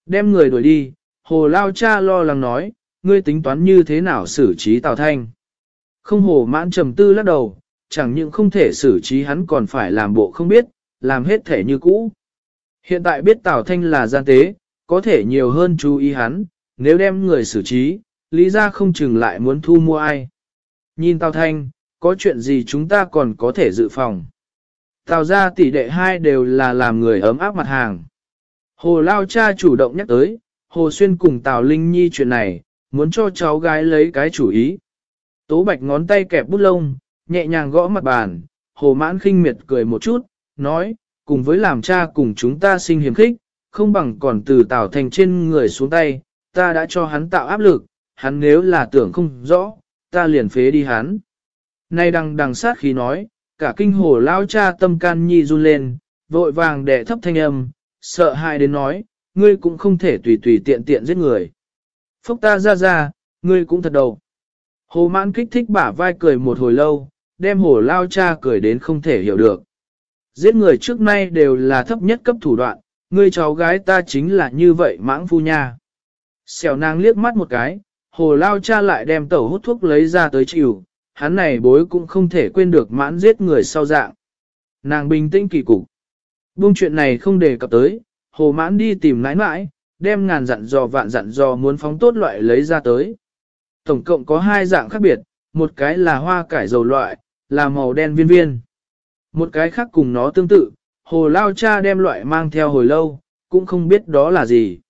Đem người đuổi đi, Hồ Lao cha lo lắng nói, ngươi tính toán như thế nào xử trí Tào Thanh. Không hồ mãn trầm tư lắc đầu, chẳng những không thể xử trí hắn còn phải làm bộ không biết, làm hết thể như cũ. Hiện tại biết Tào Thanh là gian tế, có thể nhiều hơn chú ý hắn, nếu đem người xử trí, lý ra không chừng lại muốn thu mua ai. Nhìn Tào Thanh, có chuyện gì chúng ta còn có thể dự phòng. Tào ra tỷ đệ hai đều là làm người ấm áp mặt hàng. Hồ Lao cha chủ động nhắc tới, Hồ Xuyên cùng Tào Linh Nhi chuyện này, muốn cho cháu gái lấy cái chủ ý. Tố Bạch ngón tay kẹp bút lông, nhẹ nhàng gõ mặt bàn, Hồ Mãn khinh miệt cười một chút, nói, cùng với làm cha cùng chúng ta sinh hiểm khích, không bằng còn từ tạo Thành trên người xuống tay, ta đã cho hắn tạo áp lực, hắn nếu là tưởng không rõ, ta liền phế đi hắn. Nay đằng đằng sát khí nói, cả kinh hồ lao cha tâm can nhi run lên, vội vàng đẻ thấp thanh âm, sợ hãi đến nói, ngươi cũng không thể tùy tùy tiện tiện giết người. Phúc ta ra ra, ngươi cũng thật đầu. Hồ mãn kích thích bả vai cười một hồi lâu, đem hồ lao cha cười đến không thể hiểu được. Giết người trước nay đều là thấp nhất cấp thủ đoạn, ngươi cháu gái ta chính là như vậy mãng phu nha. Xẻo nàng liếc mắt một cái, hồ lao cha lại đem tẩu hút thuốc lấy ra tới chịu, hắn này bối cũng không thể quên được mãn giết người sau dạng. Nàng bình tĩnh kỳ cục. Buông chuyện này không đề cập tới, hồ mãn đi tìm nãi nãi, đem ngàn dặn dò vạn dặn dò muốn phóng tốt loại lấy ra tới. Tổng cộng có hai dạng khác biệt, một cái là hoa cải dầu loại, là màu đen viên viên. Một cái khác cùng nó tương tự, hồ lao cha đem loại mang theo hồi lâu, cũng không biết đó là gì.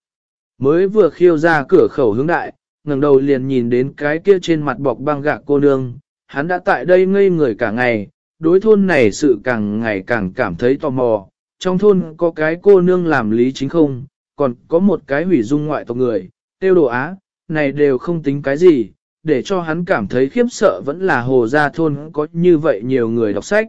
Mới vừa khiêu ra cửa khẩu hướng đại, ngẩng đầu liền nhìn đến cái kia trên mặt bọc băng gạc cô nương, hắn đã tại đây ngây người cả ngày, đối thôn này sự càng ngày càng cảm thấy tò mò. Trong thôn có cái cô nương làm lý chính không, còn có một cái hủy dung ngoại tộc người, tiêu đồ á, này đều không tính cái gì, để cho hắn cảm thấy khiếp sợ vẫn là hồ gia thôn có như vậy nhiều người đọc sách.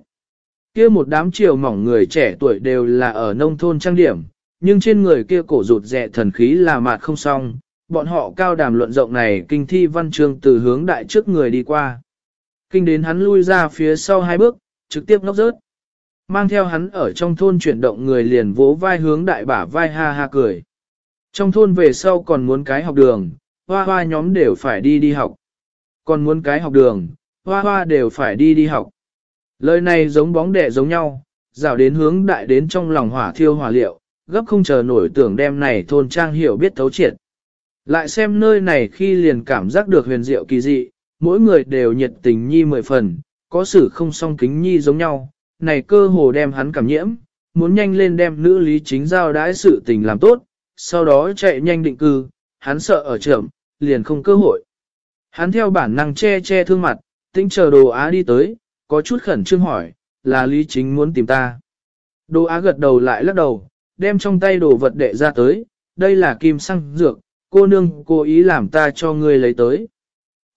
Kia một đám triều mỏng người trẻ tuổi đều là ở nông thôn trang điểm, nhưng trên người kia cổ rụt rẹ thần khí là mạt không xong, bọn họ cao đàm luận rộng này kinh thi văn chương từ hướng đại trước người đi qua. kinh đến hắn lui ra phía sau hai bước, trực tiếp ngốc rớt. Mang theo hắn ở trong thôn chuyển động người liền vỗ vai hướng đại bả vai ha ha cười. Trong thôn về sau còn muốn cái học đường, hoa hoa nhóm đều phải đi đi học. Còn muốn cái học đường, hoa hoa đều phải đi đi học. Lời này giống bóng đẻ giống nhau, rào đến hướng đại đến trong lòng hỏa thiêu hỏa liệu, gấp không chờ nổi tưởng đem này thôn trang hiểu biết thấu triệt. Lại xem nơi này khi liền cảm giác được huyền diệu kỳ dị, mỗi người đều nhiệt tình nhi mười phần, có sự không song kính nhi giống nhau, này cơ hồ đem hắn cảm nhiễm, muốn nhanh lên đem nữ lý chính giao đãi sự tình làm tốt, sau đó chạy nhanh định cư, hắn sợ ở trưởng, liền không cơ hội. Hắn theo bản năng che che thương mặt, tinh chờ đồ á đi tới, có chút khẩn trương hỏi, là lý chính muốn tìm ta. Đồ á gật đầu lại lắc đầu, đem trong tay đồ vật đệ ra tới, đây là kim xăng dược, cô nương cố ý làm ta cho ngươi lấy tới.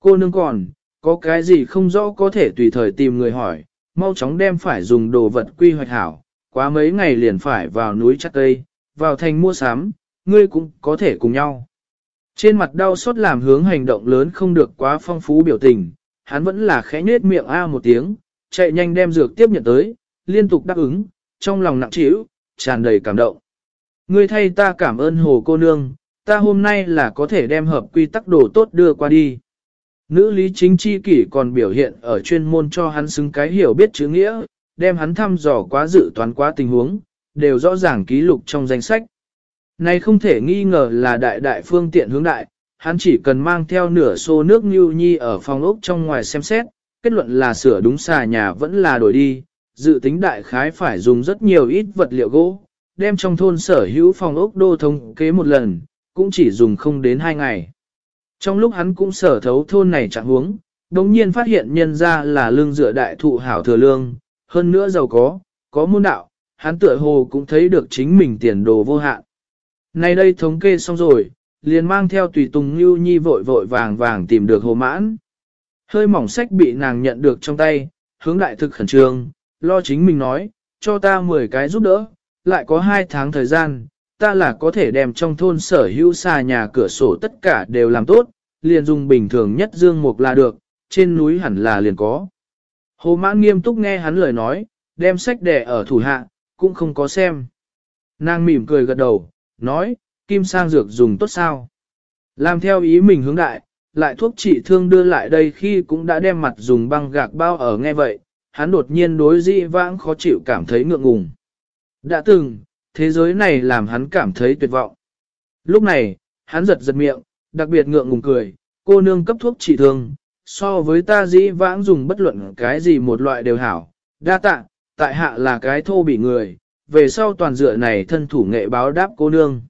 Cô nương còn, có cái gì không rõ có thể tùy thời tìm người hỏi, mau chóng đem phải dùng đồ vật quy hoạch hảo, quá mấy ngày liền phải vào núi chắc cây, vào thành mua sắm, ngươi cũng có thể cùng nhau. Trên mặt đau xót làm hướng hành động lớn không được quá phong phú biểu tình, hắn vẫn là khẽ nết miệng a một tiếng, chạy nhanh đem dược tiếp nhận tới, liên tục đáp ứng, trong lòng nặng trĩu, tràn đầy cảm động. Ngươi thay ta cảm ơn hồ cô nương, ta hôm nay là có thể đem hợp quy tắc đồ tốt đưa qua đi. Nữ lý chính chi kỷ còn biểu hiện ở chuyên môn cho hắn xứng cái hiểu biết chữ nghĩa, đem hắn thăm dò quá dự toán quá tình huống, đều rõ ràng ký lục trong danh sách. Này không thể nghi ngờ là đại đại phương tiện hướng đại, hắn chỉ cần mang theo nửa xô nước như nhi ở phòng ốc trong ngoài xem xét, kết luận là sửa đúng xà nhà vẫn là đổi đi, dự tính đại khái phải dùng rất nhiều ít vật liệu gỗ, đem trong thôn sở hữu phòng ốc đô thống kế một lần, cũng chỉ dùng không đến hai ngày. Trong lúc hắn cũng sở thấu thôn này chẳng huống, đồng nhiên phát hiện nhân ra là lương dựa đại thụ hảo thừa lương, hơn nữa giàu có, có môn đạo, hắn tựa hồ cũng thấy được chính mình tiền đồ vô hạn. Nay đây thống kê xong rồi, liền mang theo tùy tùng như nhi vội vội vàng vàng tìm được hồ mãn. Hơi mỏng sách bị nàng nhận được trong tay, hướng đại thực khẩn trương, lo chính mình nói, cho ta 10 cái giúp đỡ, lại có 2 tháng thời gian, ta là có thể đem trong thôn sở hữu xà nhà cửa sổ tất cả đều làm tốt, liền dùng bình thường nhất dương mục là được, trên núi hẳn là liền có. Hồ mãn nghiêm túc nghe hắn lời nói, đem sách đẻ ở thủ hạ, cũng không có xem. Nàng mỉm cười gật đầu, nói, kim sang dược dùng tốt sao. Làm theo ý mình hướng đại, lại thuốc trị thương đưa lại đây khi cũng đã đem mặt dùng băng gạc bao ở nghe vậy, hắn đột nhiên đối dĩ vãng khó chịu cảm thấy ngượng ngùng. Đã từng, thế giới này làm hắn cảm thấy tuyệt vọng. Lúc này, hắn giật giật miệng, đặc biệt ngượng ngùng cười, cô nương cấp thuốc trị thương, so với ta dĩ vãng dùng bất luận cái gì một loại đều hảo, đa tạ, tại hạ là cái thô bị người, về sau toàn dựa này thân thủ nghệ báo đáp cô nương.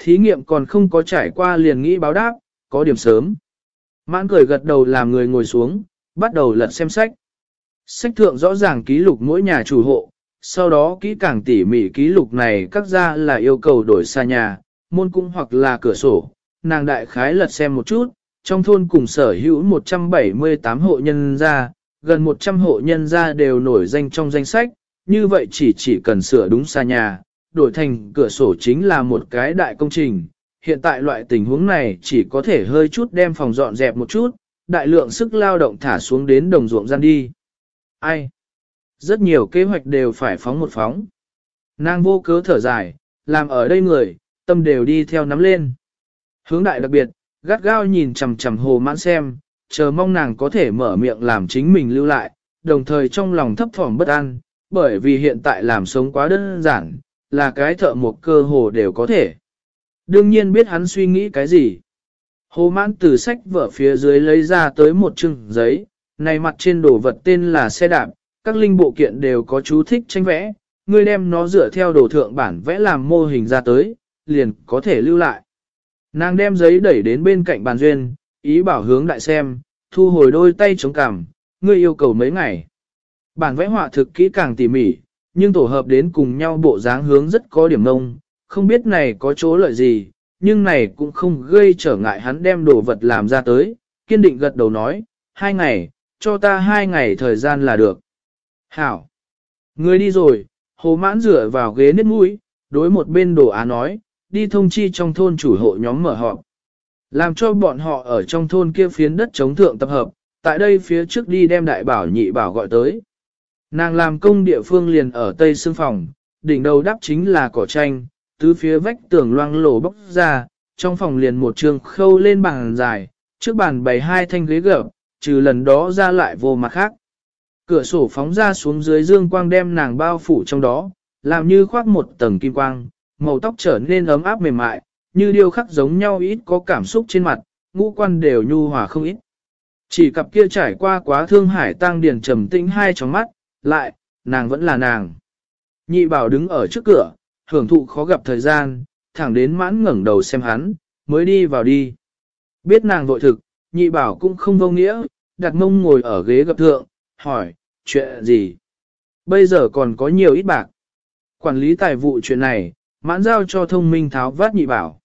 Thí nghiệm còn không có trải qua liền nghĩ báo đáp, có điểm sớm. Mãn cười gật đầu làm người ngồi xuống, bắt đầu lật xem sách. Sách thượng rõ ràng ký lục mỗi nhà chủ hộ, sau đó kỹ càng tỉ mỉ ký lục này các ra là yêu cầu đổi xa nhà, môn cung hoặc là cửa sổ. Nàng đại khái lật xem một chút, trong thôn cùng sở hữu 178 hộ nhân gia, gần 100 hộ nhân gia đều nổi danh trong danh sách, như vậy chỉ chỉ cần sửa đúng xa nhà, đổi thành cửa sổ chính là một cái đại công trình. Hiện tại loại tình huống này chỉ có thể hơi chút đem phòng dọn dẹp một chút, đại lượng sức lao động thả xuống đến đồng ruộng gian đi. Ai? Rất nhiều kế hoạch đều phải phóng một phóng. Nàng vô cớ thở dài, làm ở đây người, tâm đều đi theo nắm lên. Hướng đại đặc biệt, gắt gao nhìn chằm chằm hồ mãn xem, chờ mong nàng có thể mở miệng làm chính mình lưu lại, đồng thời trong lòng thấp thỏm bất an, bởi vì hiện tại làm sống quá đơn giản, là cái thợ một cơ hồ đều có thể. Đương nhiên biết hắn suy nghĩ cái gì. Hồ mãn từ sách vở phía dưới lấy ra tới một chừng giấy, này mặt trên đồ vật tên là xe đạp, các linh bộ kiện đều có chú thích tranh vẽ, ngươi đem nó dựa theo đồ thượng bản vẽ làm mô hình ra tới, liền có thể lưu lại. Nàng đem giấy đẩy đến bên cạnh bàn duyên, ý bảo hướng đại xem, thu hồi đôi tay chống cằm, ngươi yêu cầu mấy ngày. Bản vẽ họa thực kỹ càng tỉ mỉ, nhưng tổ hợp đến cùng nhau bộ dáng hướng rất có điểm nông, không biết này có chỗ lợi gì, nhưng này cũng không gây trở ngại hắn đem đồ vật làm ra tới, kiên định gật đầu nói, hai ngày, cho ta hai ngày thời gian là được. Hảo! Người đi rồi, hồ mãn rửa vào ghế nít mũi, đối một bên đồ á nói, đi thông chi trong thôn chủ hộ nhóm mở họp. Làm cho bọn họ ở trong thôn kia phiến đất chống thượng tập hợp, tại đây phía trước đi đem đại bảo nhị bảo gọi tới. Nàng làm công địa phương liền ở tây xương phòng, đỉnh đầu đắp chính là cỏ tranh, tứ phía vách tường loang lổ bóc ra, trong phòng liền một trường khâu lên bàn dài, trước bàn bày hai thanh ghế gập, trừ lần đó ra lại vô mặt khác. Cửa sổ phóng ra xuống dưới dương quang đem nàng bao phủ trong đó, làm như khoác một tầng kim quang, màu tóc trở nên ấm áp mềm mại, như điêu khắc giống nhau ít có cảm xúc trên mặt, ngũ quan đều nhu hòa không ít. Chỉ cặp kia trải qua quá thương hải tăng điền trầm tĩnh hai trong mắt, lại, nàng vẫn là nàng. Nhị bảo đứng ở trước cửa, hưởng thụ khó gặp thời gian, thẳng đến mãn ngẩng đầu xem hắn, mới đi vào đi. Biết nàng vội thực, nhị bảo cũng không vô nghĩa, đặt mông ngồi ở ghế gặp thượng, hỏi, chuyện gì? Bây giờ còn có nhiều ít bạc. Quản lý tài vụ chuyện này, mãn giao cho thông minh tháo vát nhị bảo.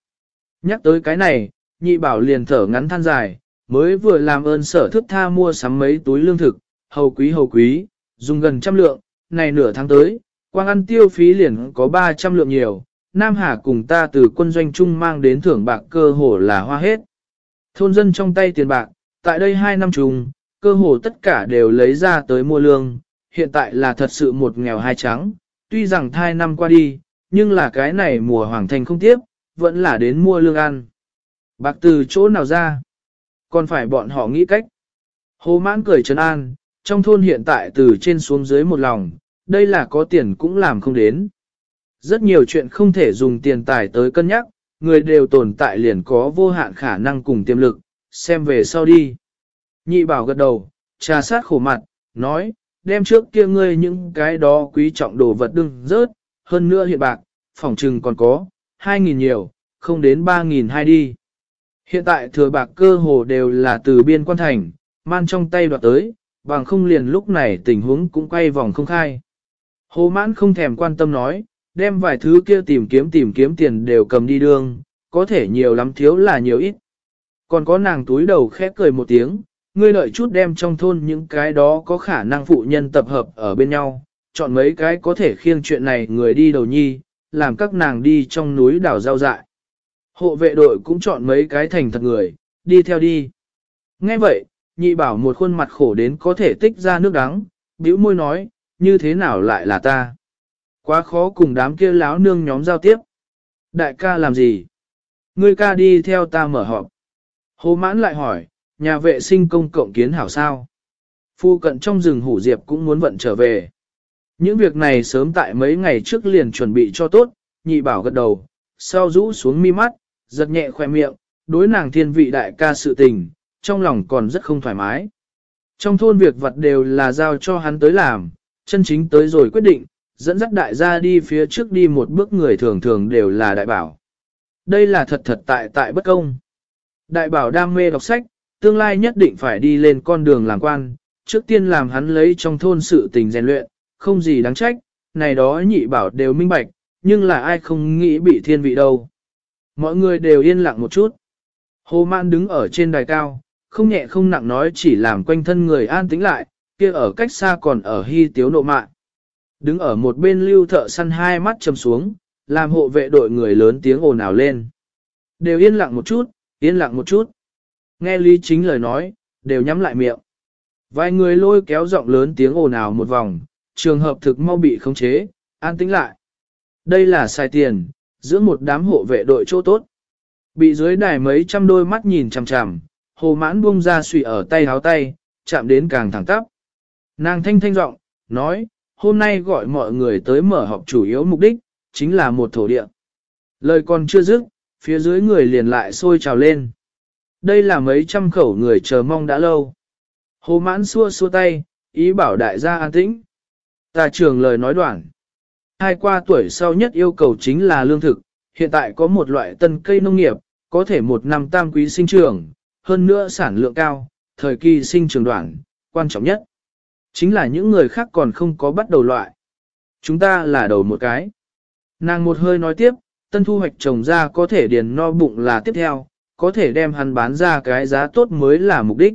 Nhắc tới cái này, nhị bảo liền thở ngắn than dài, mới vừa làm ơn sở thức tha mua sắm mấy túi lương thực, hầu quý hầu quý, dùng gần trăm lượng, này nửa tháng tới, quang ăn tiêu phí liền có 300 lượng nhiều, Nam Hà cùng ta từ quân doanh chung mang đến thưởng bạc cơ hồ là hoa hết. Thôn dân trong tay tiền bạc, tại đây hai năm chung, cơ hồ tất cả đều lấy ra tới mua lương, hiện tại là thật sự một nghèo hai trắng, tuy rằng thai năm qua đi, nhưng là cái này mùa hoàng thành không tiếp, vẫn là đến mua lương ăn. Bạc từ chỗ nào ra? Còn phải bọn họ nghĩ cách. Hồ mãn cười trấn an, trong thôn hiện tại từ trên xuống dưới một lòng, đây là có tiền cũng làm không đến. Rất nhiều chuyện không thể dùng tiền tài tới cân nhắc, người đều tồn tại liền có vô hạn khả năng cùng tiềm lực, xem về sau đi. Nhị bảo gật đầu, trà sát khổ mặt, nói, đem trước kia ngươi những cái đó quý trọng đồ vật đừng rớt, hơn nữa hiện bạc, phòng trừng còn có, 2.000 nhiều, không đến 3.000 hai đi. Hiện tại thừa bạc cơ hồ đều là từ biên quan thành, man trong tay đoạt tới, bằng không liền lúc này tình huống cũng quay vòng không khai. Hồ mãn không thèm quan tâm nói, đem vài thứ kia tìm kiếm tìm kiếm tiền đều cầm đi đường, có thể nhiều lắm thiếu là nhiều ít. Còn có nàng túi đầu khép cười một tiếng, ngươi lợi chút đem trong thôn những cái đó có khả năng phụ nhân tập hợp ở bên nhau, chọn mấy cái có thể khiêng chuyện này người đi đầu nhi, làm các nàng đi trong núi đảo giao dại. Hộ vệ đội cũng chọn mấy cái thành thật người, đi theo đi. Nghe vậy, nhị bảo một khuôn mặt khổ đến có thể tích ra nước đắng, bĩu môi nói, như thế nào lại là ta? Quá khó cùng đám kia láo nương nhóm giao tiếp. Đại ca làm gì? Ngươi ca đi theo ta mở họp. Hồ mãn lại hỏi, nhà vệ sinh công cộng kiến hảo sao? Phu cận trong rừng hủ diệp cũng muốn vận trở về. Những việc này sớm tại mấy ngày trước liền chuẩn bị cho tốt, nhị bảo gật đầu, sau rũ xuống mi mắt, giật nhẹ khoe miệng, đối nàng thiên vị đại ca sự tình, trong lòng còn rất không thoải mái. Trong thôn việc vật đều là giao cho hắn tới làm, chân chính tới rồi quyết định, dẫn dắt đại gia đi phía trước đi một bước người thường thường đều là đại bảo. Đây là thật thật tại tại bất công. Đại bảo đam mê đọc sách, tương lai nhất định phải đi lên con đường làm quan, trước tiên làm hắn lấy trong thôn sự tình rèn luyện, không gì đáng trách, này đó nhị bảo đều minh bạch, nhưng là ai không nghĩ bị thiên vị đâu. Mọi người đều yên lặng một chút. Hồ Mạn đứng ở trên đài cao, không nhẹ không nặng nói chỉ làm quanh thân người an tĩnh lại, kia ở cách xa còn ở hy tiếu nộ mạng. Đứng ở một bên lưu thợ săn hai mắt chầm xuống, làm hộ vệ đội người lớn tiếng ồn ào lên. Đều yên lặng một chút, yên lặng một chút. Nghe Lý Chính lời nói, đều nhắm lại miệng. Vài người lôi kéo giọng lớn tiếng ồn ào một vòng, trường hợp thực mau bị khống chế, an tĩnh lại. Đây là sai tiền, giữa một đám hộ vệ đội chỗ tốt. Bị dưới đài mấy trăm đôi mắt nhìn chằm chằm, hồ mãn buông ra suy ở tay háo tay, chạm đến càng thẳng tắp. Nàng thanh thanh giọng nói, hôm nay gọi mọi người tới mở họp chủ yếu mục đích, chính là một thổ địa. Lời còn chưa dứt, phía dưới người liền lại sôi trào lên. Đây là mấy trăm khẩu người chờ mong đã lâu. Hồ mãn xua xua tay, ý bảo đại gia an tĩnh. Ta trường lời nói đoạn. Hai qua tuổi sau nhất yêu cầu chính là lương thực, hiện tại có một loại tân cây nông nghiệp, có thể một năm tam quý sinh trưởng, hơn nữa sản lượng cao, thời kỳ sinh trưởng đoạn, quan trọng nhất. Chính là những người khác còn không có bắt đầu loại. Chúng ta là đầu một cái. Nàng một hơi nói tiếp, tân thu hoạch trồng ra có thể điền no bụng là tiếp theo, có thể đem hắn bán ra cái giá tốt mới là mục đích.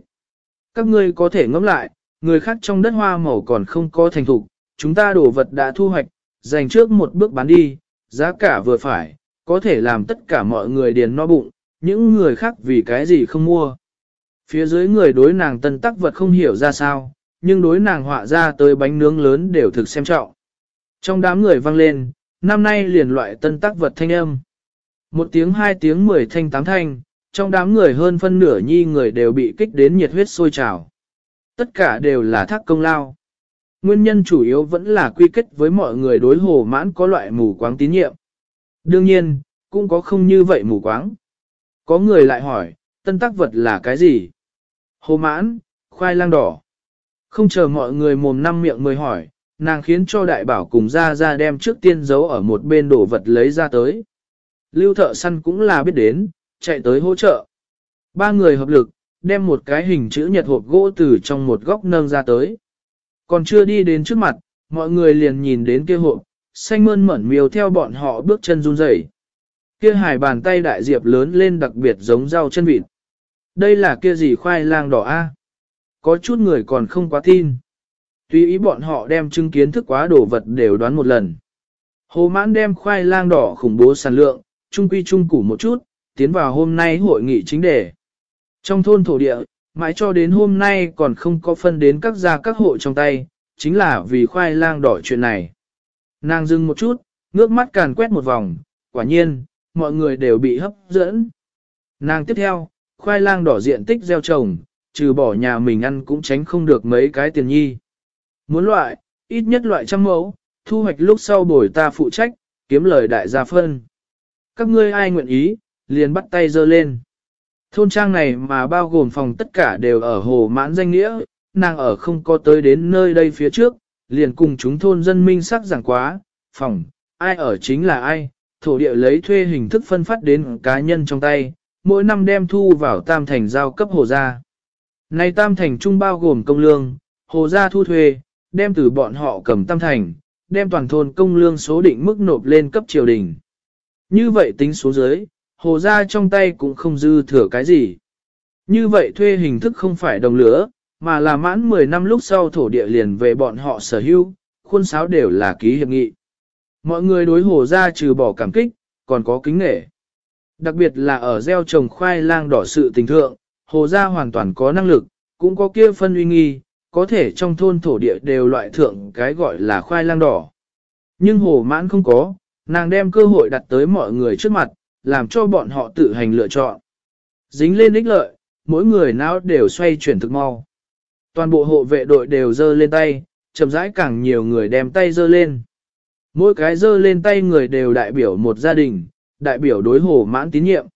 Các ngươi có thể ngẫm lại, người khác trong đất hoa màu còn không có thành thục, chúng ta đổ vật đã thu hoạch, dành trước một bước bán đi, giá cả vừa phải, có thể làm tất cả mọi người điền no bụng, những người khác vì cái gì không mua. Phía dưới người đối nàng tân tắc vật không hiểu ra sao, nhưng đối nàng họa ra tới bánh nướng lớn đều thực xem trọng. Trong đám người vang lên, năm nay liền loại tân tắc vật thanh âm. Một tiếng hai tiếng mười thanh tám thanh, trong đám người hơn phân nửa nhi người đều bị kích đến nhiệt huyết sôi trào. Tất cả đều là thác công lao. Nguyên nhân chủ yếu vẫn là quy kết với mọi người đối hồ mãn có loại mù quáng tín nhiệm. Đương nhiên, cũng có không như vậy mù quáng. Có người lại hỏi, tân tác vật là cái gì? Hồ mãn, khoai lang đỏ. Không chờ mọi người mồm năm miệng mới hỏi, nàng khiến cho đại bảo cùng ra ra đem trước tiên giấu ở một bên đổ vật lấy ra tới. Lưu thợ săn cũng là biết đến, chạy tới hỗ trợ. Ba người hợp lực, đem một cái hình chữ nhật hộp gỗ từ trong một góc nâng ra tới. Còn chưa đi đến trước mặt, mọi người liền nhìn đến kia hộp, xanh mơn mẩn miêu theo bọn họ bước chân run rẩy. Kia hải bàn tay đại diệp lớn lên đặc biệt giống rau chân vịt. Đây là kia gì khoai lang đỏ a? Có chút người còn không quá tin. Tuy ý bọn họ đem chứng kiến thức quá đồ vật đều đoán một lần. Hồ mãn đem khoai lang đỏ khủng bố sản lượng, trung quy trung củ một chút, tiến vào hôm nay hội nghị chính đề. Trong thôn thổ địa, mãi cho đến hôm nay còn không có phân đến các gia các hộ trong tay, chính là vì khoai lang đỏ chuyện này. Nàng dừng một chút, ngước mắt càn quét một vòng, quả nhiên, mọi người đều bị hấp dẫn. Nàng tiếp theo, khoai lang đỏ diện tích gieo trồng, trừ bỏ nhà mình ăn cũng tránh không được mấy cái tiền nhi. Muốn loại, ít nhất loại trăm mẫu, thu hoạch lúc sau bồi ta phụ trách, kiếm lời đại gia phân. Các ngươi ai nguyện ý, liền bắt tay dơ lên. Thôn trang này mà bao gồm phòng tất cả đều ở hồ mãn danh nghĩa, nàng ở không có tới đến nơi đây phía trước, liền cùng chúng thôn dân minh sắc giảng quá, phòng, ai ở chính là ai, thổ địa lấy thuê hình thức phân phát đến cá nhân trong tay, mỗi năm đem thu vào tam thành giao cấp hồ gia. Này tam thành trung bao gồm công lương, hồ gia thu thuê, đem từ bọn họ cầm tam thành, đem toàn thôn công lương số định mức nộp lên cấp triều đình. Như vậy tính số dưới, hồ gia trong tay cũng không dư thừa cái gì. Như vậy thuê hình thức không phải đồng lửa, mà là mãn 10 năm lúc sau thổ địa liền về bọn họ sở hữu, khuôn sáo đều là ký hiệp nghị. Mọi người đối hồ ra trừ bỏ cảm kích, còn có kính nghệ. Đặc biệt là ở gieo trồng khoai lang đỏ sự tình thượng, hồ ra hoàn toàn có năng lực, cũng có kia phân uy nghi, có thể trong thôn thổ địa đều loại thượng cái gọi là khoai lang đỏ. Nhưng hồ mãn không có, nàng đem cơ hội đặt tới mọi người trước mặt, làm cho bọn họ tự hành lựa chọn. Dính lên ích lợi, mỗi người não đều xoay chuyển thực mau. Toàn bộ hộ vệ đội đều dơ lên tay, chậm rãi càng nhiều người đem tay dơ lên. Mỗi cái dơ lên tay người đều đại biểu một gia đình, đại biểu đối hồ mãn tín nhiệm.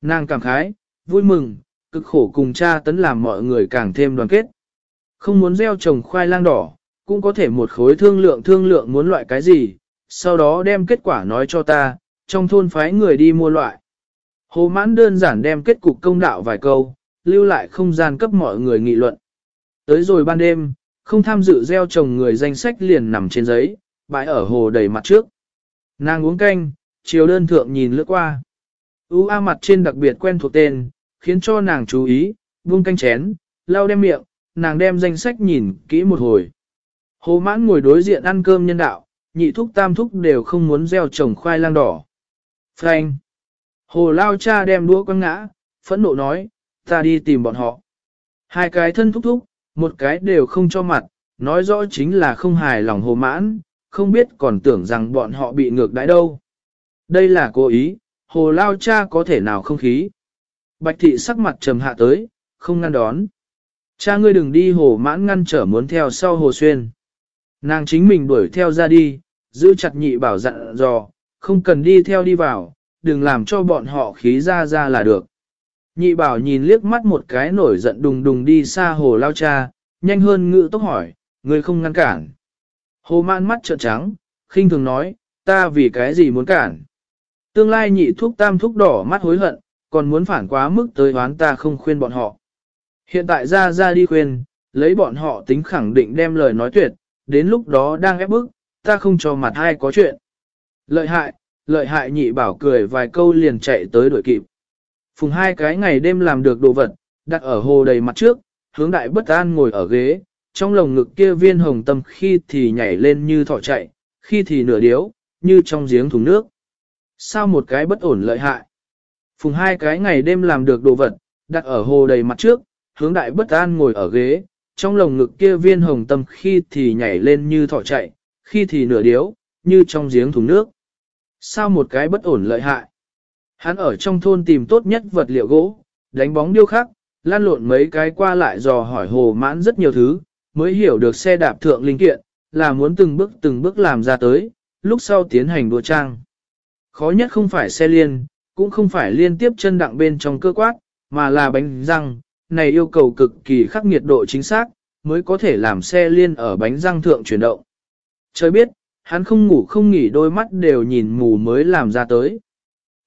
Nàng cảm khái, vui mừng, cực khổ cùng cha tấn làm mọi người càng thêm đoàn kết. Không muốn gieo trồng khoai lang đỏ, cũng có thể một khối thương lượng thương lượng muốn loại cái gì, sau đó đem kết quả nói cho ta, trong thôn phái người đi mua loại. Hồ mãn đơn giản đem kết cục công đạo vài câu, lưu lại không gian cấp mọi người nghị luận. Tới rồi ban đêm, không tham dự gieo trồng người danh sách liền nằm trên giấy, bãi ở hồ đầy mặt trước. Nàng uống canh, chiều đơn thượng nhìn lướt qua. U A mặt trên đặc biệt quen thuộc tên, khiến cho nàng chú ý, buông canh chén, lau đem miệng, nàng đem danh sách nhìn kỹ một hồi. Hồ mãn ngồi đối diện ăn cơm nhân đạo, nhị thúc tam thúc đều không muốn gieo trồng khoai lang đỏ. Frank. Hồ lao cha đem đũa quăng ngã, phẫn nộ nói, ta đi tìm bọn họ. Hai cái thân thúc thúc, một cái đều không cho mặt, nói rõ chính là không hài lòng hồ mãn, không biết còn tưởng rằng bọn họ bị ngược đãi đâu. Đây là cố ý, hồ lao cha có thể nào không khí. Bạch thị sắc mặt trầm hạ tới, không ngăn đón. Cha ngươi đừng đi hồ mãn ngăn trở muốn theo sau hồ xuyên. Nàng chính mình đuổi theo ra đi, giữ chặt nhị bảo dặn dò, không cần đi theo đi vào, đừng làm cho bọn họ khí ra ra là được. Nhị bảo nhìn liếc mắt một cái nổi giận đùng đùng đi xa hồ lao cha, nhanh hơn ngự tốc hỏi, ngươi không ngăn cản. Hồ mạn mắt trợn trắng, khinh thường nói, ta vì cái gì muốn cản. Tương lai nhị thuốc tam thuốc đỏ mắt hối hận, còn muốn phản quá mức tới đoán ta không khuyên bọn họ. Hiện tại ra ra đi khuyên, lấy bọn họ tính khẳng định đem lời nói tuyệt, đến lúc đó đang ép bức, ta không cho mặt hai có chuyện. Lợi hại, lợi hại nhị bảo cười vài câu liền chạy tới đuổi kịp. Phùng hai cái ngày đêm làm được đồ vật, đặt ở hồ đầy mặt trước, hướng đại bất an ngồi ở ghế, trong lồng ngực kia viên hồng tâm khi thì nhảy lên như thỏ chạy, khi thì nửa điếu, như trong giếng thùng nước. Sao một cái bất ổn lợi hại? Phùng hai cái ngày đêm làm được đồ vật, đặt ở hồ đầy mặt trước, hướng đại bất an ngồi ở ghế, trong lồng ngực kia viên hồng tâm khi thì nhảy lên như thỏ chạy, khi thì nửa điếu, như trong giếng thùng nước. Sao một cái bất ổn lợi hại? Hắn ở trong thôn tìm tốt nhất vật liệu gỗ, đánh bóng điêu khắc, lan lộn mấy cái qua lại dò hỏi hồ mãn rất nhiều thứ, mới hiểu được xe đạp thượng linh kiện, là muốn từng bước từng bước làm ra tới, lúc sau tiến hành đua trang. Khó nhất không phải xe liên, cũng không phải liên tiếp chân đặng bên trong cơ quát, mà là bánh răng, này yêu cầu cực kỳ khắc nghiệt độ chính xác, mới có thể làm xe liên ở bánh răng thượng chuyển động. Trời biết, hắn không ngủ không nghỉ đôi mắt đều nhìn mù mới làm ra tới.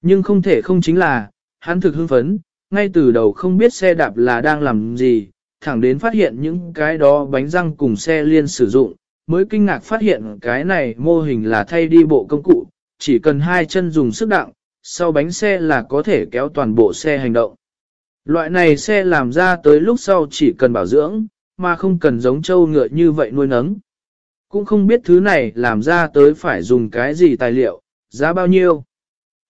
Nhưng không thể không chính là, hắn thực hưng phấn, ngay từ đầu không biết xe đạp là đang làm gì, thẳng đến phát hiện những cái đó bánh răng cùng xe liên sử dụng, mới kinh ngạc phát hiện cái này mô hình là thay đi bộ công cụ, chỉ cần hai chân dùng sức đặng, sau bánh xe là có thể kéo toàn bộ xe hành động. Loại này xe làm ra tới lúc sau chỉ cần bảo dưỡng, mà không cần giống trâu ngựa như vậy nuôi nấng. Cũng không biết thứ này làm ra tới phải dùng cái gì tài liệu, giá bao nhiêu.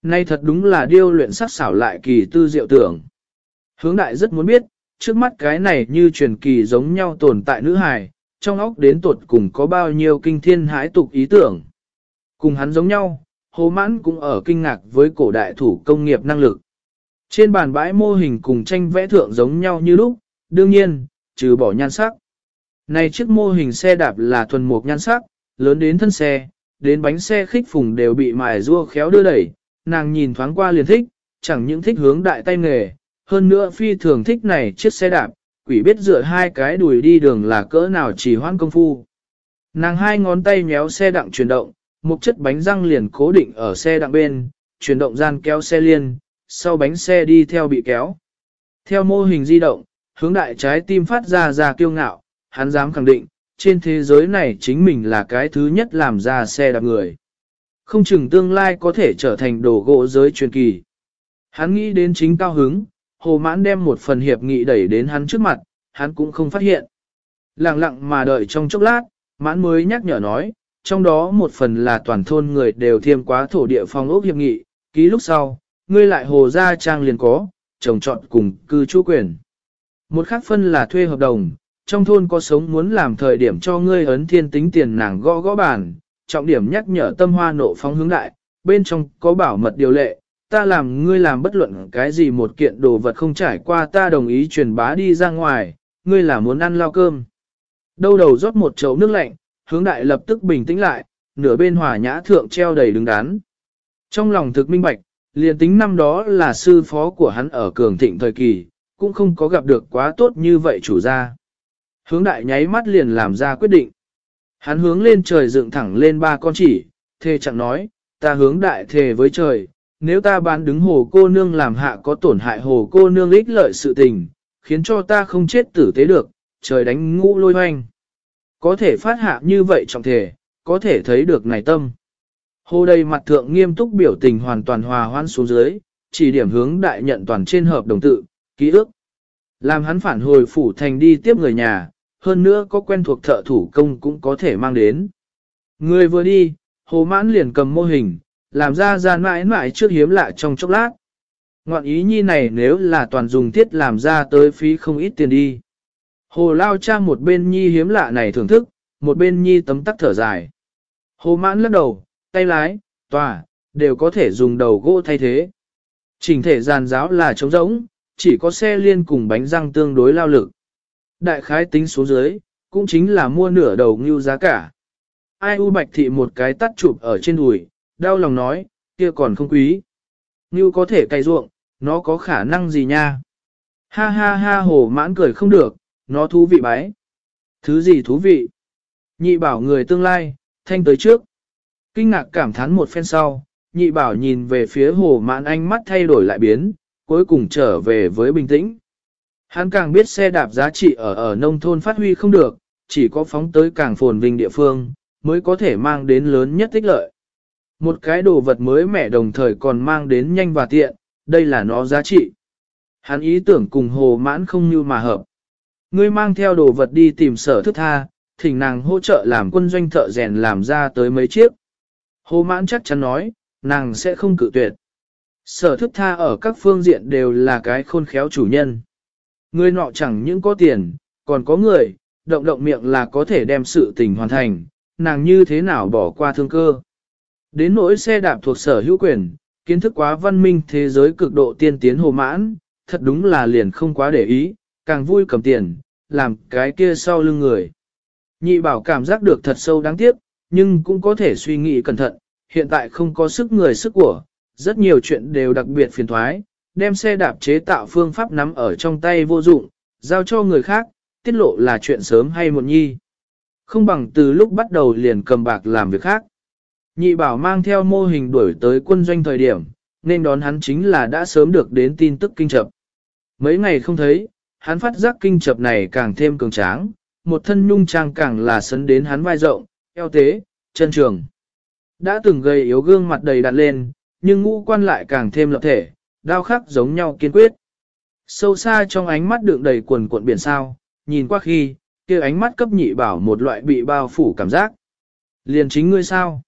Nay thật đúng là điêu luyện sắc xảo lại kỳ tư diệu tưởng. Hướng đại rất muốn biết, trước mắt cái này như truyền kỳ giống nhau tồn tại nữ hài, trong óc đến tuột cùng có bao nhiêu kinh thiên hãi tục ý tưởng. Cùng hắn giống nhau, Hồ Mãn cũng ở kinh ngạc với cổ đại thủ công nghiệp năng lực. Trên bàn bãi mô hình cùng tranh vẽ thượng giống nhau như lúc, đương nhiên, trừ bỏ nhan sắc. Này chiếc mô hình xe đạp là thuần mục nhan sắc, lớn đến thân xe, đến bánh xe khích phùng đều bị mài rua khéo đưa đẩy, nàng nhìn thoáng qua liền thích, chẳng những thích hướng đại tay nghề, hơn nữa phi thường thích này chiếc xe đạp, quỷ biết dựa hai cái đùi đi đường là cỡ nào chỉ hoan công phu. Nàng hai ngón tay nhéo xe đặng chuyển động, một chất bánh răng liền cố định ở xe đặng bên, chuyển động gian kéo xe liên, sau bánh xe đi theo bị kéo. Theo mô hình di động, hướng đại trái tim phát ra ra kiêu ngạo, hắn dám khẳng định, trên thế giới này chính mình là cái thứ nhất làm ra xe đạp người. Không chừng tương lai có thể trở thành đồ gỗ giới truyền kỳ. Hắn nghĩ đến chính cao hứng, hồ mãn đem một phần hiệp nghị đẩy đến hắn trước mặt, hắn cũng không phát hiện. Lặng lặng mà đợi trong chốc lát, mãn mới nhắc nhở nói, trong đó một phần là toàn thôn người đều thiêm quá thổ địa phong ốc hiệp nghị, ký lúc sau, ngươi lại hồ ra trang liền có, trồng trọt cùng cư trú quyền. Một khác phân là thuê hợp đồng, trong thôn có sống muốn làm thời điểm cho ngươi ấn thiên tính tiền nàng gõ gõ bàn, trọng điểm nhắc nhở tâm hoa nộ phóng hướng đại, bên trong có bảo mật điều lệ, ta làm ngươi làm bất luận cái gì một kiện đồ vật không trải qua ta đồng ý truyền bá đi ra ngoài, ngươi là muốn ăn lao cơm. Đâu đầu rót một chậu nước lạnh, hướng đại lập tức bình tĩnh lại, nửa bên hỏa nhã thượng treo đầy đứng đán. Trong lòng thực minh bạch, liền tính năm đó là sư phó của hắn ở cường thịnh thời kỳ, cũng không có gặp được quá tốt như vậy chủ gia. Hướng đại nháy mắt liền làm ra quyết định. Hắn hướng lên trời dựng thẳng lên ba con chỉ, thề chẳng nói, ta hướng đại thề với trời, nếu ta bán đứng hồ cô nương làm hạ có tổn hại hồ cô nương ích lợi sự tình, khiến cho ta không chết tử tế được, trời đánh ngũ lôi hoanh. Có thể phát hạ như vậy trọng thể, có thể thấy được này tâm. Hồ đầy mặt thượng nghiêm túc biểu tình hoàn toàn hòa hoan xuống dưới, chỉ điểm hướng đại nhận toàn trên hợp đồng tự, ký ức. Làm hắn phản hồi phủ thành đi tiếp người nhà, hơn nữa có quen thuộc thợ thủ công cũng có thể mang đến. Người vừa đi, hồ mãn liền cầm mô hình, làm ra ra mãi mãi trước hiếm lạ trong chốc lát. Ngoạn ý nhi này nếu là toàn dùng thiết làm ra tới phí không ít tiền đi. Hồ lao cha một bên nhi hiếm lạ này thưởng thức, một bên nhi tấm tắc thở dài. Hồ mãn lắc đầu, tay lái, tòa, đều có thể dùng đầu gỗ thay thế. Trình thể giàn giáo là trống rỗng, chỉ có xe liên cùng bánh răng tương đối lao lực. Đại khái tính số dưới, cũng chính là mua nửa đầu ngưu giá cả. Ai u bạch thị một cái tắt chụp ở trên đùi, đau lòng nói, kia còn không quý. Như có thể cày ruộng, nó có khả năng gì nha? Ha ha ha hồ mãn cười không được, nó thú vị bái. Thứ gì thú vị? Nhị bảo người tương lai, thanh tới trước. Kinh ngạc cảm thán một phen sau, nhị bảo nhìn về phía hồ mãn ánh mắt thay đổi lại biến, cuối cùng trở về với bình tĩnh. Hắn càng biết xe đạp giá trị ở ở nông thôn phát huy không được, chỉ có phóng tới càng phồn vinh địa phương, mới có thể mang đến lớn nhất tích lợi. Một cái đồ vật mới mẻ đồng thời còn mang đến nhanh và tiện, đây là nó giá trị. Hắn ý tưởng cùng hồ mãn không như mà hợp. Ngươi mang theo đồ vật đi tìm sở thức tha, thỉnh nàng hỗ trợ làm quân doanh thợ rèn làm ra tới mấy chiếc. Hồ mãn chắc chắn nói, nàng sẽ không cự tuyệt. Sở thức tha ở các phương diện đều là cái khôn khéo chủ nhân. Người nọ chẳng những có tiền, còn có người, động động miệng là có thể đem sự tình hoàn thành, nàng như thế nào bỏ qua thương cơ. Đến nỗi xe đạp thuộc sở hữu quyền, kiến thức quá văn minh thế giới cực độ tiên tiến hồ mãn, thật đúng là liền không quá để ý, càng vui cầm tiền, làm cái kia sau lưng người. Nhị bảo cảm giác được thật sâu đáng tiếc, nhưng cũng có thể suy nghĩ cẩn thận, hiện tại không có sức người sức của, rất nhiều chuyện đều đặc biệt phiền thoái, đem xe đạp chế tạo phương pháp nắm ở trong tay vô dụng, giao cho người khác, tiết lộ là chuyện sớm hay muộn nhi. Không bằng từ lúc bắt đầu liền cầm bạc làm việc khác. Nhị bảo mang theo mô hình đuổi tới quân doanh thời điểm, nên đón hắn chính là đã sớm được đến tin tức kinh chập. Mấy ngày không thấy, hắn phát giác kinh chập này càng thêm cường tráng, một thân nhung trang càng là sấn đến hắn vai rộng, eo tế, chân trường. Đã từng gây yếu gương mặt đầy đặn lên, nhưng ngũ quan lại càng thêm lập thể, đao khắc giống nhau kiên quyết. Sâu xa trong ánh mắt đựng đầy quần cuộn biển sao, nhìn qua khi, kia ánh mắt cấp nhị bảo một loại bị bao phủ cảm giác. Liền chính ngươi sao?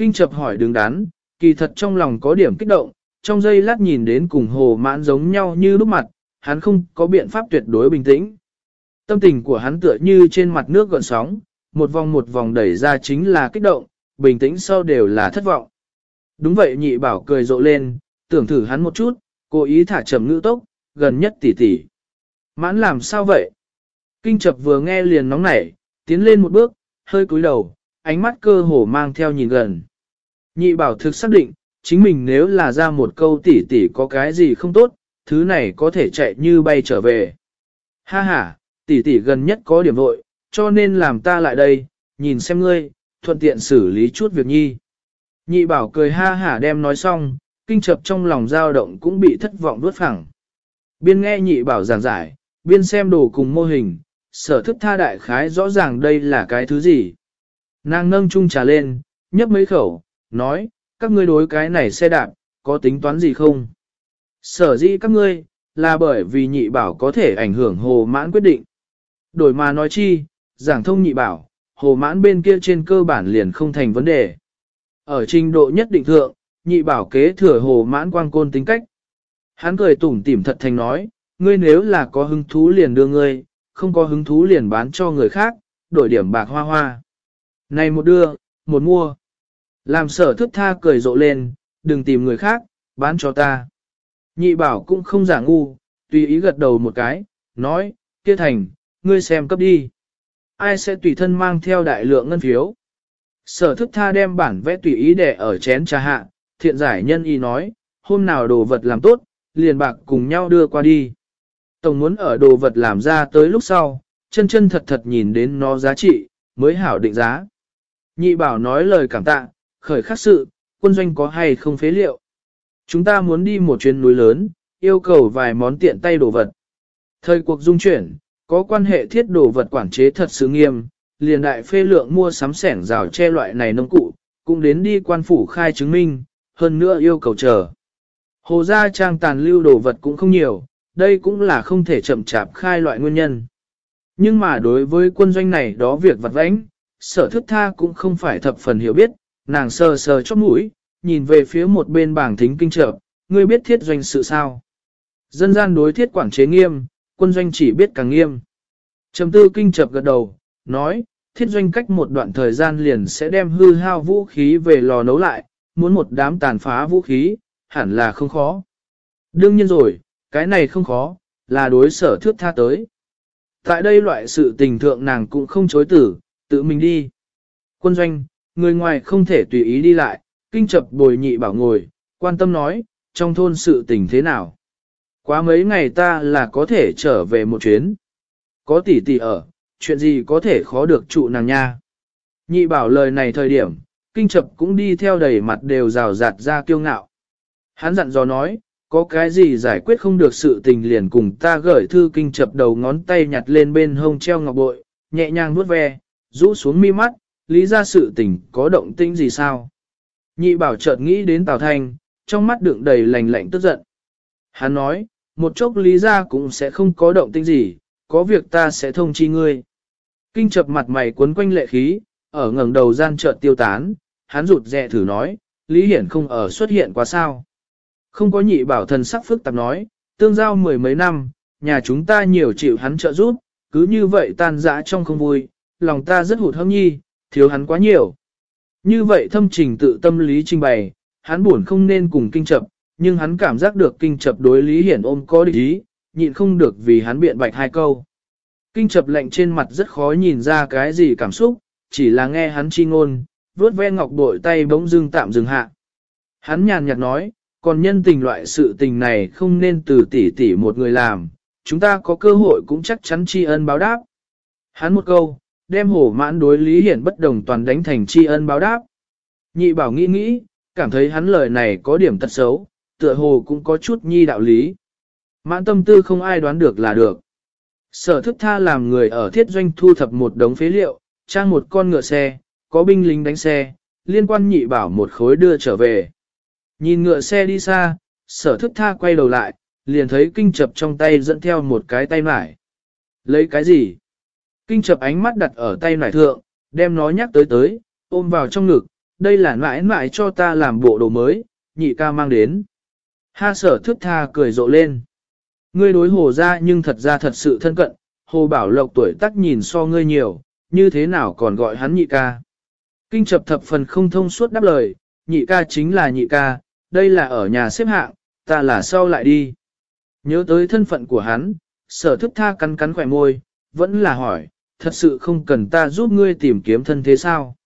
Kinh chập hỏi đứng đắn, kỳ thật trong lòng có điểm kích động, trong giây lát nhìn đến cùng hồ mãn giống nhau như lúc mặt, hắn không có biện pháp tuyệt đối bình tĩnh. Tâm tình của hắn tựa như trên mặt nước gợn sóng, một vòng một vòng đẩy ra chính là kích động, bình tĩnh sau đều là thất vọng. Đúng vậy nhị bảo cười rộ lên, tưởng thử hắn một chút, cố ý thả chậm ngữ tốc, gần nhất tỉ tỉ. Mãn làm sao vậy? Kinh chập vừa nghe liền nóng nảy, tiến lên một bước, hơi cúi đầu, ánh mắt cơ hồ mang theo nhìn gần. Nhị bảo thực xác định, chính mình nếu là ra một câu tỉ tỉ có cái gì không tốt, thứ này có thể chạy như bay trở về. Ha ha, tỉ tỉ gần nhất có điểm vội, cho nên làm ta lại đây, nhìn xem ngươi, thuận tiện xử lý chút việc nhi. Nhị bảo cười ha hả đem nói xong, kinh chập trong lòng dao động cũng bị thất vọng đuốt phẳng. Biên nghe nhị bảo giảng giải, biên xem đồ cùng mô hình, sở thức tha đại khái rõ ràng đây là cái thứ gì. Nàng nâng chung trà lên, nhấp mấy khẩu, nói, các ngươi đối cái này xe đạp, có tính toán gì không? Sở dĩ các ngươi, là bởi vì nhị bảo có thể ảnh hưởng hồ mãn quyết định. Đổi mà nói chi, giảng thông nhị bảo, hồ mãn bên kia trên cơ bản liền không thành vấn đề. Ở trình độ nhất định thượng, nhị bảo kế thừa hồ mãn quang côn tính cách. Hắn cười tủm tỉm thật thành nói, ngươi nếu là có hứng thú liền đưa ngươi, không có hứng thú liền bán cho người khác, đổi điểm bạc hoa hoa. Này một đưa, một mua. Làm sở thức tha cười rộ lên, đừng tìm người khác, bán cho ta. Nhị bảo cũng không giả ngu, tùy ý gật đầu một cái, nói, kia thành, ngươi xem cấp đi. Ai sẽ tùy thân mang theo đại lượng ngân phiếu. Sở thức tha đem bản vẽ tùy ý để ở chén trà hạ, thiện giải nhân y nói, hôm nào đồ vật làm tốt, liền bạc cùng nhau đưa qua đi. Tổng muốn ở đồ vật làm ra tới lúc sau, chân chân thật thật nhìn đến nó giá trị, mới hảo định giá. Nhị bảo nói lời cảm tạ, khởi khắc sự, quân doanh có hay không phế liệu. Chúng ta muốn đi một chuyến núi lớn, yêu cầu vài món tiện tay đồ vật. Thời cuộc dung chuyển, có quan hệ thiết đồ vật quản chế thật sự nghiêm, liền đại phê lượng mua sắm sẻng rào che loại này nông cụ, cũng đến đi quan phủ khai chứng minh, hơn nữa yêu cầu chờ. Hồ gia trang tàn lưu đồ vật cũng không nhiều, đây cũng là không thể chậm chạp khai loại nguyên nhân. Nhưng mà đối với quân doanh này đó việc vặt vãnh, sở thức tha cũng không phải thập phần hiểu biết, nàng sờ sờ chóp mũi, nhìn về phía một bên bảng thính kinh trợ, ngươi biết thiết doanh sự sao. Dân gian đối thiết quản chế nghiêm, quân doanh chỉ biết càng nghiêm. Trầm tư kinh chập gật đầu, nói, thiết doanh cách một đoạn thời gian liền sẽ đem hư hao vũ khí về lò nấu lại, muốn một đám tàn phá vũ khí, hẳn là không khó. Đương nhiên rồi, cái này không khó, là đối sở thước tha tới. Tại đây loại sự tình thượng nàng cũng không chối tử, tự mình đi. Quân doanh, người ngoài không thể tùy ý đi lại, kinh chập bồi nhị bảo ngồi, quan tâm nói, trong thôn sự tình thế nào. Quá mấy ngày ta là có thể trở về một chuyến. Có tỷ tỷ ở, chuyện gì có thể khó được trụ nàng nha. Nhị bảo lời này thời điểm, kinh chập cũng đi theo đầy mặt đều rào rạt ra kiêu ngạo. Hắn dặn dò nói, có cái gì giải quyết không được sự tình liền cùng ta gửi thư kinh chập đầu ngón tay nhặt lên bên hông treo ngọc bội, nhẹ nhàng vuốt ve, rũ xuống mi mắt, lý ra sự tình có động tĩnh gì sao. Nhị bảo chợt nghĩ đến Tào Thanh, trong mắt đựng đầy lành lạnh tức giận. Hắn nói, một chốc lý ra cũng sẽ không có động tĩnh gì, có việc ta sẽ thông chi ngươi. Kinh chập mặt mày cuốn quanh lệ khí, ở ngẩng đầu gian chợt tiêu tán, hắn rụt rè thử nói, Lý Hiển không ở xuất hiện quá sao. Không có nhị bảo thần sắc phức tạp nói, tương giao mười mấy năm, nhà chúng ta nhiều chịu hắn trợ giúp, cứ như vậy tan dã trong không vui, lòng ta rất hụt hẫng nhi, thiếu hắn quá nhiều. Như vậy thâm trình tự tâm lý trình bày, hắn buồn không nên cùng kinh chập, nhưng hắn cảm giác được kinh chập đối lý hiển ôm có địch ý, nhịn không được vì hắn biện bạch hai câu. Kinh chập lạnh trên mặt rất khó nhìn ra cái gì cảm xúc, chỉ là nghe hắn chi ngôn, vuốt ve ngọc bội tay bỗng dưng tạm dừng hạ. Hắn nhàn nhạt nói, còn nhân tình loại sự tình này không nên từ tỷ tỷ một người làm, chúng ta có cơ hội cũng chắc chắn tri ân báo đáp. Hắn một câu, đem hổ mãn đối lý hiển bất đồng toàn đánh thành tri ân báo đáp. Nhị bảo nghĩ nghĩ, cảm thấy hắn lời này có điểm tật xấu, tựa hồ cũng có chút nhi đạo lý. Mãn tâm tư không ai đoán được là được. Sở thức tha làm người ở thiết doanh thu thập một đống phế liệu, trang một con ngựa xe, có binh lính đánh xe, liên quan nhị bảo một khối đưa trở về. Nhìn ngựa xe đi xa, sở thức tha quay đầu lại, liền thấy kinh chập trong tay dẫn theo một cái tay nải. Lấy cái gì? Kinh chập ánh mắt đặt ở tay nải thượng, đem nó nhắc tới tới, ôm vào trong ngực, đây là nãi nãi cho ta làm bộ đồ mới, nhị ca mang đến. Ha sở thức tha cười rộ lên. Ngươi đối hồ ra nhưng thật ra thật sự thân cận, hồ bảo lộc tuổi tác nhìn so ngươi nhiều, như thế nào còn gọi hắn nhị ca. Kinh chập thập phần không thông suốt đáp lời, nhị ca chính là nhị ca, đây là ở nhà xếp hạng, ta là sau lại đi. Nhớ tới thân phận của hắn, sở thức tha cắn cắn khỏe môi, vẫn là hỏi, thật sự không cần ta giúp ngươi tìm kiếm thân thế sao.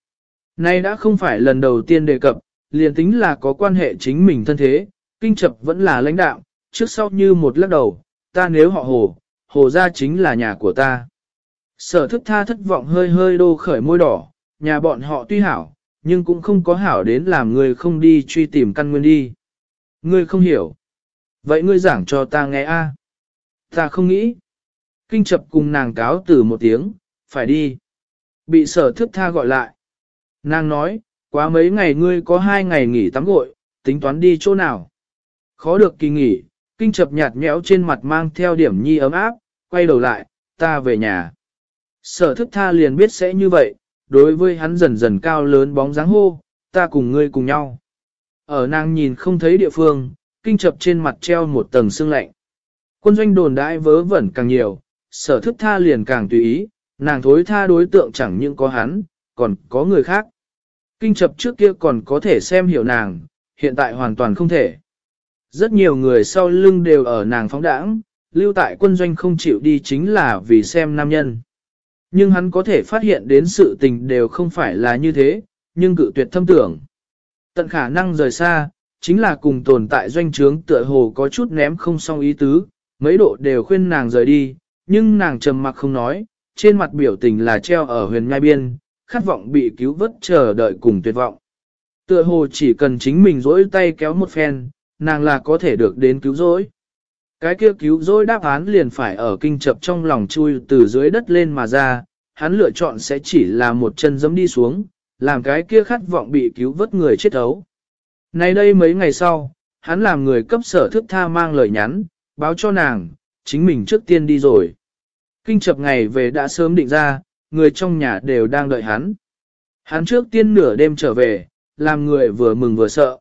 Nay đã không phải lần đầu tiên đề cập, liền tính là có quan hệ chính mình thân thế, kinh chập vẫn là lãnh đạo, trước sau như một lắc đầu, ta nếu họ hồ, hồ ra chính là nhà của ta. Sở thức tha thất vọng hơi hơi đô khởi môi đỏ, nhà bọn họ tuy hảo, nhưng cũng không có hảo đến làm người không đi truy tìm căn nguyên đi. Ngươi không hiểu. Vậy ngươi giảng cho ta nghe a. Ta không nghĩ. Kinh chập cùng nàng cáo từ một tiếng, phải đi. Bị sở thức tha gọi lại. Nàng nói, quá mấy ngày ngươi có hai ngày nghỉ tắm gội, tính toán đi chỗ nào. Khó được kỳ nghỉ, kinh chập nhạt nhẽo trên mặt mang theo điểm nhi ấm áp, quay đầu lại, ta về nhà. Sở thức tha liền biết sẽ như vậy, đối với hắn dần dần cao lớn bóng dáng hô, ta cùng ngươi cùng nhau. Ở nàng nhìn không thấy địa phương, kinh chập trên mặt treo một tầng sương lạnh. Quân doanh đồn đãi vớ vẩn càng nhiều, sở thức tha liền càng tùy ý, nàng thối tha đối tượng chẳng những có hắn, còn có người khác. Kinh chập trước kia còn có thể xem hiểu nàng, hiện tại hoàn toàn không thể. Rất nhiều người sau lưng đều ở nàng phóng đãng, lưu tại quân doanh không chịu đi chính là vì xem nam nhân. Nhưng hắn có thể phát hiện đến sự tình đều không phải là như thế, nhưng cự tuyệt thâm tưởng. Tận khả năng rời xa, chính là cùng tồn tại doanh trướng tựa hồ có chút ném không xong ý tứ, mấy độ đều khuyên nàng rời đi, nhưng nàng trầm mặc không nói, trên mặt biểu tình là treo ở huyền ngai biên, khát vọng bị cứu vớt chờ đợi cùng tuyệt vọng. Tựa hồ chỉ cần chính mình rỗi tay kéo một phen, nàng là có thể được đến cứu rỗi. Cái kia cứu rỗi đáp án liền phải ở kinh chập trong lòng chui từ dưới đất lên mà ra, hắn lựa chọn sẽ chỉ là một chân giẫm đi xuống, làm cái kia khát vọng bị cứu vớt người chết ấu. Nay đây mấy ngày sau, hắn làm người cấp sở thức tha mang lời nhắn, báo cho nàng, chính mình trước tiên đi rồi. Kinh chập ngày về đã sớm định ra, người trong nhà đều đang đợi hắn. Hắn trước tiên nửa đêm trở về, làm người vừa mừng vừa sợ.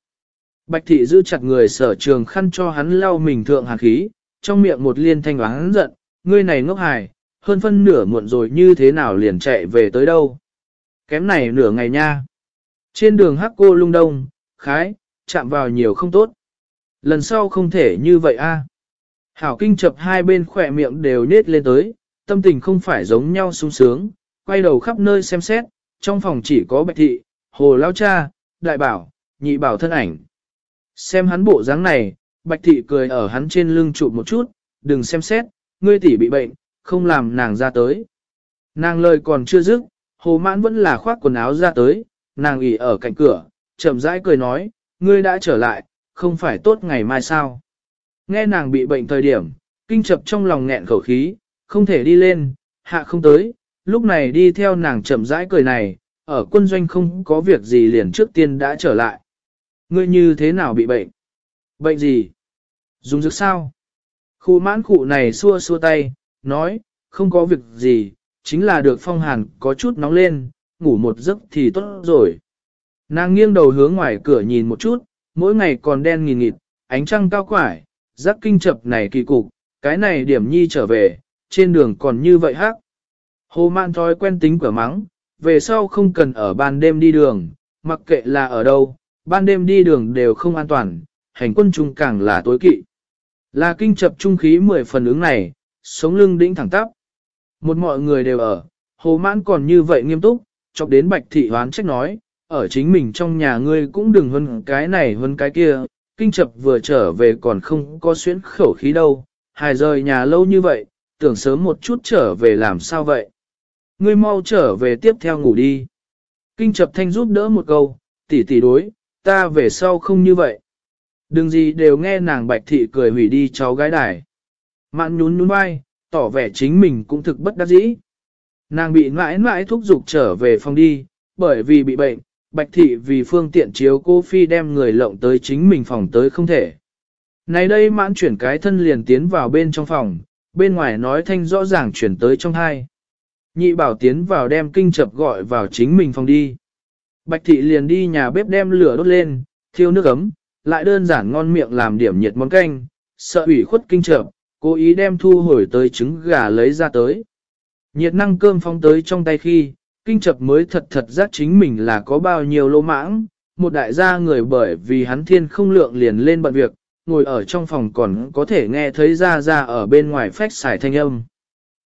Bạch thị giữ chặt người sở trường khăn cho hắn lau mình thượng hàn khí, trong miệng một liên thanh hắn giận, ngươi này ngốc hài, hơn phân nửa muộn rồi như thế nào liền chạy về tới đâu. Kém này nửa ngày nha. Trên đường hắc cô lung đông, khái, chạm vào nhiều không tốt. Lần sau không thể như vậy a. Hảo kinh chập hai bên khỏe miệng đều nết lên tới, tâm tình không phải giống nhau sung sướng, quay đầu khắp nơi xem xét, trong phòng chỉ có bạch thị, hồ lao cha, đại bảo, nhị bảo thân ảnh. Xem hắn bộ dáng này, bạch thị cười ở hắn trên lưng chụp một chút, đừng xem xét, ngươi tỷ bị bệnh, không làm nàng ra tới. Nàng lời còn chưa dứt, hồ mãn vẫn là khoác quần áo ra tới, nàng ỉ ở cạnh cửa, chậm rãi cười nói, ngươi đã trở lại, không phải tốt ngày mai sao. Nghe nàng bị bệnh thời điểm, kinh chập trong lòng nghẹn khẩu khí, không thể đi lên, hạ không tới, lúc này đi theo nàng chậm rãi cười này, ở quân doanh không có việc gì liền trước tiên đã trở lại. Ngươi như thế nào bị bệnh? Bệnh gì? Dùng dược sao? Khu mãn cụ này xua xua tay, nói, không có việc gì, chính là được phong hàn có chút nóng lên, ngủ một giấc thì tốt rồi. Nàng nghiêng đầu hướng ngoài cửa nhìn một chút, mỗi ngày còn đen nghìn nghịt, ánh trăng cao quải, giác kinh chập này kỳ cục, cái này điểm nhi trở về, trên đường còn như vậy hắc. Hồ man thói quen tính cửa mắng, về sau không cần ở ban đêm đi đường, mặc kệ là ở đâu, ban đêm đi đường đều không an toàn, hành quân trung càng là tối kỵ. Là kinh chập trung khí mười phần ứng này, sống lưng đĩnh thẳng tắp. Một mọi người đều ở, hồ mãn còn như vậy nghiêm túc, chọc đến bạch thị hoán trách nói, ở chính mình trong nhà ngươi cũng đừng hơn cái này hơn cái kia, kinh chập vừa trở về còn không có xuyến khẩu khí đâu, hài rời nhà lâu như vậy, tưởng sớm một chút trở về làm sao vậy. Ngươi mau trở về tiếp theo ngủ đi. Kinh chập thanh giúp đỡ một câu, tỷ tỷ đối, ta về sau không như vậy. Đừng gì đều nghe nàng bạch thị cười hủy đi cháu gái đài. Mạn nhún nhún vai, tỏ vẻ chính mình cũng thực bất đắc dĩ. Nàng bị mãi mãi thúc giục trở về phòng đi, bởi vì bị bệnh, bạch thị vì phương tiện chiếu cô phi đem người lộng tới chính mình phòng tới không thể. Này đây mãn chuyển cái thân liền tiến vào bên trong phòng, bên ngoài nói thanh rõ ràng chuyển tới trong hai. Nhị bảo tiến vào đem kinh chập gọi vào chính mình phòng đi. Bạch thị liền đi nhà bếp đem lửa đốt lên, thiêu nước ấm, lại đơn giản ngon miệng làm điểm nhiệt món canh, sợ ủy khuất kinh chập, cố ý đem thu hồi tới trứng gà lấy ra tới. Nhiệt năng cơm phong tới trong tay khi, kinh chập mới thật thật giác chính mình là có bao nhiêu lô mãng, một đại gia người bởi vì hắn thiên không lượng liền lên bận việc, ngồi ở trong phòng còn có thể nghe thấy ra ra ở bên ngoài phách xài thanh âm.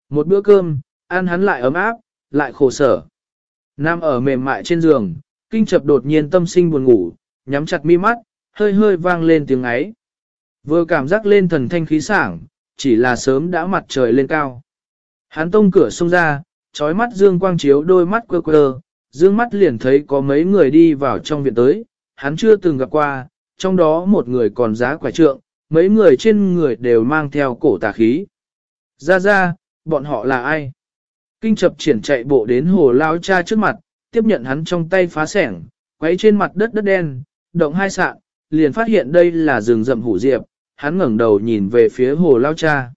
Một bữa cơm, ăn hắn lại ấm áp, lại khổ sở. Nam ở mềm mại trên giường, kinh chập đột nhiên tâm sinh buồn ngủ, nhắm chặt mi mắt, hơi hơi vang lên tiếng ấy. Vừa cảm giác lên thần thanh khí sảng, chỉ là sớm đã mặt trời lên cao. Hắn tông cửa xông ra, trói mắt dương quang chiếu đôi mắt quơ quơ, dương mắt liền thấy có mấy người đi vào trong viện tới, hắn chưa từng gặp qua, trong đó một người còn giá quả trượng, mấy người trên người đều mang theo cổ tà khí. Ra ra, bọn họ là ai? Kinh chập triển chạy bộ đến hồ lao cha trước mặt, tiếp nhận hắn trong tay phá sẻng, quấy trên mặt đất đất đen, động hai sạn, liền phát hiện đây là rừng rậm hủ diệp, hắn ngẩng đầu nhìn về phía hồ lao cha.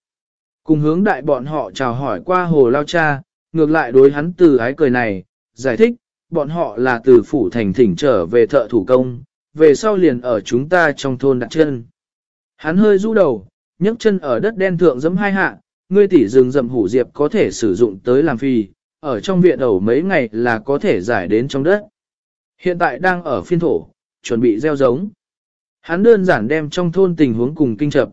Cùng hướng đại bọn họ chào hỏi qua hồ lao cha, ngược lại đối hắn từ ái cười này, giải thích, bọn họ là từ phủ thành thỉnh trở về thợ thủ công, về sau liền ở chúng ta trong thôn đặt chân. Hắn hơi rũ đầu, nhấc chân ở đất đen thượng giẫm hai hạ, ngươi tỷ rừng rậm hủ diệp có thể sử dụng tới làm phi, ở trong viện ẩu mấy ngày là có thể giải đến trong đất. Hiện tại đang ở phiên thổ, chuẩn bị gieo giống. Hắn đơn giản đem trong thôn tình huống cùng kinh chập.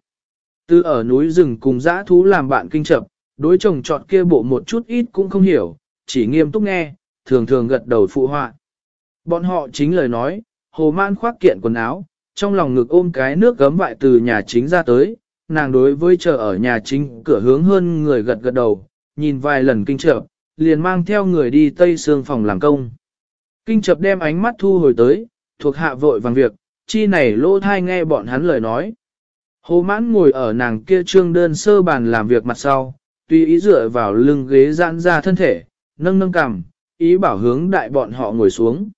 Từ ở núi rừng cùng dã thú làm bạn kinh chập, đối chồng chọn kia bộ một chút ít cũng không hiểu, chỉ nghiêm túc nghe, thường thường gật đầu phụ họa. Bọn họ chính lời nói, hồ man khoác kiện quần áo, trong lòng ngực ôm cái nước gấm vại từ nhà chính ra tới, nàng đối với chờ ở nhà chính cửa hướng hơn người gật gật đầu, nhìn vài lần kinh chập, liền mang theo người đi tây xương phòng làm công. Kinh chập đem ánh mắt thu hồi tới, thuộc hạ vội vàng việc, chi này lô thai nghe bọn hắn lời nói. Hồ mãn ngồi ở nàng kia trương đơn sơ bàn làm việc mặt sau, tùy ý dựa vào lưng ghế giãn ra thân thể, nâng nâng cằm, ý bảo hướng đại bọn họ ngồi xuống.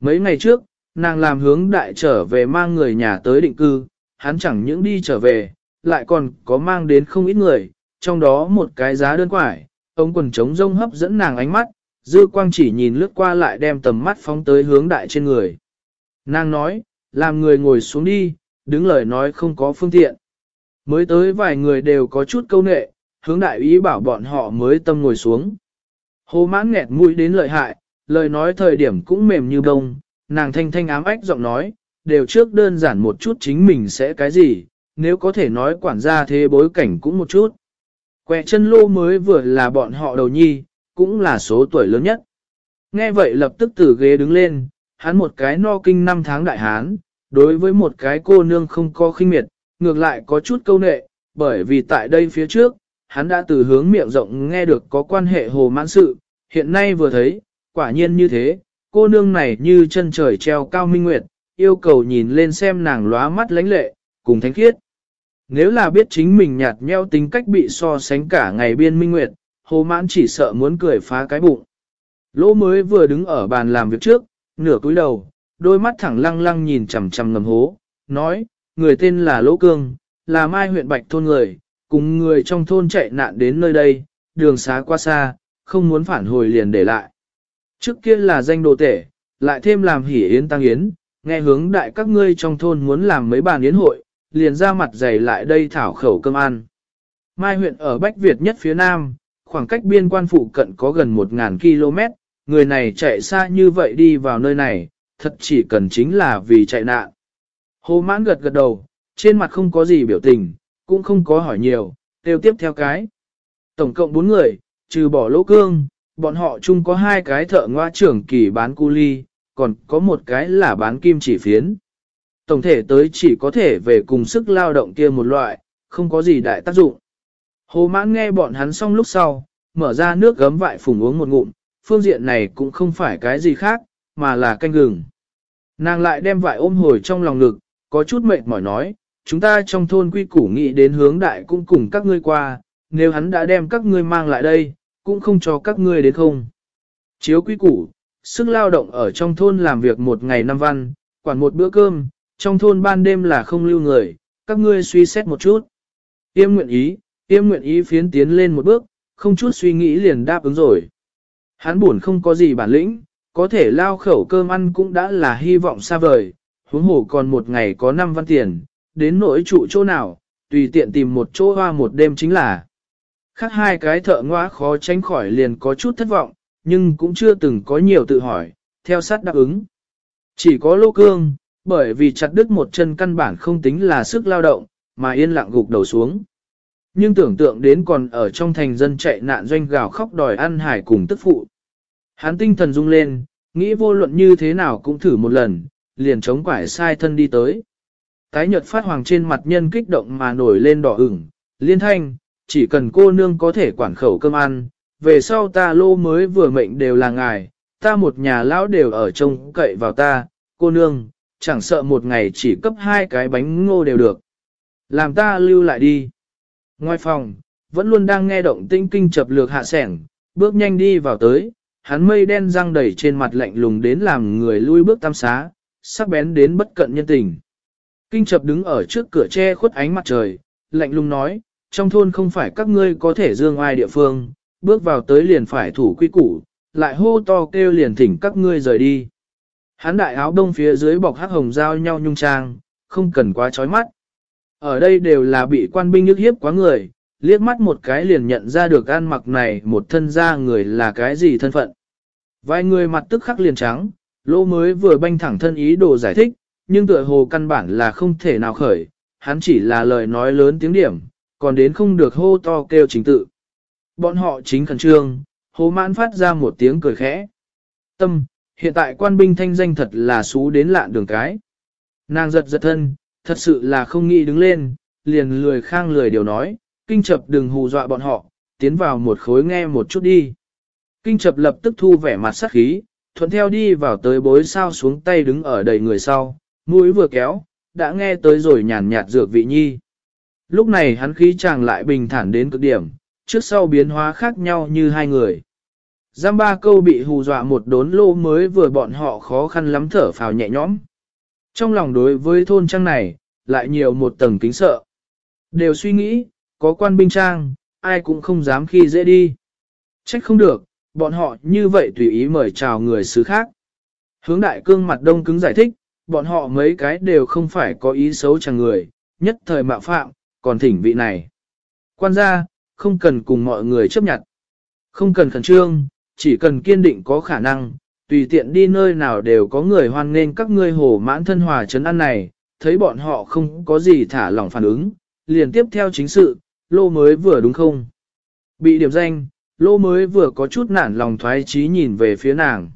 Mấy ngày trước, nàng làm hướng đại trở về mang người nhà tới định cư, hắn chẳng những đi trở về, lại còn có mang đến không ít người, trong đó một cái giá đơn quải, ông quần trống rông hấp dẫn nàng ánh mắt, dư quang chỉ nhìn lướt qua lại đem tầm mắt phóng tới hướng đại trên người. Nàng nói, làm người ngồi xuống đi, đứng lời nói không có phương tiện. Mới tới vài người đều có chút câu nệ, hướng đại ý bảo bọn họ mới tâm ngồi xuống. Hồ mãn nghẹt mũi đến lợi hại, lời nói thời điểm cũng mềm như bông, nàng thanh thanh ám ách giọng nói, đều trước đơn giản một chút chính mình sẽ cái gì, nếu có thể nói quản gia thế bối cảnh cũng một chút. Quẹ chân lô mới vừa là bọn họ đầu nhi, cũng là số tuổi lớn nhất. Nghe vậy lập tức từ ghế đứng lên, hắn một cái no kinh năm tháng đại hán, đối với một cái cô nương không có khinh miệt, ngược lại có chút câu nệ, bởi vì tại đây phía trước, hắn đã từ hướng miệng rộng nghe được có quan hệ hồ mãn sự, hiện nay vừa thấy, quả nhiên như thế, cô nương này như chân trời treo cao minh nguyệt, yêu cầu nhìn lên xem nàng lóa mắt lánh lệ, cùng thánh khiết. Nếu là biết chính mình nhạt nheo tính cách bị so sánh cả ngày biên minh nguyệt, hồ mãn chỉ sợ muốn cười phá cái bụng. Lỗ mới vừa đứng ở bàn làm việc trước, nửa cúi đầu, đôi mắt thẳng lăng lăng nhìn chằm chằm ngầm hố, nói, người tên là Lỗ Cương, là mai huyện Bạch thôn người, cùng người trong thôn chạy nạn đến nơi đây, đường xá qua xa, không muốn phản hồi liền để lại. Trước kia là danh đồ tể, lại thêm làm hỉ yến tăng yến, nghe hướng đại các ngươi trong thôn muốn làm mấy bàn yến hội, liền ra mặt dày lại đây thảo khẩu cơm ăn. Mai huyện ở Bách Việt nhất phía nam, khoảng cách biên quan phụ cận có gần 1.000 km, người này chạy xa như vậy đi vào nơi này, thật chỉ cần chính là vì chạy nạn. Hồ mãn gật gật đầu, trên mặt không có gì biểu tình, cũng không có hỏi nhiều, tiêu tiếp theo cái. Tổng cộng 4 người, trừ bỏ lỗ cương, bọn họ chung có hai cái thợ ngoa trưởng kỳ bán cu ly, còn có một cái là bán kim chỉ phiến. Tổng thể tới chỉ có thể về cùng sức lao động kia một loại, không có gì đại tác dụng. Hồ mãn nghe bọn hắn xong lúc sau, mở ra nước gấm vại phùng uống một ngụm, phương diện này cũng không phải cái gì khác, mà là canh gừng. Nàng lại đem vải ôm hồi trong lòng lực, có chút mệt mỏi nói, chúng ta trong thôn quy củ nghĩ đến hướng đại cũng cùng các ngươi qua, nếu hắn đã đem các ngươi mang lại đây, cũng không cho các ngươi đến không. Chiếu quý củ, sức lao động ở trong thôn làm việc một ngày năm văn, quản một bữa cơm, trong thôn ban đêm là không lưu người, các ngươi suy xét một chút. Tiêm nguyện ý, tiêm nguyện ý phiến tiến lên một bước, không chút suy nghĩ liền đáp ứng rồi. Hắn buồn không có gì bản lĩnh, có thể lao khẩu cơm ăn cũng đã là hy vọng xa vời, huống hồ còn một ngày có năm văn tiền, đến nỗi trụ chỗ nào, tùy tiện tìm một chỗ hoa một đêm chính là. Khác hai cái thợ ngoa khó tránh khỏi liền có chút thất vọng, nhưng cũng chưa từng có nhiều tự hỏi, theo sát đáp ứng. Chỉ có lô cương, bởi vì chặt đứt một chân căn bản không tính là sức lao động, mà yên lặng gục đầu xuống. Nhưng tưởng tượng đến còn ở trong thành dân chạy nạn doanh gào khóc đòi ăn hải cùng tức phụ. Hắn tinh thần rung lên, nghĩ vô luận như thế nào cũng thử một lần, liền chống quải sai thân đi tới. Tái nhợt phát hoàng trên mặt nhân kích động mà nổi lên đỏ ửng, liên thanh, chỉ cần cô nương có thể quản khẩu cơm ăn, về sau ta lô mới vừa mệnh đều là ngài, ta một nhà lão đều ở trông cậy vào ta, cô nương, chẳng sợ một ngày chỉ cấp hai cái bánh ngô đều được. Làm ta lưu lại đi. Ngoài phòng, vẫn luôn đang nghe động tinh kinh chập lược hạ sẻng, bước nhanh đi vào tới, hắn mây đen răng đầy trên mặt lạnh lùng đến làm người lui bước tam xá, sắc bén đến bất cận nhân tình. Kinh chập đứng ở trước cửa tre khuất ánh mặt trời, lạnh lùng nói, trong thôn không phải các ngươi có thể dương ai địa phương, bước vào tới liền phải thủ quy củ, lại hô to kêu liền thỉnh các ngươi rời đi. Hắn đại áo đông phía dưới bọc hắc hồng giao nhau nhung trang, không cần quá chói mắt. Ở đây đều là bị quan binh nhức hiếp quá người, liếc mắt một cái liền nhận ra được ăn mặc này một thân ra người là cái gì thân phận. Vài người mặt tức khắc liền trắng, lỗ mới vừa banh thẳng thân ý đồ giải thích, nhưng tựa hồ căn bản là không thể nào khởi, hắn chỉ là lời nói lớn tiếng điểm, còn đến không được hô to kêu chính tự. Bọn họ chính khẩn trương, hố mãn phát ra một tiếng cười khẽ. Tâm, hiện tại quan binh thanh danh thật là xú đến lạn đường cái. Nàng giật giật thân, thật sự là không nghĩ đứng lên, liền lười khang lười điều nói, kinh chập đừng hù dọa bọn họ, tiến vào một khối nghe một chút đi. Kinh chập lập tức thu vẻ mặt sắc khí, thuận theo đi vào tới bối sao xuống tay đứng ở đầy người sau, mũi vừa kéo, đã nghe tới rồi nhàn nhạt dược vị nhi. Lúc này hắn khí chàng lại bình thản đến cực điểm, trước sau biến hóa khác nhau như hai người. Giam ba câu bị hù dọa một đốn lô mới vừa bọn họ khó khăn lắm thở phào nhẹ nhõm. Trong lòng đối với thôn trang này, lại nhiều một tầng kính sợ. Đều suy nghĩ, có quan binh trang, ai cũng không dám khi dễ đi. Trách không được, bọn họ như vậy tùy ý mời chào người xứ khác. Hướng đại cương mặt đông cứng giải thích, bọn họ mấy cái đều không phải có ý xấu chẳng người, nhất thời mạo phạm, còn thỉnh vị này. Quan gia, không cần cùng mọi người chấp nhận. Không cần khẩn trương, chỉ cần kiên định có khả năng, tùy tiện đi nơi nào đều có người hoan nghênh các ngươi hồ mãn thân hòa chấn ăn này, thấy bọn họ không có gì thả lỏng phản ứng, liền tiếp theo chính sự, lô mới vừa đúng không? Bị điểm danh, lô mới vừa có chút nản lòng thoái trí nhìn về phía nàng.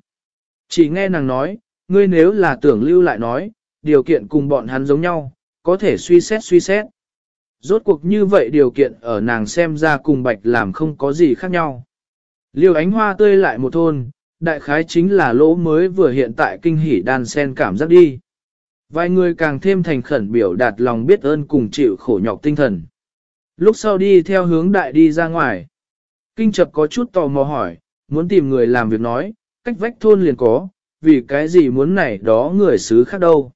Chỉ nghe nàng nói, ngươi nếu là tưởng lưu lại nói, điều kiện cùng bọn hắn giống nhau, có thể suy xét suy xét. Rốt cuộc như vậy điều kiện ở nàng xem ra cùng bạch làm không có gì khác nhau. Liêu ánh hoa tươi lại một thôn, đại khái chính là lỗ mới vừa hiện tại kinh hỉ đan sen cảm giác đi. Vài người càng thêm thành khẩn biểu đạt lòng biết ơn cùng chịu khổ nhọc tinh thần. Lúc sau đi theo hướng đại đi ra ngoài. Kinh chập có chút tò mò hỏi, muốn tìm người làm việc nói, cách vách thôn liền có, vì cái gì muốn này đó người xứ khác đâu.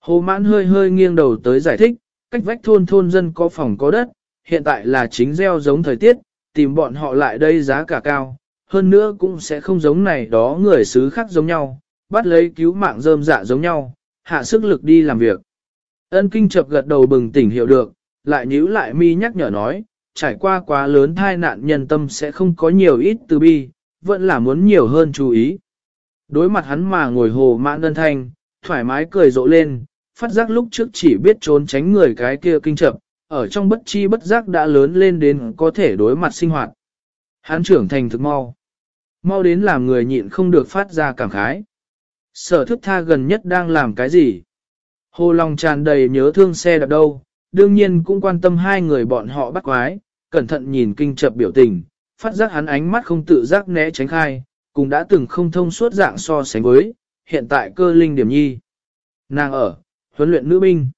Hồ mãn hơi hơi nghiêng đầu tới giải thích, cách vách thôn thôn dân có phòng có đất, hiện tại là chính gieo giống thời tiết, tìm bọn họ lại đây giá cả cao, hơn nữa cũng sẽ không giống này đó người xứ khác giống nhau, bắt lấy cứu mạng rơm dạ giống nhau, hạ sức lực đi làm việc. Ân kinh chập gật đầu bừng tỉnh hiểu được, lại nhíu lại mi nhắc nhở nói, trải qua quá lớn thai nạn nhân tâm sẽ không có nhiều ít từ bi, vẫn là muốn nhiều hơn chú ý. Đối mặt hắn mà ngồi hồ mãn đơn thanh, thoải mái cười rộ lên, phát giác lúc trước chỉ biết trốn tránh người cái kia kinh chậm, ở trong bất chi bất giác đã lớn lên đến có thể đối mặt sinh hoạt. Hắn trưởng thành thực mau. Mau đến làm người nhịn không được phát ra cảm khái. Sở thức tha gần nhất đang làm cái gì? Hồ lòng tràn đầy nhớ thương xe đạp đâu, đương nhiên cũng quan tâm hai người bọn họ bắt quái, cẩn thận nhìn kinh chập biểu tình, phát giác hắn ánh mắt không tự giác né tránh khai, cũng đã từng không thông suốt dạng so sánh với, hiện tại cơ linh điểm nhi. Nàng ở, huấn luyện nữ binh.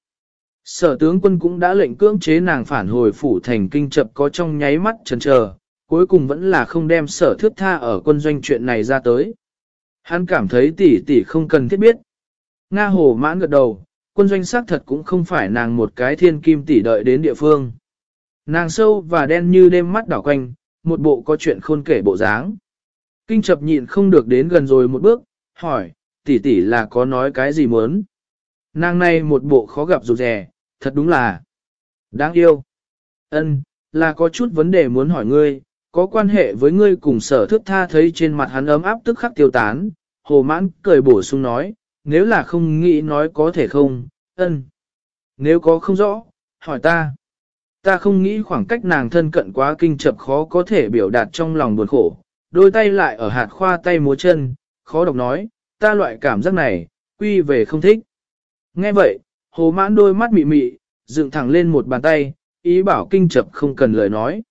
Sở tướng quân cũng đã lệnh cưỡng chế nàng phản hồi phủ thành kinh chập có trong nháy mắt chần chờ, cuối cùng vẫn là không đem sở thước tha ở quân doanh chuyện này ra tới. Hắn cảm thấy tỷ tỷ không cần thiết biết. Nga hồ mãn gật đầu, quân doanh xác thật cũng không phải nàng một cái thiên kim tỷ đợi đến địa phương. Nàng sâu và đen như đêm mắt đảo quanh, một bộ có chuyện khôn kể bộ dáng. Kinh chập nhịn không được đến gần rồi một bước, hỏi, tỷ tỷ là có nói cái gì muốn. Nàng này một bộ khó gặp rụt rè, thật đúng là đáng yêu. Ân, là có chút vấn đề muốn hỏi ngươi, có quan hệ với ngươi cùng sở thức tha thấy trên mặt hắn ấm áp tức khắc tiêu tán, hồ mãn cười bổ sung nói, nếu là không nghĩ nói có thể không, ân. Nếu có không rõ, hỏi ta. Ta không nghĩ khoảng cách nàng thân cận quá kinh chập khó có thể biểu đạt trong lòng buồn khổ, đôi tay lại ở hạt khoa tay múa chân, khó đọc nói, ta loại cảm giác này, quy về không thích. Nghe vậy, hồ mãn đôi mắt mị mị, dựng thẳng lên một bàn tay, ý bảo kinh chập không cần lời nói.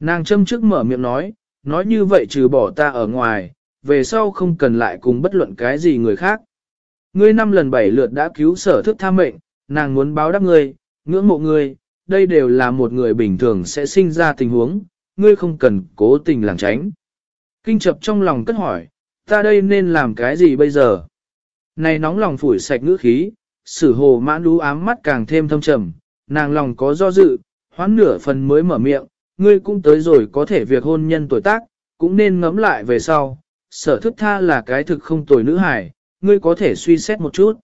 Nàng châm trước mở miệng nói, nói như vậy trừ bỏ ta ở ngoài, về sau không cần lại cùng bất luận cái gì người khác. Ngươi năm lần bảy lượt đã cứu sở thức tham mệnh, nàng muốn báo đáp ngươi, ngưỡng mộ ngươi, đây đều là một người bình thường sẽ sinh ra tình huống, ngươi không cần cố tình làng tránh. Kinh chập trong lòng cất hỏi, ta đây nên làm cái gì bây giờ? Này nóng lòng phủi sạch ngữ khí, sử hồ mãn lú ám mắt càng thêm thâm trầm, nàng lòng có do dự, hoán nửa phần mới mở miệng, ngươi cũng tới rồi có thể việc hôn nhân tuổi tác, cũng nên ngẫm lại về sau, sở thức tha là cái thực không tuổi nữ hải, ngươi có thể suy xét một chút.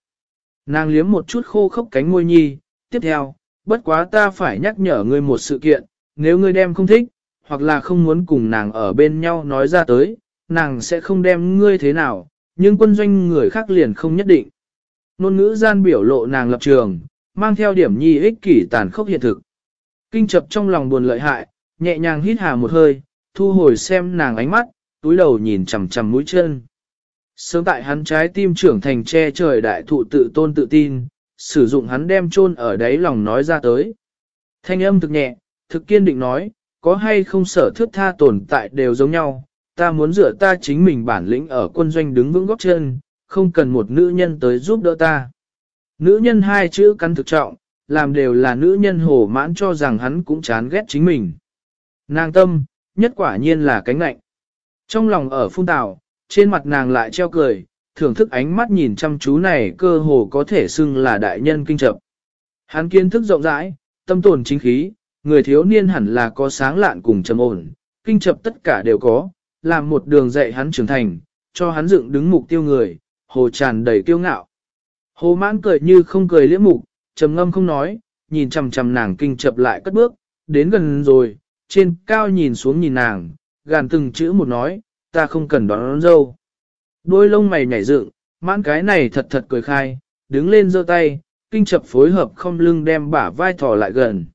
Nàng liếm một chút khô khốc cánh môi nhi, tiếp theo, bất quá ta phải nhắc nhở ngươi một sự kiện, nếu ngươi đem không thích, hoặc là không muốn cùng nàng ở bên nhau nói ra tới, nàng sẽ không đem ngươi thế nào, nhưng quân doanh người khác liền không nhất định ngôn ngữ gian biểu lộ nàng lập trường, mang theo điểm nhi ích kỷ tàn khốc hiện thực. Kinh chập trong lòng buồn lợi hại, nhẹ nhàng hít hà một hơi, thu hồi xem nàng ánh mắt, túi đầu nhìn chằm chằm mũi chân. Sớm tại hắn trái tim trưởng thành che trời đại thụ tự tôn tự tin, sử dụng hắn đem chôn ở đáy lòng nói ra tới. Thanh âm thực nhẹ, thực kiên định nói, có hay không sở thước tha tồn tại đều giống nhau, ta muốn dựa ta chính mình bản lĩnh ở quân doanh đứng vững góc chân, không cần một nữ nhân tới giúp đỡ ta. Nữ nhân hai chữ căn thực trọng, làm đều là nữ nhân hổ mãn cho rằng hắn cũng chán ghét chính mình. Nàng tâm, nhất quả nhiên là cánh lạnh. Trong lòng ở phun tào, trên mặt nàng lại treo cười, thưởng thức ánh mắt nhìn chăm chú này cơ hồ có thể xưng là đại nhân kinh chậm. Hắn kiến thức rộng rãi, tâm tồn chính khí, người thiếu niên hẳn là có sáng lạn cùng trầm ổn, kinh chập tất cả đều có, làm một đường dạy hắn trưởng thành, cho hắn dựng đứng mục tiêu người, hồ tràn đầy kiêu ngạo. Hồ mãn cười như không cười liễm mục, trầm ngâm không nói, nhìn chằm chằm nàng kinh chập lại cất bước, đến gần rồi, trên cao nhìn xuống nhìn nàng, gàn từng chữ một nói, ta không cần đón, đón dâu. Đôi lông mày nhảy dựng, mãn cái này thật thật cười khai, đứng lên giơ tay, kinh chập phối hợp không lưng đem bả vai thỏ lại gần.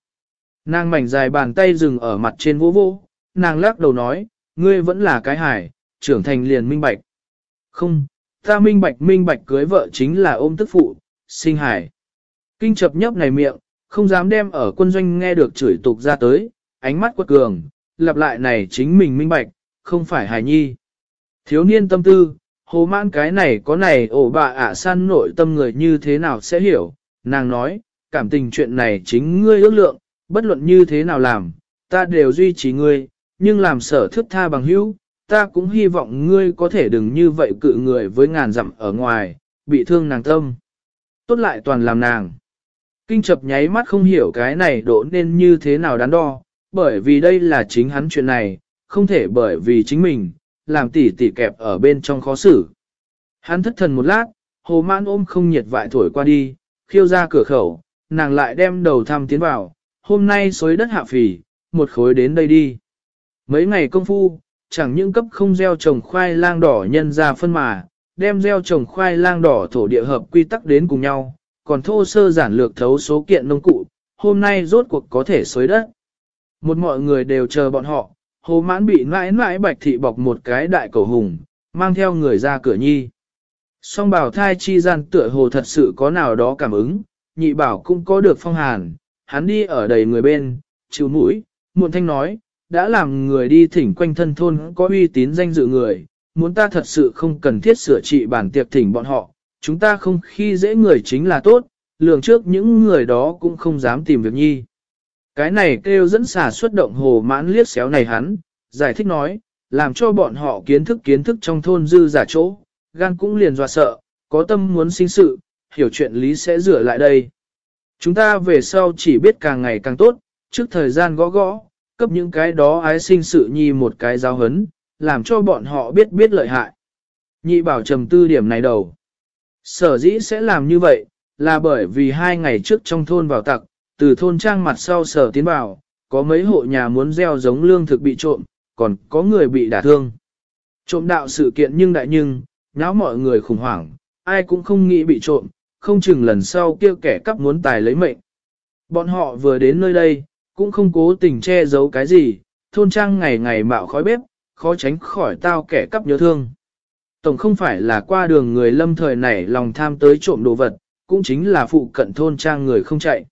Nàng mảnh dài bàn tay dừng ở mặt trên vỗ vỗ, nàng lắc đầu nói, ngươi vẫn là cái hải, trưởng thành liền minh bạch. Không, ta minh bạch minh bạch cưới vợ chính là ôm tức phụ, sinh hải. Kinh chập nhấp này miệng, không dám đem ở quân doanh nghe được chửi tục ra tới, ánh mắt quật cường, lặp lại này chính mình minh bạch, không phải hài nhi. Thiếu niên tâm tư, hồ mãn cái này có này ổ bà ả san nội tâm người như thế nào sẽ hiểu, nàng nói, cảm tình chuyện này chính ngươi ước lượng, bất luận như thế nào làm, ta đều duy trì ngươi, nhưng làm sở thức tha bằng hữu, ta cũng hy vọng ngươi có thể đừng như vậy cự người với ngàn dặm ở ngoài, bị thương nàng tâm. Tốt lại toàn làm nàng. Kinh chập nháy mắt không hiểu cái này độ nên như thế nào đắn đo, bởi vì đây là chính hắn chuyện này, không thể bởi vì chính mình, làm tỉ tỉ kẹp ở bên trong khó xử. Hắn thất thần một lát, hồ mãn ôm không nhiệt vại thổi qua đi, khiêu ra cửa khẩu, nàng lại đem đầu thăm tiến vào, hôm nay xối đất hạ phì, một khối đến đây đi. Mấy ngày công phu, chẳng những cấp không gieo trồng khoai lang đỏ nhân ra phân mà, đem gieo trồng khoai lang đỏ thổ địa hợp quy tắc đến cùng nhau, còn thô sơ giản lược thấu số kiện nông cụ, hôm nay rốt cuộc có thể xới đất. Một mọi người đều chờ bọn họ, hồ mãn bị mãi mãi bạch thị bọc một cái đại cầu hùng, mang theo người ra cửa nhi. Song bảo thai chi gian tựa hồ thật sự có nào đó cảm ứng, nhị bảo cũng có được phong hàn, hắn đi ở đầy người bên, chịu mũi, muộn thanh nói, đã làm người đi thỉnh quanh thân thôn có uy tín danh dự người, muốn ta thật sự không cần thiết sửa trị bản tiệc thỉnh bọn họ, chúng ta không khi dễ người chính là tốt, lường trước những người đó cũng không dám tìm việc nhi. Cái này kêu dẫn xả xuất động hồ mãn liếc xéo này hắn, giải thích nói, làm cho bọn họ kiến thức kiến thức trong thôn dư giả chỗ, gan cũng liền dọa sợ, có tâm muốn sinh sự, hiểu chuyện lý sẽ rửa lại đây. Chúng ta về sau chỉ biết càng ngày càng tốt, trước thời gian gõ gõ, cấp những cái đó ái sinh sự nhi một cái giáo hấn, làm cho bọn họ biết biết lợi hại. Nhị bảo trầm tư điểm này đầu. Sở dĩ sẽ làm như vậy, là bởi vì hai ngày trước trong thôn vào tặc, từ thôn trang mặt sau sở tiến vào, có mấy hộ nhà muốn gieo giống lương thực bị trộm, còn có người bị đả thương. Trộm đạo sự kiện nhưng đại nhưng, nháo mọi người khủng hoảng, ai cũng không nghĩ bị trộm, không chừng lần sau kia kẻ cắp muốn tài lấy mệnh. Bọn họ vừa đến nơi đây, cũng không cố tình che giấu cái gì, thôn trang ngày ngày mạo khói bếp, khó tránh khỏi tao kẻ cắp nhớ thương. Tổng không phải là qua đường người lâm thời này lòng tham tới trộm đồ vật, cũng chính là phụ cận thôn trang người không chạy.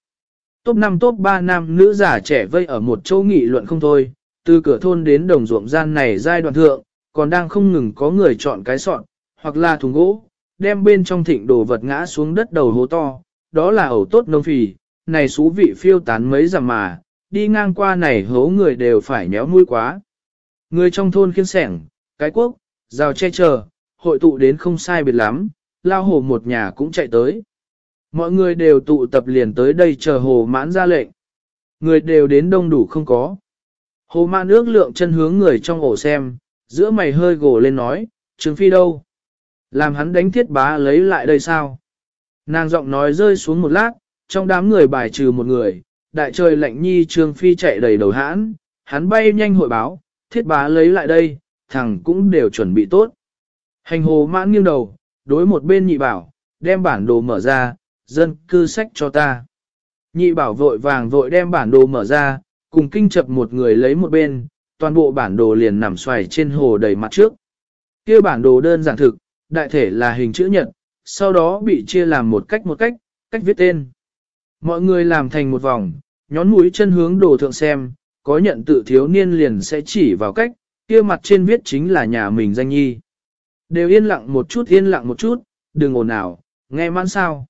Top 5 top 3 nam nữ giả trẻ vây ở một chỗ nghị luận không thôi, từ cửa thôn đến đồng ruộng gian này giai đoạn thượng, còn đang không ngừng có người chọn cái sọn, hoặc là thùng gỗ, đem bên trong thịnh đồ vật ngã xuống đất đầu hố to, đó là ẩu tốt nông phì, này xú vị phiêu tán mấy giảm mà, đi ngang qua này hố người đều phải nhéo mũi quá. Người trong thôn khiên sẻng, cái quốc, rào che chờ, hội tụ đến không sai biệt lắm, lao hồ một nhà cũng chạy tới. Mọi người đều tụ tập liền tới đây chờ hồ mãn ra lệnh. Người đều đến đông đủ không có. Hồ mãn ước lượng chân hướng người trong ổ xem, giữa mày hơi gồ lên nói, Trương Phi đâu? Làm hắn đánh thiết bá lấy lại đây sao? Nàng giọng nói rơi xuống một lát, trong đám người bài trừ một người, đại trời lạnh nhi Trương Phi chạy đầy đầu hãn, hắn bay nhanh hội báo, thiết bá lấy lại đây, thằng cũng đều chuẩn bị tốt. Hành hồ mãn nghiêng đầu, đối một bên nhị bảo, đem bản đồ mở ra, dân cư sách cho ta. Nhị bảo vội vàng vội đem bản đồ mở ra, cùng kinh chập một người lấy một bên, toàn bộ bản đồ liền nằm xoài trên hồ đầy mặt trước. kia bản đồ đơn giản thực, đại thể là hình chữ nhật, sau đó bị chia làm một cách một cách, cách viết tên. Mọi người làm thành một vòng, nhón mũi chân hướng đồ thượng xem, có nhận tự thiếu niên liền sẽ chỉ vào cách, kia mặt trên viết chính là nhà mình danh nhi. Đều yên lặng một chút yên lặng một chút, đừng ồn ào, nghe mãn sao.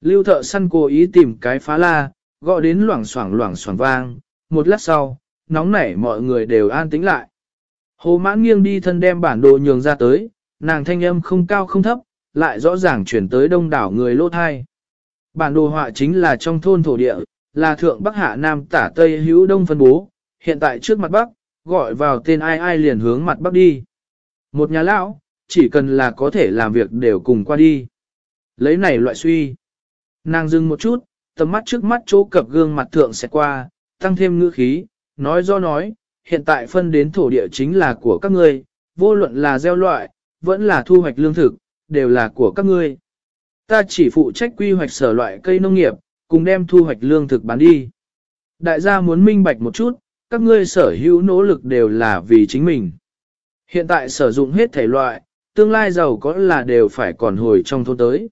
Lưu thợ săn cố ý tìm cái phá la, gọi đến loảng xoảng loảng xoảng vang, một lát sau, nóng nảy mọi người đều an tĩnh lại. Hồ mãn nghiêng đi thân đem bản đồ nhường ra tới, nàng thanh âm không cao không thấp, lại rõ ràng chuyển tới đông đảo người lô thai. Bản đồ họa chính là trong thôn thổ địa, là thượng bắc hạ nam tả tây hữu đông phân bố, hiện tại trước mặt bắc, gọi vào tên ai ai liền hướng mặt bắc đi. Một nhà lão, chỉ cần là có thể làm việc đều cùng qua đi. Lấy này loại suy. Nàng dừng một chút, tầm mắt trước mắt chỗ cập gương mặt thượng sẽ qua, tăng thêm ngữ khí, nói do nói, hiện tại phân đến thổ địa chính là của các ngươi, vô luận là gieo loại, vẫn là thu hoạch lương thực, đều là của các ngươi. Ta chỉ phụ trách quy hoạch sở loại cây nông nghiệp, cùng đem thu hoạch lương thực bán đi. Đại gia muốn minh bạch một chút, các ngươi sở hữu nỗ lực đều là vì chính mình. Hiện tại sử dụng hết thể loại, tương lai giàu có là đều phải còn hồi trong thôn tới.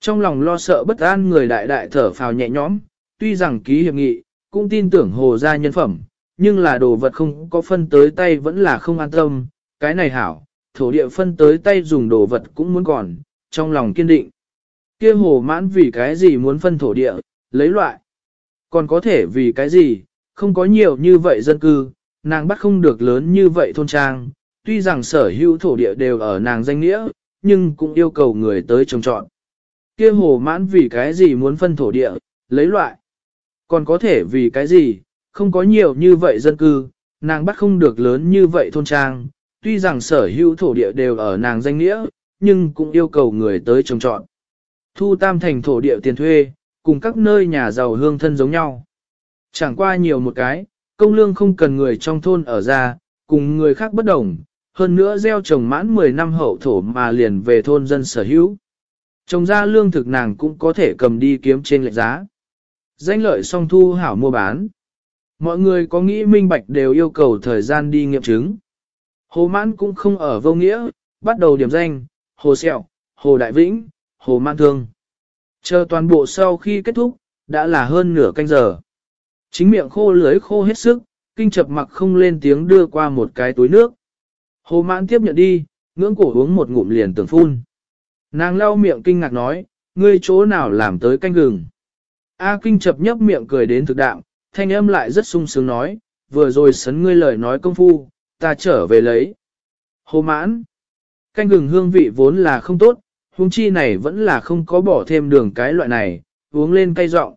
Trong lòng lo sợ bất an người đại đại thở phào nhẹ nhõm, tuy rằng ký hiệp nghị, cũng tin tưởng hồ gia nhân phẩm, nhưng là đồ vật không có phân tới tay vẫn là không an tâm, cái này hảo, thổ địa phân tới tay dùng đồ vật cũng muốn còn, trong lòng kiên định kia hồ mãn vì cái gì muốn phân thổ địa, lấy loại. Còn có thể vì cái gì, không có nhiều như vậy dân cư, nàng bắt không được lớn như vậy thôn trang, tuy rằng sở hữu thổ địa đều ở nàng danh nghĩa, nhưng cũng yêu cầu người tới trồng trọn. kia hồ mãn vì cái gì muốn phân thổ địa, lấy loại. Còn có thể vì cái gì, không có nhiều như vậy dân cư, nàng bắt không được lớn như vậy thôn trang, tuy rằng sở hữu thổ địa đều ở nàng danh nghĩa, nhưng cũng yêu cầu người tới trồng trọn. Thu tam thành thổ địa tiền thuê, cùng các nơi nhà giàu hương thân giống nhau. Chẳng qua nhiều một cái, công lương không cần người trong thôn ở ra, cùng người khác bất đồng, hơn nữa gieo trồng mãn 10 năm hậu thổ mà liền về thôn dân sở hữu. Trồng ra lương thực nàng cũng có thể cầm đi kiếm trên lệch giá. Danh lợi song thu hảo mua bán. Mọi người có nghĩ minh bạch đều yêu cầu thời gian đi nghiệm chứng. Hồ mãn cũng không ở vô nghĩa, bắt đầu điểm danh, hồ sẹo, hồ đại vĩnh, hồ mãn thương. Chờ toàn bộ sau khi kết thúc, đã là hơn nửa canh giờ. Chính miệng khô lưới khô hết sức, kinh chập mặc không lên tiếng đưa qua một cái túi nước. Hồ mãn tiếp nhận đi, ngưỡng cổ uống một ngụm liền tưởng phun. Nàng lau miệng kinh ngạc nói, ngươi chỗ nào làm tới canh gừng. A kinh chập nhấp miệng cười đến thực đạo, thanh âm lại rất sung sướng nói, vừa rồi sấn ngươi lời nói công phu, ta trở về lấy. Hồ mãn, canh gừng hương vị vốn là không tốt, huống chi này vẫn là không có bỏ thêm đường cái loại này, uống lên cay giọng.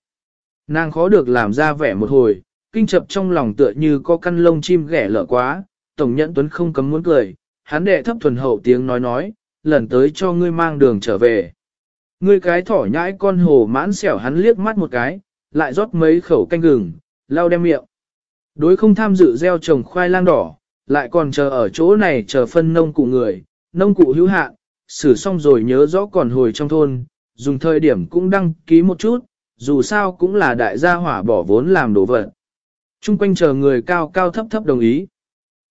Nàng khó được làm ra vẻ một hồi, kinh chập trong lòng tựa như có căn lông chim ghẻ lở quá, tổng nhẫn tuấn không cấm muốn cười, hắn đệ thấp thuần hậu tiếng nói nói, lần tới cho ngươi mang đường trở về. Ngươi cái thỏ nhãi con hồ mãn xẻo hắn liếc mắt một cái, lại rót mấy khẩu canh gừng, lau đem miệng. Đối không tham dự gieo trồng khoai lang đỏ, lại còn chờ ở chỗ này chờ phân nông cụ người, nông cụ hữu hạn, xử xong rồi nhớ rõ còn hồi trong thôn, dùng thời điểm cũng đăng ký một chút, dù sao cũng là đại gia hỏa bỏ vốn làm đồ vật. Trung quanh chờ người cao cao thấp thấp đồng ý.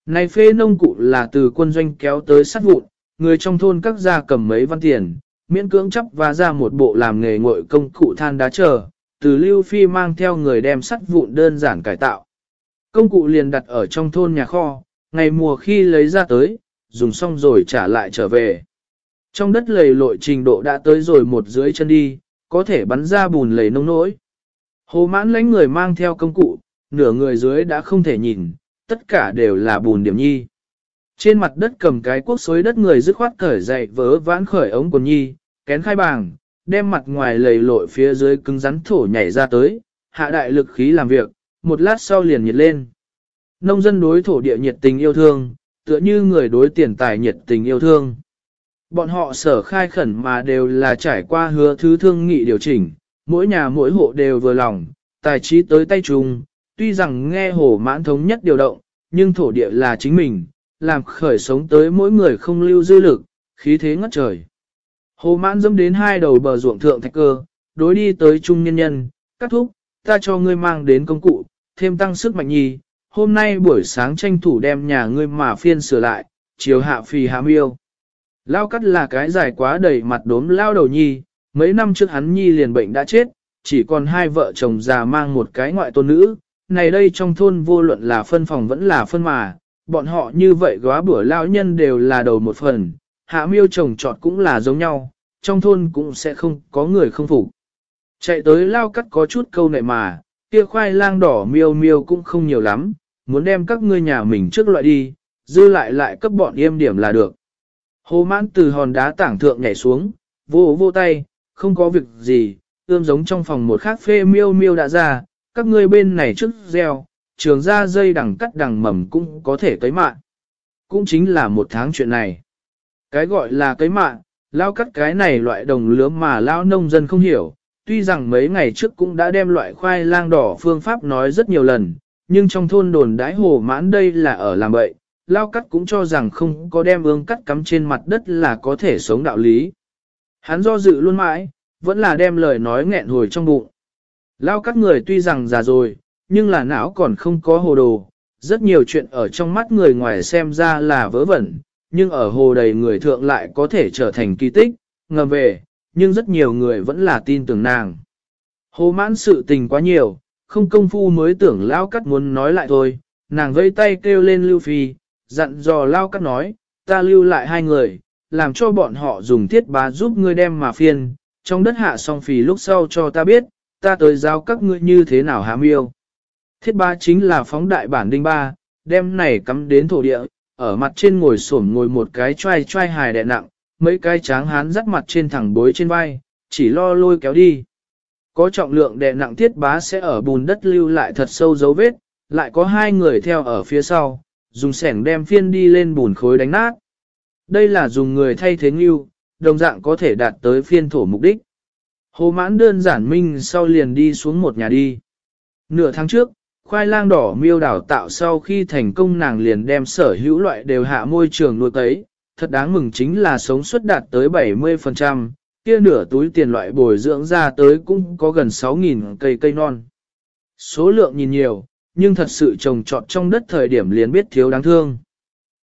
Này phê nông cụ là từ quân doanh kéo tới sát vụn, người trong thôn các gia cầm mấy văn tiền, miễn cưỡng chấp và ra một bộ làm nghề ngội công cụ than đá chờ, từ Lưu Phi mang theo người đem sắt vụn đơn giản cải tạo. Công cụ liền đặt ở trong thôn nhà kho, ngày mùa khi lấy ra tới, dùng xong rồi trả lại trở về. Trong đất lầy lội trình độ đã tới rồi một dưới chân đi, có thể bắn ra bùn lầy nông nỗi. Hồ mãn lãnh người mang theo công cụ, nửa người dưới đã không thể nhìn, tất cả đều là bùn điểm nhi. Trên mặt đất cầm cái quốc xối đất người dứt khoát cởi dậy vớ vãn khởi ống quần nhi, kén khai bàng, đem mặt ngoài lầy lội phía dưới cứng rắn thổ nhảy ra tới, hạ đại lực khí làm việc, một lát sau liền nhiệt lên. Nông dân đối thổ địa nhiệt tình yêu thương, tựa như người đối tiền tài nhiệt tình yêu thương. Bọn họ sở khai khẩn mà đều là trải qua hứa thứ thương nghị điều chỉnh, mỗi nhà mỗi hộ đều vừa lòng, tài trí tới tay chung, tuy rằng nghe hồ mãn thống nhất điều động, nhưng thổ địa là chính mình, làm khởi sống tới mỗi người không lưu dư lực, khí thế ngất trời. Hồ mãn dâm đến hai đầu bờ ruộng thượng thạch cơ, đối đi tới trung nhân nhân, cắt thúc, ta cho ngươi mang đến công cụ, thêm tăng sức mạnh nhi, hôm nay buổi sáng tranh thủ đem nhà ngươi mà phiên sửa lại, chiều hạ phì hạ miêu. Lao cắt là cái dài quá đầy mặt đốm lao đầu nhi, mấy năm trước hắn nhi liền bệnh đã chết, chỉ còn hai vợ chồng già mang một cái ngoại tôn nữ, này đây trong thôn vô luận là phân phòng vẫn là phân mà, bọn họ như vậy góa bữa lao nhân đều là đầu một phần, hạ miêu chồng trọt cũng là giống nhau, trong thôn cũng sẽ không có người không phục. Chạy tới lao cắt có chút câu nệ mà, kia khoai lang đỏ miêu miêu cũng không nhiều lắm, muốn đem các ngươi nhà mình trước loại đi, dư lại lại cấp bọn yêm điểm là được. Hồ mãn từ hòn đá tảng thượng nhảy xuống, vô vô tay, không có việc gì, ươm giống trong phòng một khác phê miêu miêu đã ra, các ngươi bên này trước gieo, trường ra dây đằng cắt đằng mầm cũng có thể cấy mạng. Cũng chính là một tháng chuyện này. Cái gọi là cấy mạng, lao cắt cái này loại đồng lứa mà lao nông dân không hiểu, tuy rằng mấy ngày trước cũng đã đem loại khoai lang đỏ phương pháp nói rất nhiều lần, nhưng trong thôn đồn đái hồ mãn đây là ở làm bậy, lao cắt cũng cho rằng không có đem ương cắt cắm trên mặt đất là có thể sống đạo lý. Hắn do dự luôn mãi, vẫn là đem lời nói nghẹn hồi trong bụng. Lao cắt người tuy rằng già rồi, nhưng là não còn không có hồ đồ, rất nhiều chuyện ở trong mắt người ngoài xem ra là vớ vẩn, nhưng ở hồ đầy người thượng lại có thể trở thành kỳ tích, ngầm về, nhưng rất nhiều người vẫn là tin tưởng nàng. Hồ mãn sự tình quá nhiều, không công phu mới tưởng lao cắt muốn nói lại thôi, nàng vây tay kêu lên lưu phi, dặn dò lao cắt nói, ta lưu lại hai người, làm cho bọn họ dùng thiết bá giúp ngươi đem mà phiên, trong đất hạ song phì lúc sau cho ta biết, ta tới giao các ngươi như thế nào hám yêu. Thiết bá chính là phóng đại bản đinh ba, đem này cắm đến thổ địa, ở mặt trên ngồi xổm ngồi một cái trai trai hài đẹ nặng, mấy cái tráng hán dắt mặt trên thẳng bối trên vai, chỉ lo lôi kéo đi. Có trọng lượng đè nặng thiết bá sẽ ở bùn đất lưu lại thật sâu dấu vết, lại có hai người theo ở phía sau, dùng sẻng đem phiên đi lên bùn khối đánh nát. Đây là dùng người thay thế ngưu, đồng dạng có thể đạt tới phiên thổ mục đích. Hồ mãn đơn giản minh sau liền đi xuống một nhà đi. Nửa tháng trước, khoai lang đỏ miêu đảo tạo sau khi thành công nàng liền đem sở hữu loại đều hạ môi trường nuôi cấy, thật đáng mừng chính là sống suất đạt tới 70%, kia nửa túi tiền loại bồi dưỡng ra tới cũng có gần 6.000 cây cây non. Số lượng nhìn nhiều, nhưng thật sự trồng trọt trong đất thời điểm liền biết thiếu đáng thương.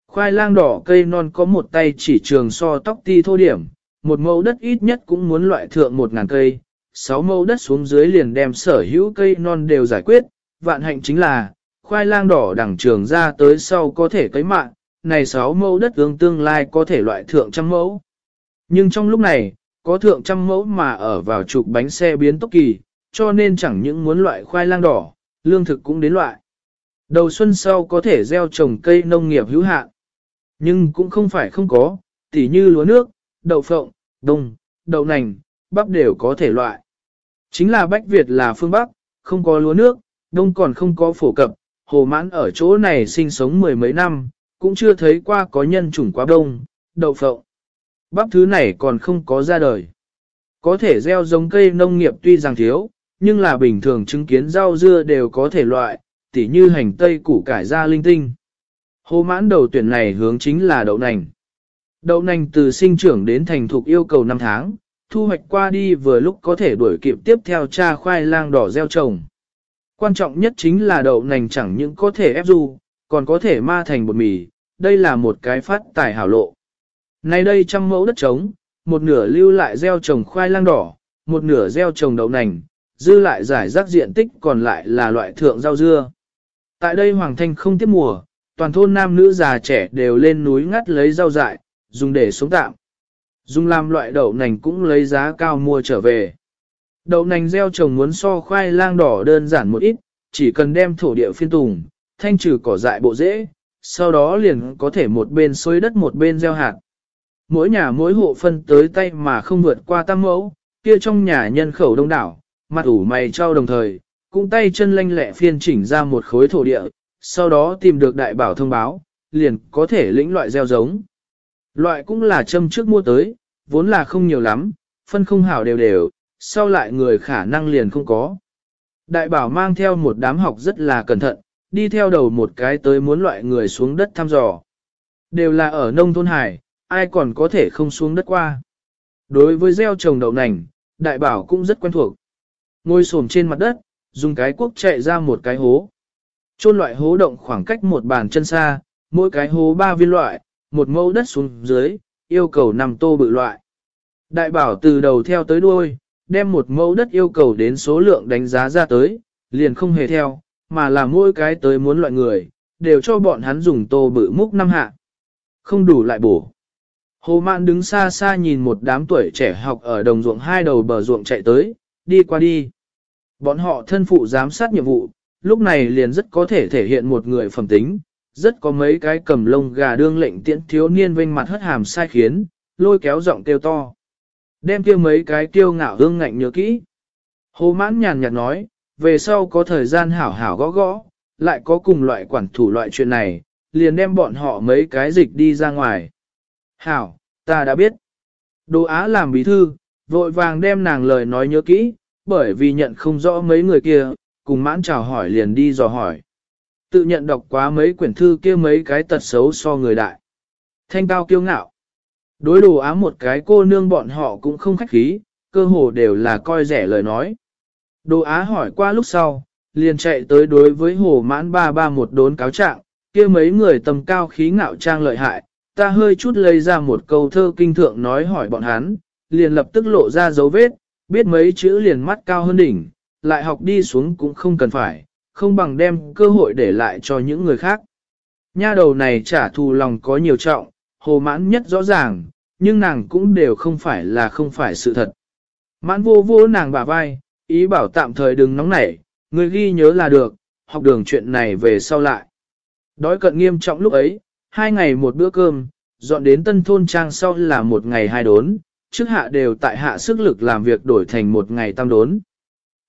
Khoai lang đỏ cây non có một tay chỉ trường so tóc ti thô điểm, một mẫu đất ít nhất cũng muốn loại thượng một ngàn cây, sáu mẫu đất xuống dưới liền đem sở hữu cây non đều giải quyết, vạn hạnh chính là, khoai lang đỏ đẳng trường ra tới sau có thể cấy mạng, này sáu mẫu đất ương tương lai có thể loại thượng trăm mẫu. Nhưng trong lúc này, có thượng trăm mẫu mà ở vào trục bánh xe biến tốc kỳ, cho nên chẳng những muốn loại khoai lang đỏ, lương thực cũng đến loại. Đầu xuân sau có thể gieo trồng cây nông nghiệp hữu hạn, nhưng cũng không phải không có, tỉ như lúa nước, đậu phộng, đông, đậu nành, bắp đều có thể loại. Chính là Bách Việt là phương Bắc, không có lúa nước, đông còn không có phổ cập, hồ mãn ở chỗ này sinh sống mười mấy năm, cũng chưa thấy qua có nhân chủng quá đông, đậu phộng. Bắp thứ này còn không có ra đời. Có thể gieo giống cây nông nghiệp tuy rằng thiếu, nhưng là bình thường chứng kiến rau dưa đều có thể loại, tỉ như hành tây củ cải ra linh tinh. Hồ mãn đầu tuyển này hướng chính là đậu nành. Đậu nành từ sinh trưởng đến thành thục yêu cầu 5 tháng, thu hoạch qua đi vừa lúc có thể đuổi kịp tiếp theo cha khoai lang đỏ gieo trồng. Quan trọng nhất chính là đậu nành chẳng những có thể ép du, còn có thể ma thành bột mì, đây là một cái phát tài hảo lộ. Nay đây trăm mẫu đất trống, một nửa lưu lại gieo trồng khoai lang đỏ, một nửa gieo trồng đậu nành, dư lại giải rác diện tích còn lại là loại thượng rau dưa. Tại đây Hoàng Thanh không tiếp mùa, toàn thôn nam nữ già trẻ đều lên núi ngắt lấy rau dại, dùng để sống tạm. Dùng làm loại đậu nành cũng lấy giá cao mua trở về. Đậu nành gieo trồng muốn so khoai lang đỏ đơn giản một ít, chỉ cần đem thổ địa phiên tùng, thanh trừ cỏ dại bộ rễ, sau đó liền có thể một bên xối đất một bên gieo hạt. Mỗi nhà mỗi hộ phân tới tay mà không vượt qua tam mẫu, kia trong nhà nhân khẩu đông đảo, mặt ủ mày trao đồng thời, cũng tay chân lanh lẹ phiên chỉnh ra một khối thổ địa, sau đó tìm được đại bảo thông báo, liền có thể lĩnh loại gieo giống. Loại cũng là châm trước mua tới, vốn là không nhiều lắm, phân không hảo đều đều, sau lại người khả năng liền không có. Đại bảo mang theo một đám học rất là cẩn thận, đi theo đầu một cái tới muốn loại người xuống đất thăm dò. Đều là ở nông thôn hải, ai còn có thể không xuống đất qua. Đối với gieo trồng đậu nành, đại bảo cũng rất quen thuộc. Ngồi xổm trên mặt đất, dùng cái cuốc chạy ra một cái hố. Chôn loại hố động khoảng cách một bàn chân xa, mỗi cái hố ba viên loại, một mẫu đất xuống dưới, yêu cầu nằm tô bự loại. Đại bảo từ đầu theo tới đuôi, đem một mẫu đất yêu cầu đến số lượng đánh giá ra tới, liền không hề theo, mà là mỗi cái tới muốn loại người, đều cho bọn hắn dùng tô bự múc năm hạ. Không đủ lại bổ. Hồ Mạn đứng xa xa nhìn một đám tuổi trẻ học ở đồng ruộng hai đầu bờ ruộng chạy tới, đi qua đi. Bọn họ thân phụ giám sát nhiệm vụ, lúc này liền rất có thể thể hiện một người phẩm tính, rất có mấy cái cầm lông gà đương lệnh tiễn thiếu niên vinh mặt hất hàm sai khiến, lôi kéo giọng kêu to. Đem kia mấy cái tiêu ngạo hương ngạnh nhớ kỹ. Hồ mãn nhàn nhạt nói, về sau có thời gian hảo hảo gõ gõ, lại có cùng loại quản thủ loại chuyện này, liền đem bọn họ mấy cái dịch đi ra ngoài. Hảo, ta đã biết. Đồ Á làm bí thư, vội vàng đem nàng lời nói nhớ kỹ, bởi vì nhận không rõ mấy người kia, cùng mãn chào hỏi liền đi dò hỏi. Tự nhận đọc quá mấy quyển thư kia mấy cái tật xấu so người đại. Thanh cao kiêu ngạo. Đối đồ ám một cái cô nương bọn họ cũng không khách khí, cơ hồ đều là coi rẻ lời nói. Đồ á hỏi qua lúc sau, liền chạy tới đối với hồ mãn ba ba một đốn cáo trạng, kia mấy người tầm cao khí ngạo trang lợi hại, ta hơi chút lấy ra một câu thơ kinh thượng nói hỏi bọn hắn, liền lập tức lộ ra dấu vết, biết mấy chữ liền mắt cao hơn đỉnh, lại học đi xuống cũng không cần phải, không bằng đem cơ hội để lại cho những người khác. Nha đầu này trả thù lòng có nhiều trọng, hồ mãn nhất rõ ràng, nhưng nàng cũng đều không phải là không phải sự thật. Mãn vô vô nàng bả vai, ý bảo tạm thời đừng nóng nảy, người ghi nhớ là được, học đường chuyện này về sau lại. Đói cận nghiêm trọng lúc ấy, hai ngày một bữa cơm, dọn đến tân thôn trang sau là một ngày hai đốn, trước hạ đều tại hạ sức lực làm việc đổi thành một ngày tam đốn.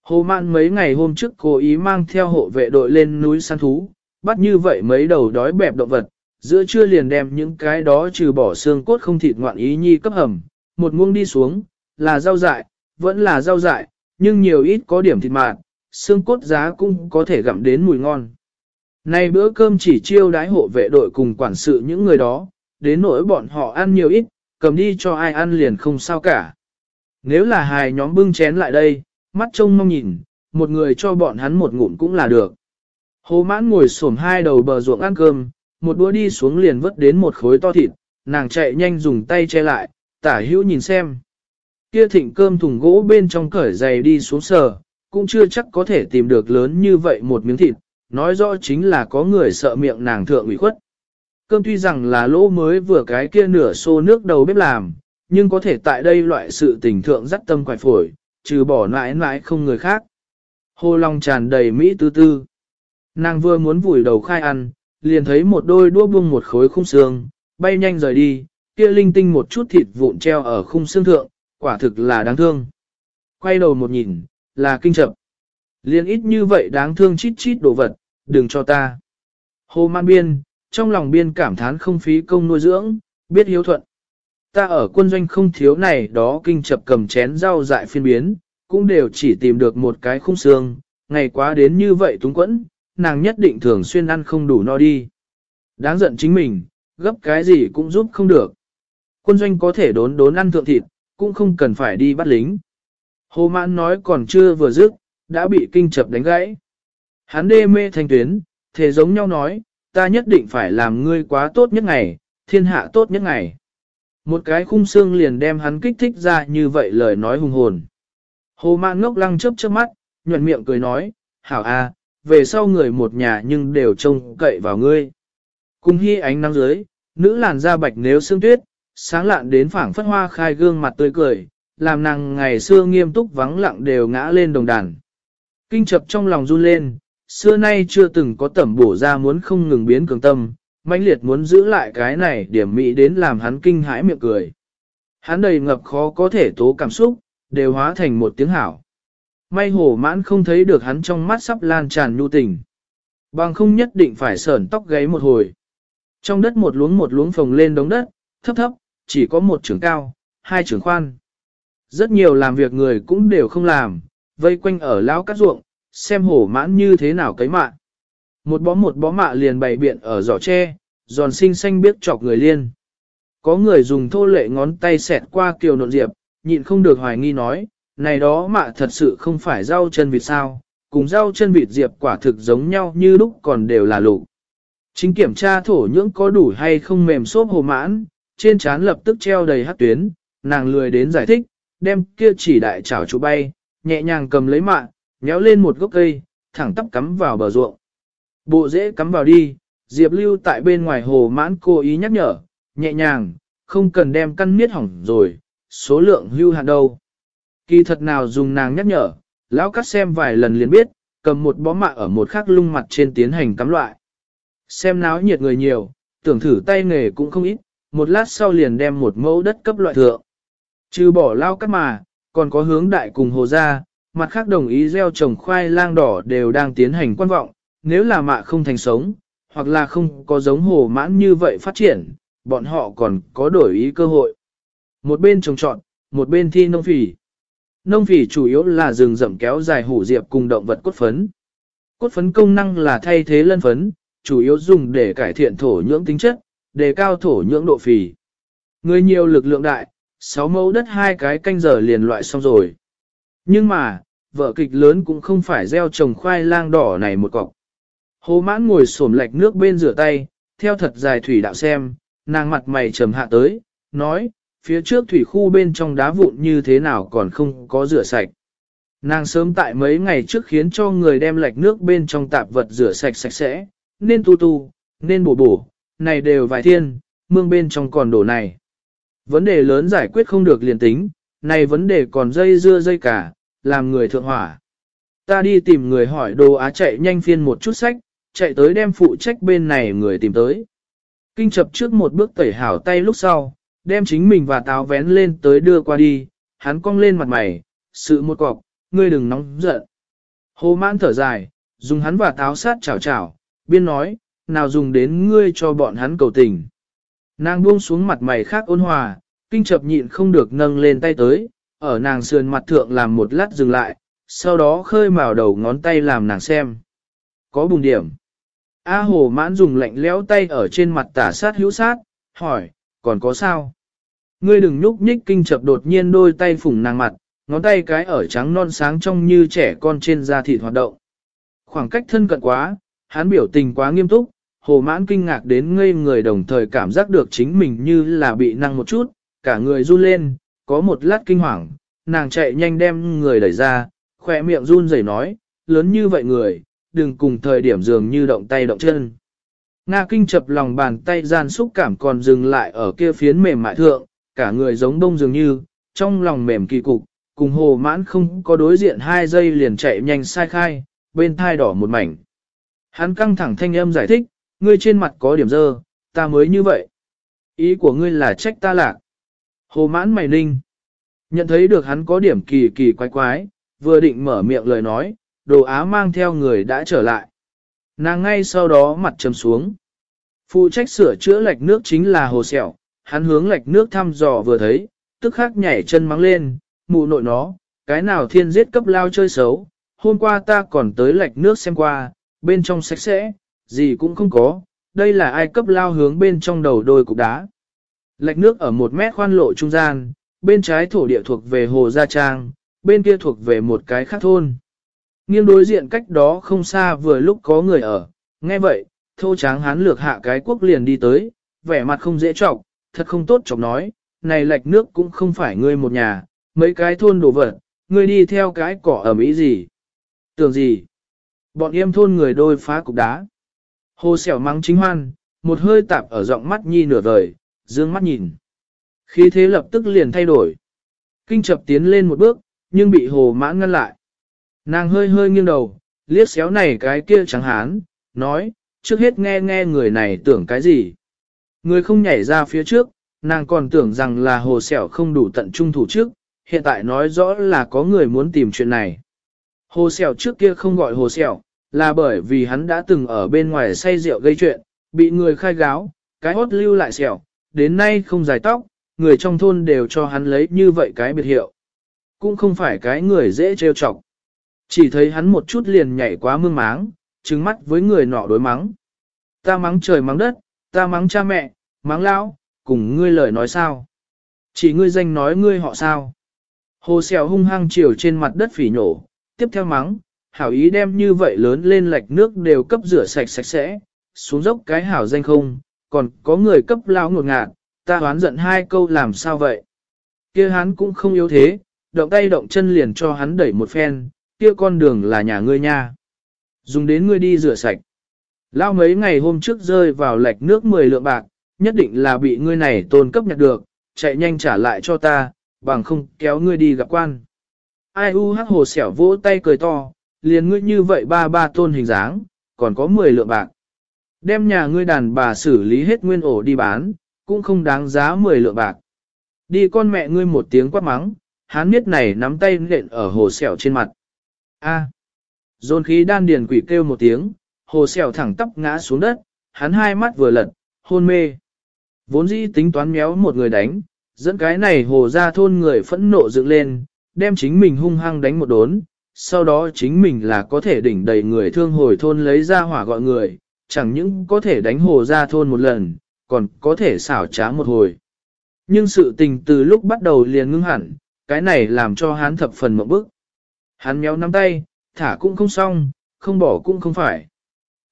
Hồ mạn mấy ngày hôm trước cố ý mang theo hộ vệ đội lên núi săn thú, bắt như vậy mấy đầu đói bẹp động vật, giữa trưa liền đem những cái đó trừ bỏ xương cốt không thịt ngoạn ý nhi cấp hầm, một muông đi xuống, là rau dại, vẫn là rau dại, nhưng nhiều ít có điểm thịt mạt, xương cốt giá cũng có thể gặm đến mùi ngon. Nay bữa cơm chỉ chiêu đái hộ vệ đội cùng quản sự những người đó, đến nỗi bọn họ ăn nhiều ít, cầm đi cho ai ăn liền không sao cả. Nếu là hài nhóm bưng chén lại đây, mắt trông mong nhìn, một người cho bọn hắn một ngụm cũng là được. Hồ mãn ngồi xổm hai đầu bờ ruộng ăn cơm, một đũa đi xuống liền vớt đến một khối to thịt, nàng chạy nhanh dùng tay che lại, tả hữu nhìn xem. Kia thịnh cơm thùng gỗ bên trong cởi giày đi xuống sờ, cũng chưa chắc có thể tìm được lớn như vậy một miếng thịt, nói rõ chính là có người sợ miệng nàng thượng ủy khuất. Cơm tuy rằng là lỗ mới vừa cái kia nửa xô nước đầu bếp làm, nhưng có thể tại đây loại sự tình thượng dắt tâm quải phổi, trừ bỏ mãi mãi không người khác. Hồ lòng tràn đầy Mỹ tư tư. Nàng vừa muốn vùi đầu khai ăn, liền thấy một đôi đũa bung một khối khung xương, bay nhanh rời đi, kia linh tinh một chút thịt vụn treo ở khung xương thượng, quả thực là đáng thương. Quay đầu một nhìn, là kinh chậm. Liên ít như vậy đáng thương chít chít đồ vật, đừng cho ta. Hồ man biên, trong lòng biên cảm thán không phí công nuôi dưỡng, biết hiếu thuận. Ta ở quân doanh không thiếu này đó kinh chập cầm chén rau dại phiên biến, cũng đều chỉ tìm được một cái khung xương, ngày quá đến như vậy túng quẫn, nàng nhất định thường xuyên ăn không đủ no đi. Đáng giận chính mình, gấp cái gì cũng giúp không được. Quân doanh có thể đốn đốn ăn thượng thịt, cũng không cần phải đi bắt lính. Hồ mãn nói còn chưa vừa dứt, đã bị kinh chập đánh gãy. Hắn đê mê thanh tuyến, thể giống nhau nói, ta nhất định phải làm ngươi quá tốt nhất ngày, thiên hạ tốt nhất ngày. Một cái khung xương liền đem hắn kích thích ra như vậy lời nói hùng hồn. Hồ mạn ngốc lăng chớp chớp mắt, nhuận miệng cười nói, hảo a, về sau người một nhà nhưng đều trông cậy vào ngươi. Cùng hy ánh nắng dưới, nữ làn da bạch nếu sương tuyết, sáng lạn đến phảng phất hoa khai gương mặt tươi cười, làm nàng ngày xưa nghiêm túc vắng lặng đều ngã lên đồng đàn. Kinh chập trong lòng run lên, xưa nay chưa từng có tẩm bổ ra muốn không ngừng biến cường tâm, mãnh liệt muốn giữ lại cái này điểm mỹ đến làm hắn kinh hãi miệng cười. Hắn đầy ngập khó có thể tố cảm xúc, đều hóa thành một tiếng hảo. May hổ mãn không thấy được hắn trong mắt sắp lan tràn nhu tình. Bằng không nhất định phải sởn tóc gáy một hồi. Trong đất một luống một luống phồng lên đống đất, thấp thấp, chỉ có một trường cao, hai trường khoan. Rất nhiều làm việc người cũng đều không làm, vây quanh ở lão cát ruộng, xem hổ mãn như thế nào cấy mạ. Một bó một bó mạ liền bày biện ở giỏ tre, giòn xinh xanh biết chọc người liên. Có người dùng thô lệ ngón tay xẹt qua kiều nộn diệp, nhịn không được hoài nghi nói, này đó mạ thật sự không phải rau chân vịt sao, cùng rau chân vịt diệp quả thực giống nhau như lúc còn đều là lục. Chính kiểm tra thổ nhưỡng có đủ hay không mềm xốp hồ mãn, trên trán lập tức treo đầy hát tuyến, nàng lười đến giải thích, đem kia chỉ đại chảo chú bay, nhẹ nhàng cầm lấy mạ, nhéo lên một gốc cây, thẳng tắp cắm vào bờ ruộng. Bộ dễ cắm vào đi, Diệp Lưu tại bên ngoài hồ mãn cố ý nhắc nhở, nhẹ nhàng, không cần đem căn miết hỏng rồi, số lượng hưu hạn đâu. Kỳ thật nào dùng nàng nhắc nhở, lão cắt xem vài lần liền biết, cầm một bó mạ ở một khắc lung mặt trên tiến hành cắm loại. Xem náo nhiệt người nhiều, tưởng thử tay nghề cũng không ít, một lát sau liền đem một mẫu đất cấp loại thượng. Trừ bỏ lao cắt mà, còn có hướng đại cùng hồ ra mặt khác đồng ý gieo trồng khoai lang đỏ đều đang tiến hành quan vọng, nếu là mạ không thành sống, hoặc là không có giống hồ mãn như vậy phát triển, bọn họ còn có đổi ý cơ hội. Một bên trồng trọt, một bên thi nông phỉ. Nông phỉ chủ yếu là rừng rậm kéo dài hủ diệp cùng động vật cốt phấn. Cốt phấn công năng là thay thế lân phấn, chủ yếu dùng để cải thiện thổ nhưỡng tính chất, đề cao thổ nhưỡng độ phì. Người nhiều lực lượng đại, 6 mẫu đất hai cái canh giờ liền loại xong rồi. Nhưng mà, vợ kịch lớn cũng không phải gieo trồng khoai lang đỏ này một cọc. Hồ mãn ngồi xổm lạch nước bên rửa tay, theo thật dài thủy đạo xem, nàng mặt mày trầm hạ tới, nói, phía trước thủy khu bên trong đá vụn như thế nào còn không có rửa sạch. Nàng sớm tại mấy ngày trước khiến cho người đem lạch nước bên trong tạp vật rửa sạch sạch sẽ, nên tu tu, nên bổ bổ, này đều vài thiên, mương bên trong còn đổ này. Vấn đề lớn giải quyết không được liền tính, này vấn đề còn dây dưa dây cả, làm người thượng hỏa. Ta đi tìm người hỏi đồ á chạy nhanh phiên một chút sách, chạy tới đem phụ trách bên này người tìm tới. Kinh chập trước một bước tẩy hảo tay lúc sau, đem chính mình và táo vén lên tới đưa qua đi, hắn cong lên mặt mày, sự một cọc, ngươi đừng nóng giận. Hồ mãn thở dài, dùng hắn và táo sát chảo chảo, biên nói, nào dùng đến ngươi cho bọn hắn cầu tình. Nàng buông xuống mặt mày khác ôn hòa, kinh chập nhịn không được nâng lên tay tới, ở nàng sườn mặt thượng làm một lát dừng lại, sau đó khơi mào đầu ngón tay làm nàng xem. Có bùng điểm. A hồ mãn dùng lạnh lẽo tay ở trên mặt tả sát hữu sát, hỏi, còn có sao? Ngươi đừng nhúc nhích kinh chập đột nhiên đôi tay phủng nàng mặt, ngón tay cái ở trắng non sáng trong như trẻ con trên da thịt hoạt động. Khoảng cách thân cận quá, hắn biểu tình quá nghiêm túc, hồ mãn kinh ngạc đến ngây người đồng thời cảm giác được chính mình như là bị năng một chút, cả người run lên, có một lát kinh hoàng, nàng chạy nhanh đem người đẩy ra, khỏe miệng run rẩy nói, lớn như vậy người, đừng cùng thời điểm dường như động tay động chân. Nga kinh chập lòng bàn tay gian xúc cảm còn dừng lại ở kia phiến mềm mại thượng, cả người giống đông dường như, trong lòng mềm kỳ cục, cùng hồ mãn không có đối diện hai giây liền chạy nhanh sai khai, bên thai đỏ một mảnh. Hắn căng thẳng thanh âm giải thích, ngươi trên mặt có điểm dơ, ta mới như vậy. Ý của ngươi là trách ta lạc. Hồ mãn mày ninh. Nhận thấy được hắn có điểm kỳ kỳ quái quái, vừa định mở miệng lời nói, đồ á mang theo người đã trở lại. Nàng ngay sau đó mặt trầm xuống. Phụ trách sửa chữa lạch nước chính là hồ sẹo, hắn hướng lạch nước thăm dò vừa thấy, tức khắc nhảy chân mắng lên, mụ nội nó, cái nào thiên giết cấp lao chơi xấu, hôm qua ta còn tới lạch nước xem qua, bên trong sạch sẽ, gì cũng không có, đây là ai cấp lao hướng bên trong đầu đôi cục đá. Lạch nước ở một mét khoan lộ trung gian, bên trái thổ địa thuộc về Hồ Gia Trang, bên kia thuộc về một cái khác thôn. Nghiêng đối diện cách đó không xa vừa lúc có người ở, nghe vậy, thô tráng hán lược hạ cái quốc liền đi tới, vẻ mặt không dễ trọng, thật không tốt chọc nói, này lạch nước cũng không phải ngươi một nhà, mấy cái thôn đồ vật, ngươi đi theo cái cỏ ở mỹ gì. Tưởng gì? Bọn em thôn người đôi phá cục đá. Hồ xẻo mắng chính hoan, một hơi tạp ở giọng mắt nhi nửa vời, dương mắt nhìn. Khí thế lập tức liền thay đổi. Kinh chập tiến lên một bước, nhưng bị hồ mãn ngăn lại. Nàng hơi hơi nghiêng đầu, liếc xéo này cái kia trắng hán, nói, trước hết nghe nghe người này tưởng cái gì. Người không nhảy ra phía trước, nàng còn tưởng rằng là hồ sẹo không đủ tận trung thủ trước, hiện tại nói rõ là có người muốn tìm chuyện này. Hồ sẹo trước kia không gọi hồ sẹo, là bởi vì hắn đã từng ở bên ngoài say rượu gây chuyện, bị người khai gáo, cái hốt lưu lại sẹo, đến nay không dài tóc, người trong thôn đều cho hắn lấy như vậy cái biệt hiệu. Cũng không phải cái người dễ trêu chọc. Chỉ thấy hắn một chút liền nhảy quá mương máng, trứng mắt với người nọ đối mắng. Ta mắng trời mắng đất, ta mắng cha mẹ, mắng lão, cùng ngươi lời nói sao? Chỉ ngươi danh nói ngươi họ sao? Hồ xèo hung hăng chiều trên mặt đất phỉ nhổ, tiếp theo mắng, hảo ý đem như vậy lớn lên lạch nước đều cấp rửa sạch sạch sẽ, xuống dốc cái hảo danh không, còn có người cấp lao ngột ngạt, ta hoán giận hai câu làm sao vậy? kia hắn cũng không yếu thế, động tay động chân liền cho hắn đẩy một phen, kia con đường là nhà ngươi nha. Dùng đến ngươi đi rửa sạch. Lao mấy ngày hôm trước rơi vào lạch nước 10 lượng bạc, nhất định là bị ngươi này tôn cấp nhặt được, chạy nhanh trả lại cho ta, bằng không kéo ngươi đi gặp quan. Ai u hắc hồ xẻo vỗ tay cười to, liền ngươi như vậy ba ba tôn hình dáng, còn có 10 lượng bạc. Đem nhà ngươi đàn bà xử lý hết nguyên ổ đi bán, cũng không đáng giá 10 lượng bạc. Đi con mẹ ngươi một tiếng quát mắng, hán miết này nắm tay nện ở hồ sẹo trên mặt. A. Dồn khí đan điền quỷ kêu một tiếng, hồ sẹo thẳng tắp ngã xuống đất, hắn hai mắt vừa lật, hôn mê. Vốn dĩ tính toán méo một người đánh, dẫn cái này hồ ra thôn người phẫn nộ dựng lên, đem chính mình hung hăng đánh một đốn, sau đó chính mình là có thể đỉnh đầy người thương hồi thôn lấy ra hỏa gọi người, chẳng những có thể đánh hồ ra thôn một lần, còn có thể xảo trá một hồi. Nhưng sự tình từ lúc bắt đầu liền ngưng hẳn, cái này làm cho hắn thập phần mộng bức. Hắn méo nắm tay, thả cũng không xong, không bỏ cũng không phải.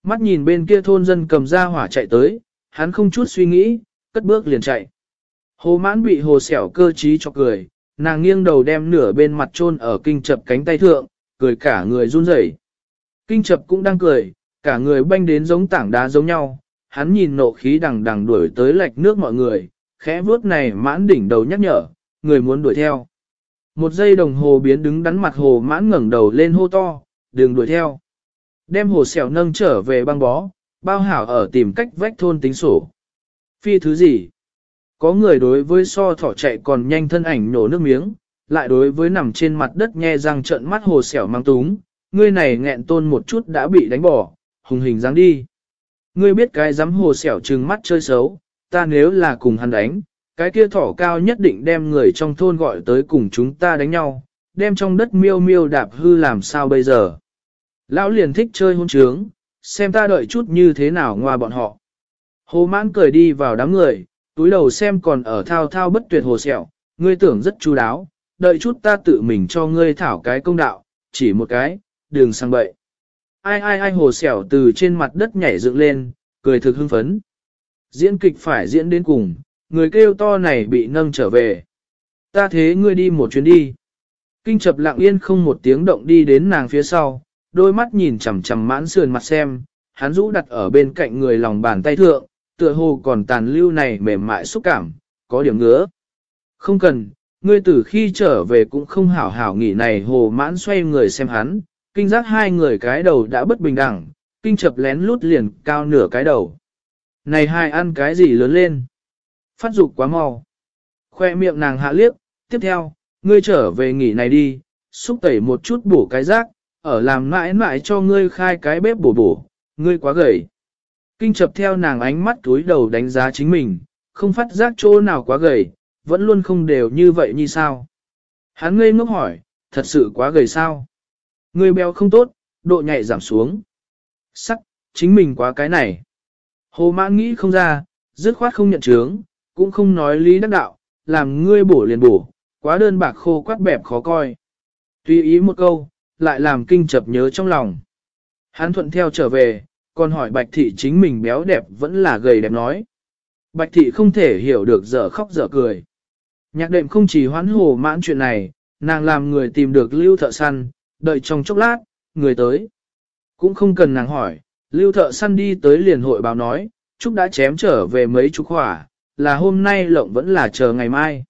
Mắt nhìn bên kia thôn dân cầm ra hỏa chạy tới, hắn không chút suy nghĩ, cất bước liền chạy. Hồ mãn bị hồ xẻo cơ trí cho cười, nàng nghiêng đầu đem nửa bên mặt chôn ở kinh chập cánh tay thượng, cười cả người run rẩy. Kinh chập cũng đang cười, cả người banh đến giống tảng đá giống nhau, hắn nhìn nộ khí đằng đằng đuổi tới lạch nước mọi người, khẽ vuốt này mãn đỉnh đầu nhắc nhở, người muốn đuổi theo. Một giây đồng hồ biến đứng đắn mặt hồ mãn ngẩng đầu lên hô to, đừng đuổi theo. Đem hồ xẻo nâng trở về băng bó, bao hảo ở tìm cách vách thôn tính sổ. Phi thứ gì? Có người đối với so thỏ chạy còn nhanh thân ảnh nổ nước miếng, lại đối với nằm trên mặt đất nhe răng trợn mắt hồ xẻo mang túng, ngươi này nghẹn tôn một chút đã bị đánh bỏ, hùng hình dáng đi. Ngươi biết cái dám hồ xẻo trừng mắt chơi xấu, ta nếu là cùng hắn đánh, cái kia thỏ cao nhất định đem người trong thôn gọi tới cùng chúng ta đánh nhau, đem trong đất miêu miêu đạp hư làm sao bây giờ. Lão liền thích chơi hôn trướng, xem ta đợi chút như thế nào ngoa bọn họ. Hồ mãn cười đi vào đám người, túi đầu xem còn ở thao thao bất tuyệt hồ sẹo, ngươi tưởng rất chú đáo, đợi chút ta tự mình cho ngươi thảo cái công đạo, chỉ một cái, đường sang bậy. Ai ai ai hồ sẹo từ trên mặt đất nhảy dựng lên, cười thực hưng phấn. Diễn kịch phải diễn đến cùng, người kêu to này bị nâng trở về. Ta thế ngươi đi một chuyến đi. Kinh chập lặng yên không một tiếng động đi đến nàng phía sau, đôi mắt nhìn chằm chằm mãn sườn mặt xem, hắn rũ đặt ở bên cạnh người lòng bàn tay thượng, tựa hồ còn tàn lưu này mềm mại xúc cảm, có điểm ngứa. Không cần, ngươi từ khi trở về cũng không hảo hảo nghỉ này hồ mãn xoay người xem hắn, kinh giác hai người cái đầu đã bất bình đẳng, kinh chập lén lút liền cao nửa cái đầu. Này hai ăn cái gì lớn lên? Phát dục quá mau. Khoe miệng nàng hạ liếc, tiếp theo, ngươi trở về nghỉ này đi, xúc tẩy một chút bổ cái rác, ở làm mãi mãi cho ngươi khai cái bếp bổ bổ, ngươi quá gầy. Kinh chập theo nàng ánh mắt túi đầu đánh giá chính mình, không phát giác chỗ nào quá gầy, vẫn luôn không đều như vậy như sao. Hắn ngây ngốc hỏi, thật sự quá gầy sao? Ngươi béo không tốt, độ nhạy giảm xuống. Sắc, chính mình quá cái này. Hồ mãn nghĩ không ra, dứt khoát không nhận chướng, cũng không nói lý đắc đạo, làm ngươi bổ liền bổ, quá đơn bạc khô quát bẹp khó coi. Tuy ý một câu, lại làm kinh chập nhớ trong lòng. Hắn thuận theo trở về, còn hỏi bạch thị chính mình béo đẹp vẫn là gầy đẹp nói. Bạch thị không thể hiểu được dở khóc dở cười. Nhạc đệm không chỉ hoán hồ mãn chuyện này, nàng làm người tìm được lưu thợ săn, đợi trong chốc lát, người tới. Cũng không cần nàng hỏi, lưu thợ săn đi tới liền hội báo nói, Trúc đã chém trở về mấy chục hỏa, là hôm nay lộng vẫn là chờ ngày mai.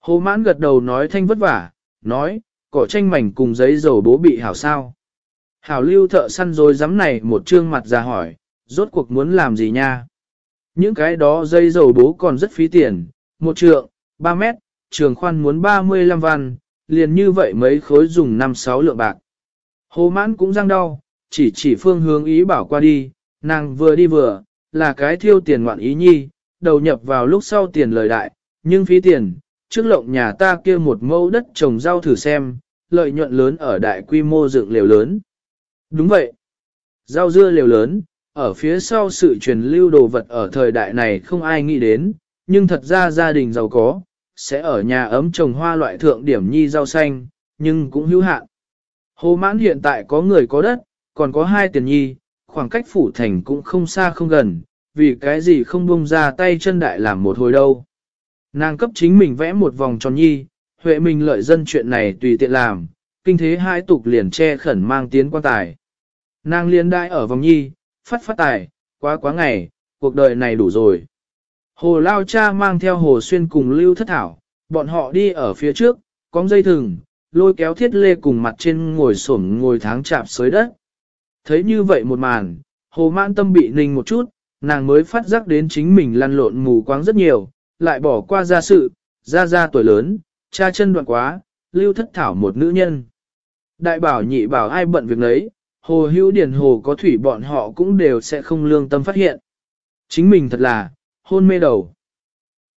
Hồ mãn gật đầu nói thanh vất vả, nói, cỏ tranh mảnh cùng giấy dầu bố bị hảo sao. Hảo lưu thợ săn rồi dám này một trương mặt ra hỏi, rốt cuộc muốn làm gì nha? Những cái đó dây dầu bố còn rất phí tiền, một trượng, 3 mét, trường khoan muốn 35 văn, liền như vậy mấy khối dùng 5-6 lượng bạc. Hồ mãn cũng răng đau, chỉ chỉ phương hướng ý bảo qua đi, nàng vừa đi vừa, là cái thiêu tiền ngoạn ý nhi, đầu nhập vào lúc sau tiền lời đại, nhưng phí tiền, trước lộng nhà ta kia một mẫu đất trồng rau thử xem, lợi nhuận lớn ở đại quy mô dựng liều lớn. Đúng vậy. Rau dưa liều lớn, ở phía sau sự truyền lưu đồ vật ở thời đại này không ai nghĩ đến, nhưng thật ra gia đình giàu có, sẽ ở nhà ấm trồng hoa loại thượng điểm nhi rau xanh, nhưng cũng hữu hạn. Hồ mãn hiện tại có người có đất, còn có hai tiền nhi, khoảng cách phủ thành cũng không xa không gần, vì cái gì không bông ra tay chân đại làm một hồi đâu. Nàng cấp chính mình vẽ một vòng tròn nhi, huệ mình lợi dân chuyện này tùy tiện làm, kinh thế hai tục liền che khẩn mang tiến quan tài. Nàng liên đại ở vòng nhi, phát phát tài, quá quá ngày, cuộc đời này đủ rồi. Hồ Lao Cha mang theo Hồ Xuyên cùng Lưu Thất Thảo, bọn họ đi ở phía trước, có dây thừng, lôi kéo thiết lê cùng mặt trên ngồi xổm ngồi tháng chạm xới đất. Thấy như vậy một màn, Hồ Mãn Tâm bị ninh một chút, nàng mới phát giác đến chính mình lăn lộn mù quáng rất nhiều, lại bỏ qua ra sự, ra ra tuổi lớn, cha chân đoạn quá, Lưu Thất Thảo một nữ nhân. Đại bảo nhị bảo ai bận việc nấy, hồ hữu Điền hồ có thủy bọn họ cũng đều sẽ không lương tâm phát hiện. Chính mình thật là, hôn mê đầu.